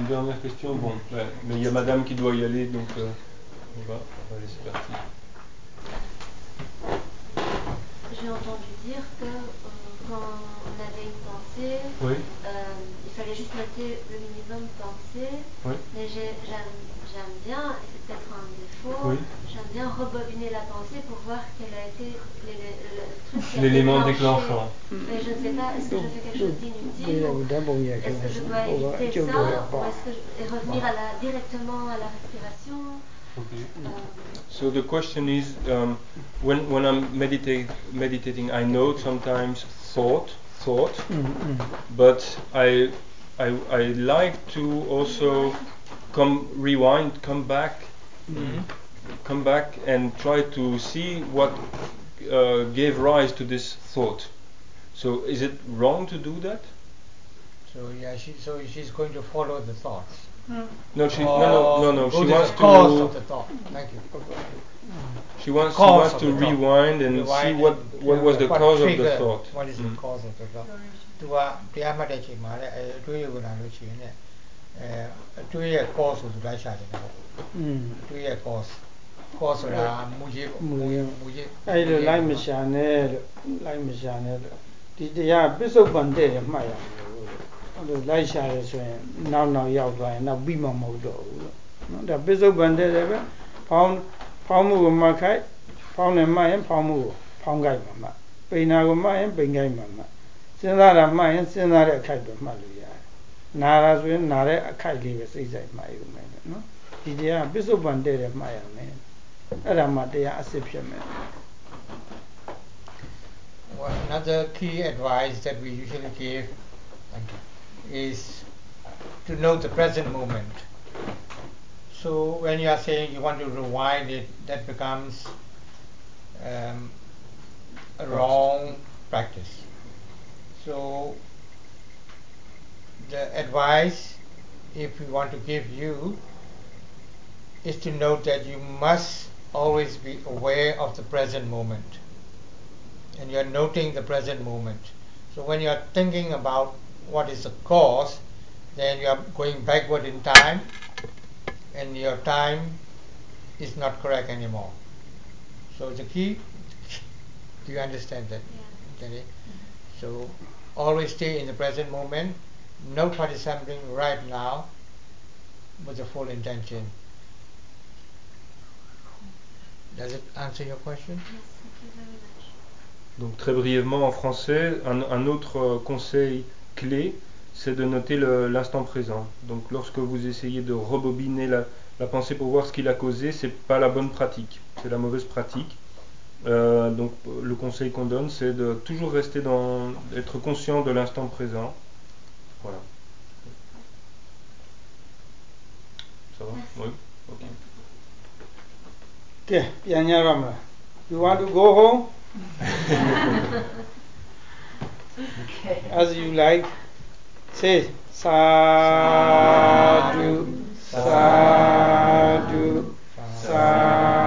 dernière question, bon, mais il y a madame qui doit y aller, donc on, va, on va laisser partir. J'ai entendu dire que quand on avait une pensée, euh, il fallait juste noter le minimum de pensée. Mais j'aime bien, et c'est peut-être un défaut, j'aime bien rebobiner la pensée pour voir quel a été l'élément déclenchant. Mais je ne sais pas, est-ce que je fais quelque chose d'inutile Est-ce que je dois éviter ça ou est-ce que et revenir directement à la respiration euh. So the question is, um, when when I'm meditating, I note sometimes thought, thought, mm, mm. but I, I I like to also come rewind, come back, mm-hmm. come back and try to see what uh, gave rise to this thought. So is it wrong to do that? So yeah, she, so she's going to follow the thoughts. Hmm. No, she no no no no. She go to wants the cause to of the thought. Thank you. she wants she Cause wants of to the thought. rewind and see Rewind what and- what was the what cause of the triggered- thought. What is the Mm. cause of the thought? သူကတရားမှတ်တဲ့ချိန်မှာလည်းအဲအတွေးကိုလာလို့ရှိရင်လည်းအဲအတွေးရဲ့ cause ကိုသူလိုက်ရှာတယ်ပေါ့ อืม အတွေးရဲ့ cause cause ဆိုတာမူရင်းပေါ့ မူရင်း မူရင်း အဲ့လိုလိုက်မရှာနဲ့လို့လိုက်မရှာနဲ့လို့ဒီတရားပစ္စုပန်တဲ့တယ်မှတ်ရမယ်လို့အဲ့လိုလိုက်ရှာတယ်ဆိုရင်နောက်နောက်ရောက်သွားရင်နောက်ပြီးမှမဟုတ်တော့ဘူးလို့နော်ဒါပစ္စုပန်တဲ့တယ်ပဲဖောင်း ဖောင်းမှုကိုမှတ်ခိုက်ဖောင်းတယ်မှတ်ရင်ဖောင်းမှုကိုဖောင်းခိုက်မှမှတ်ပိန်နာကိုမှတ်ရင်ပိန်ခိုက်မှမှတ်စဉ်းစားတာမှတ်ရင်စဉ်းစားတဲ့အခိုက်ပဲမှတ်လို့ရတယ်နာတာဆိုရင်နာတဲ့အခိုက်လေးပဲစိတ်ဆိုင်မှတ်ယူမယ်နော်ဒီတရားပစ္စုပန်တဲ့တယ်မှတ်ရမယ်အဲ့ဒါမှတရားအစစ်ဖြစ်မယ် Well, another key advice that we usually give is to note the present moment. So when you are saying you want to rewind it, that becomes um, a wrong practice. So the advice, if we want to give you, is to note that you must always be aware of the present moment. And you're noting the present moment. So when you're thinking about what is the cause, then you are going backward in time and your time is not correct anymore. So the key, do you understand that? Yeah. Jenny? Mm-hmm. So always stay in the present moment, know what is happening right now with the full intention. Does it answer your question? Yes, thank you very much. Donc très brièvement en français, un, un autre euh, conseil clé, c'est de noter l'instant présent. Donc lorsque vous essayez de rebobiner la, pensée pour voir ce qu'il a causé, c'est pas la bonne pratique, c'est la mauvaise pratique. Euh, donc le conseil qu'on donne, c'est de toujours rester dans, être conscient de l'instant présent. Voilà. Ça va? Oui. Okay. okay. You want to go home? okay. As you like. seis. Sadu, sadu, sadu.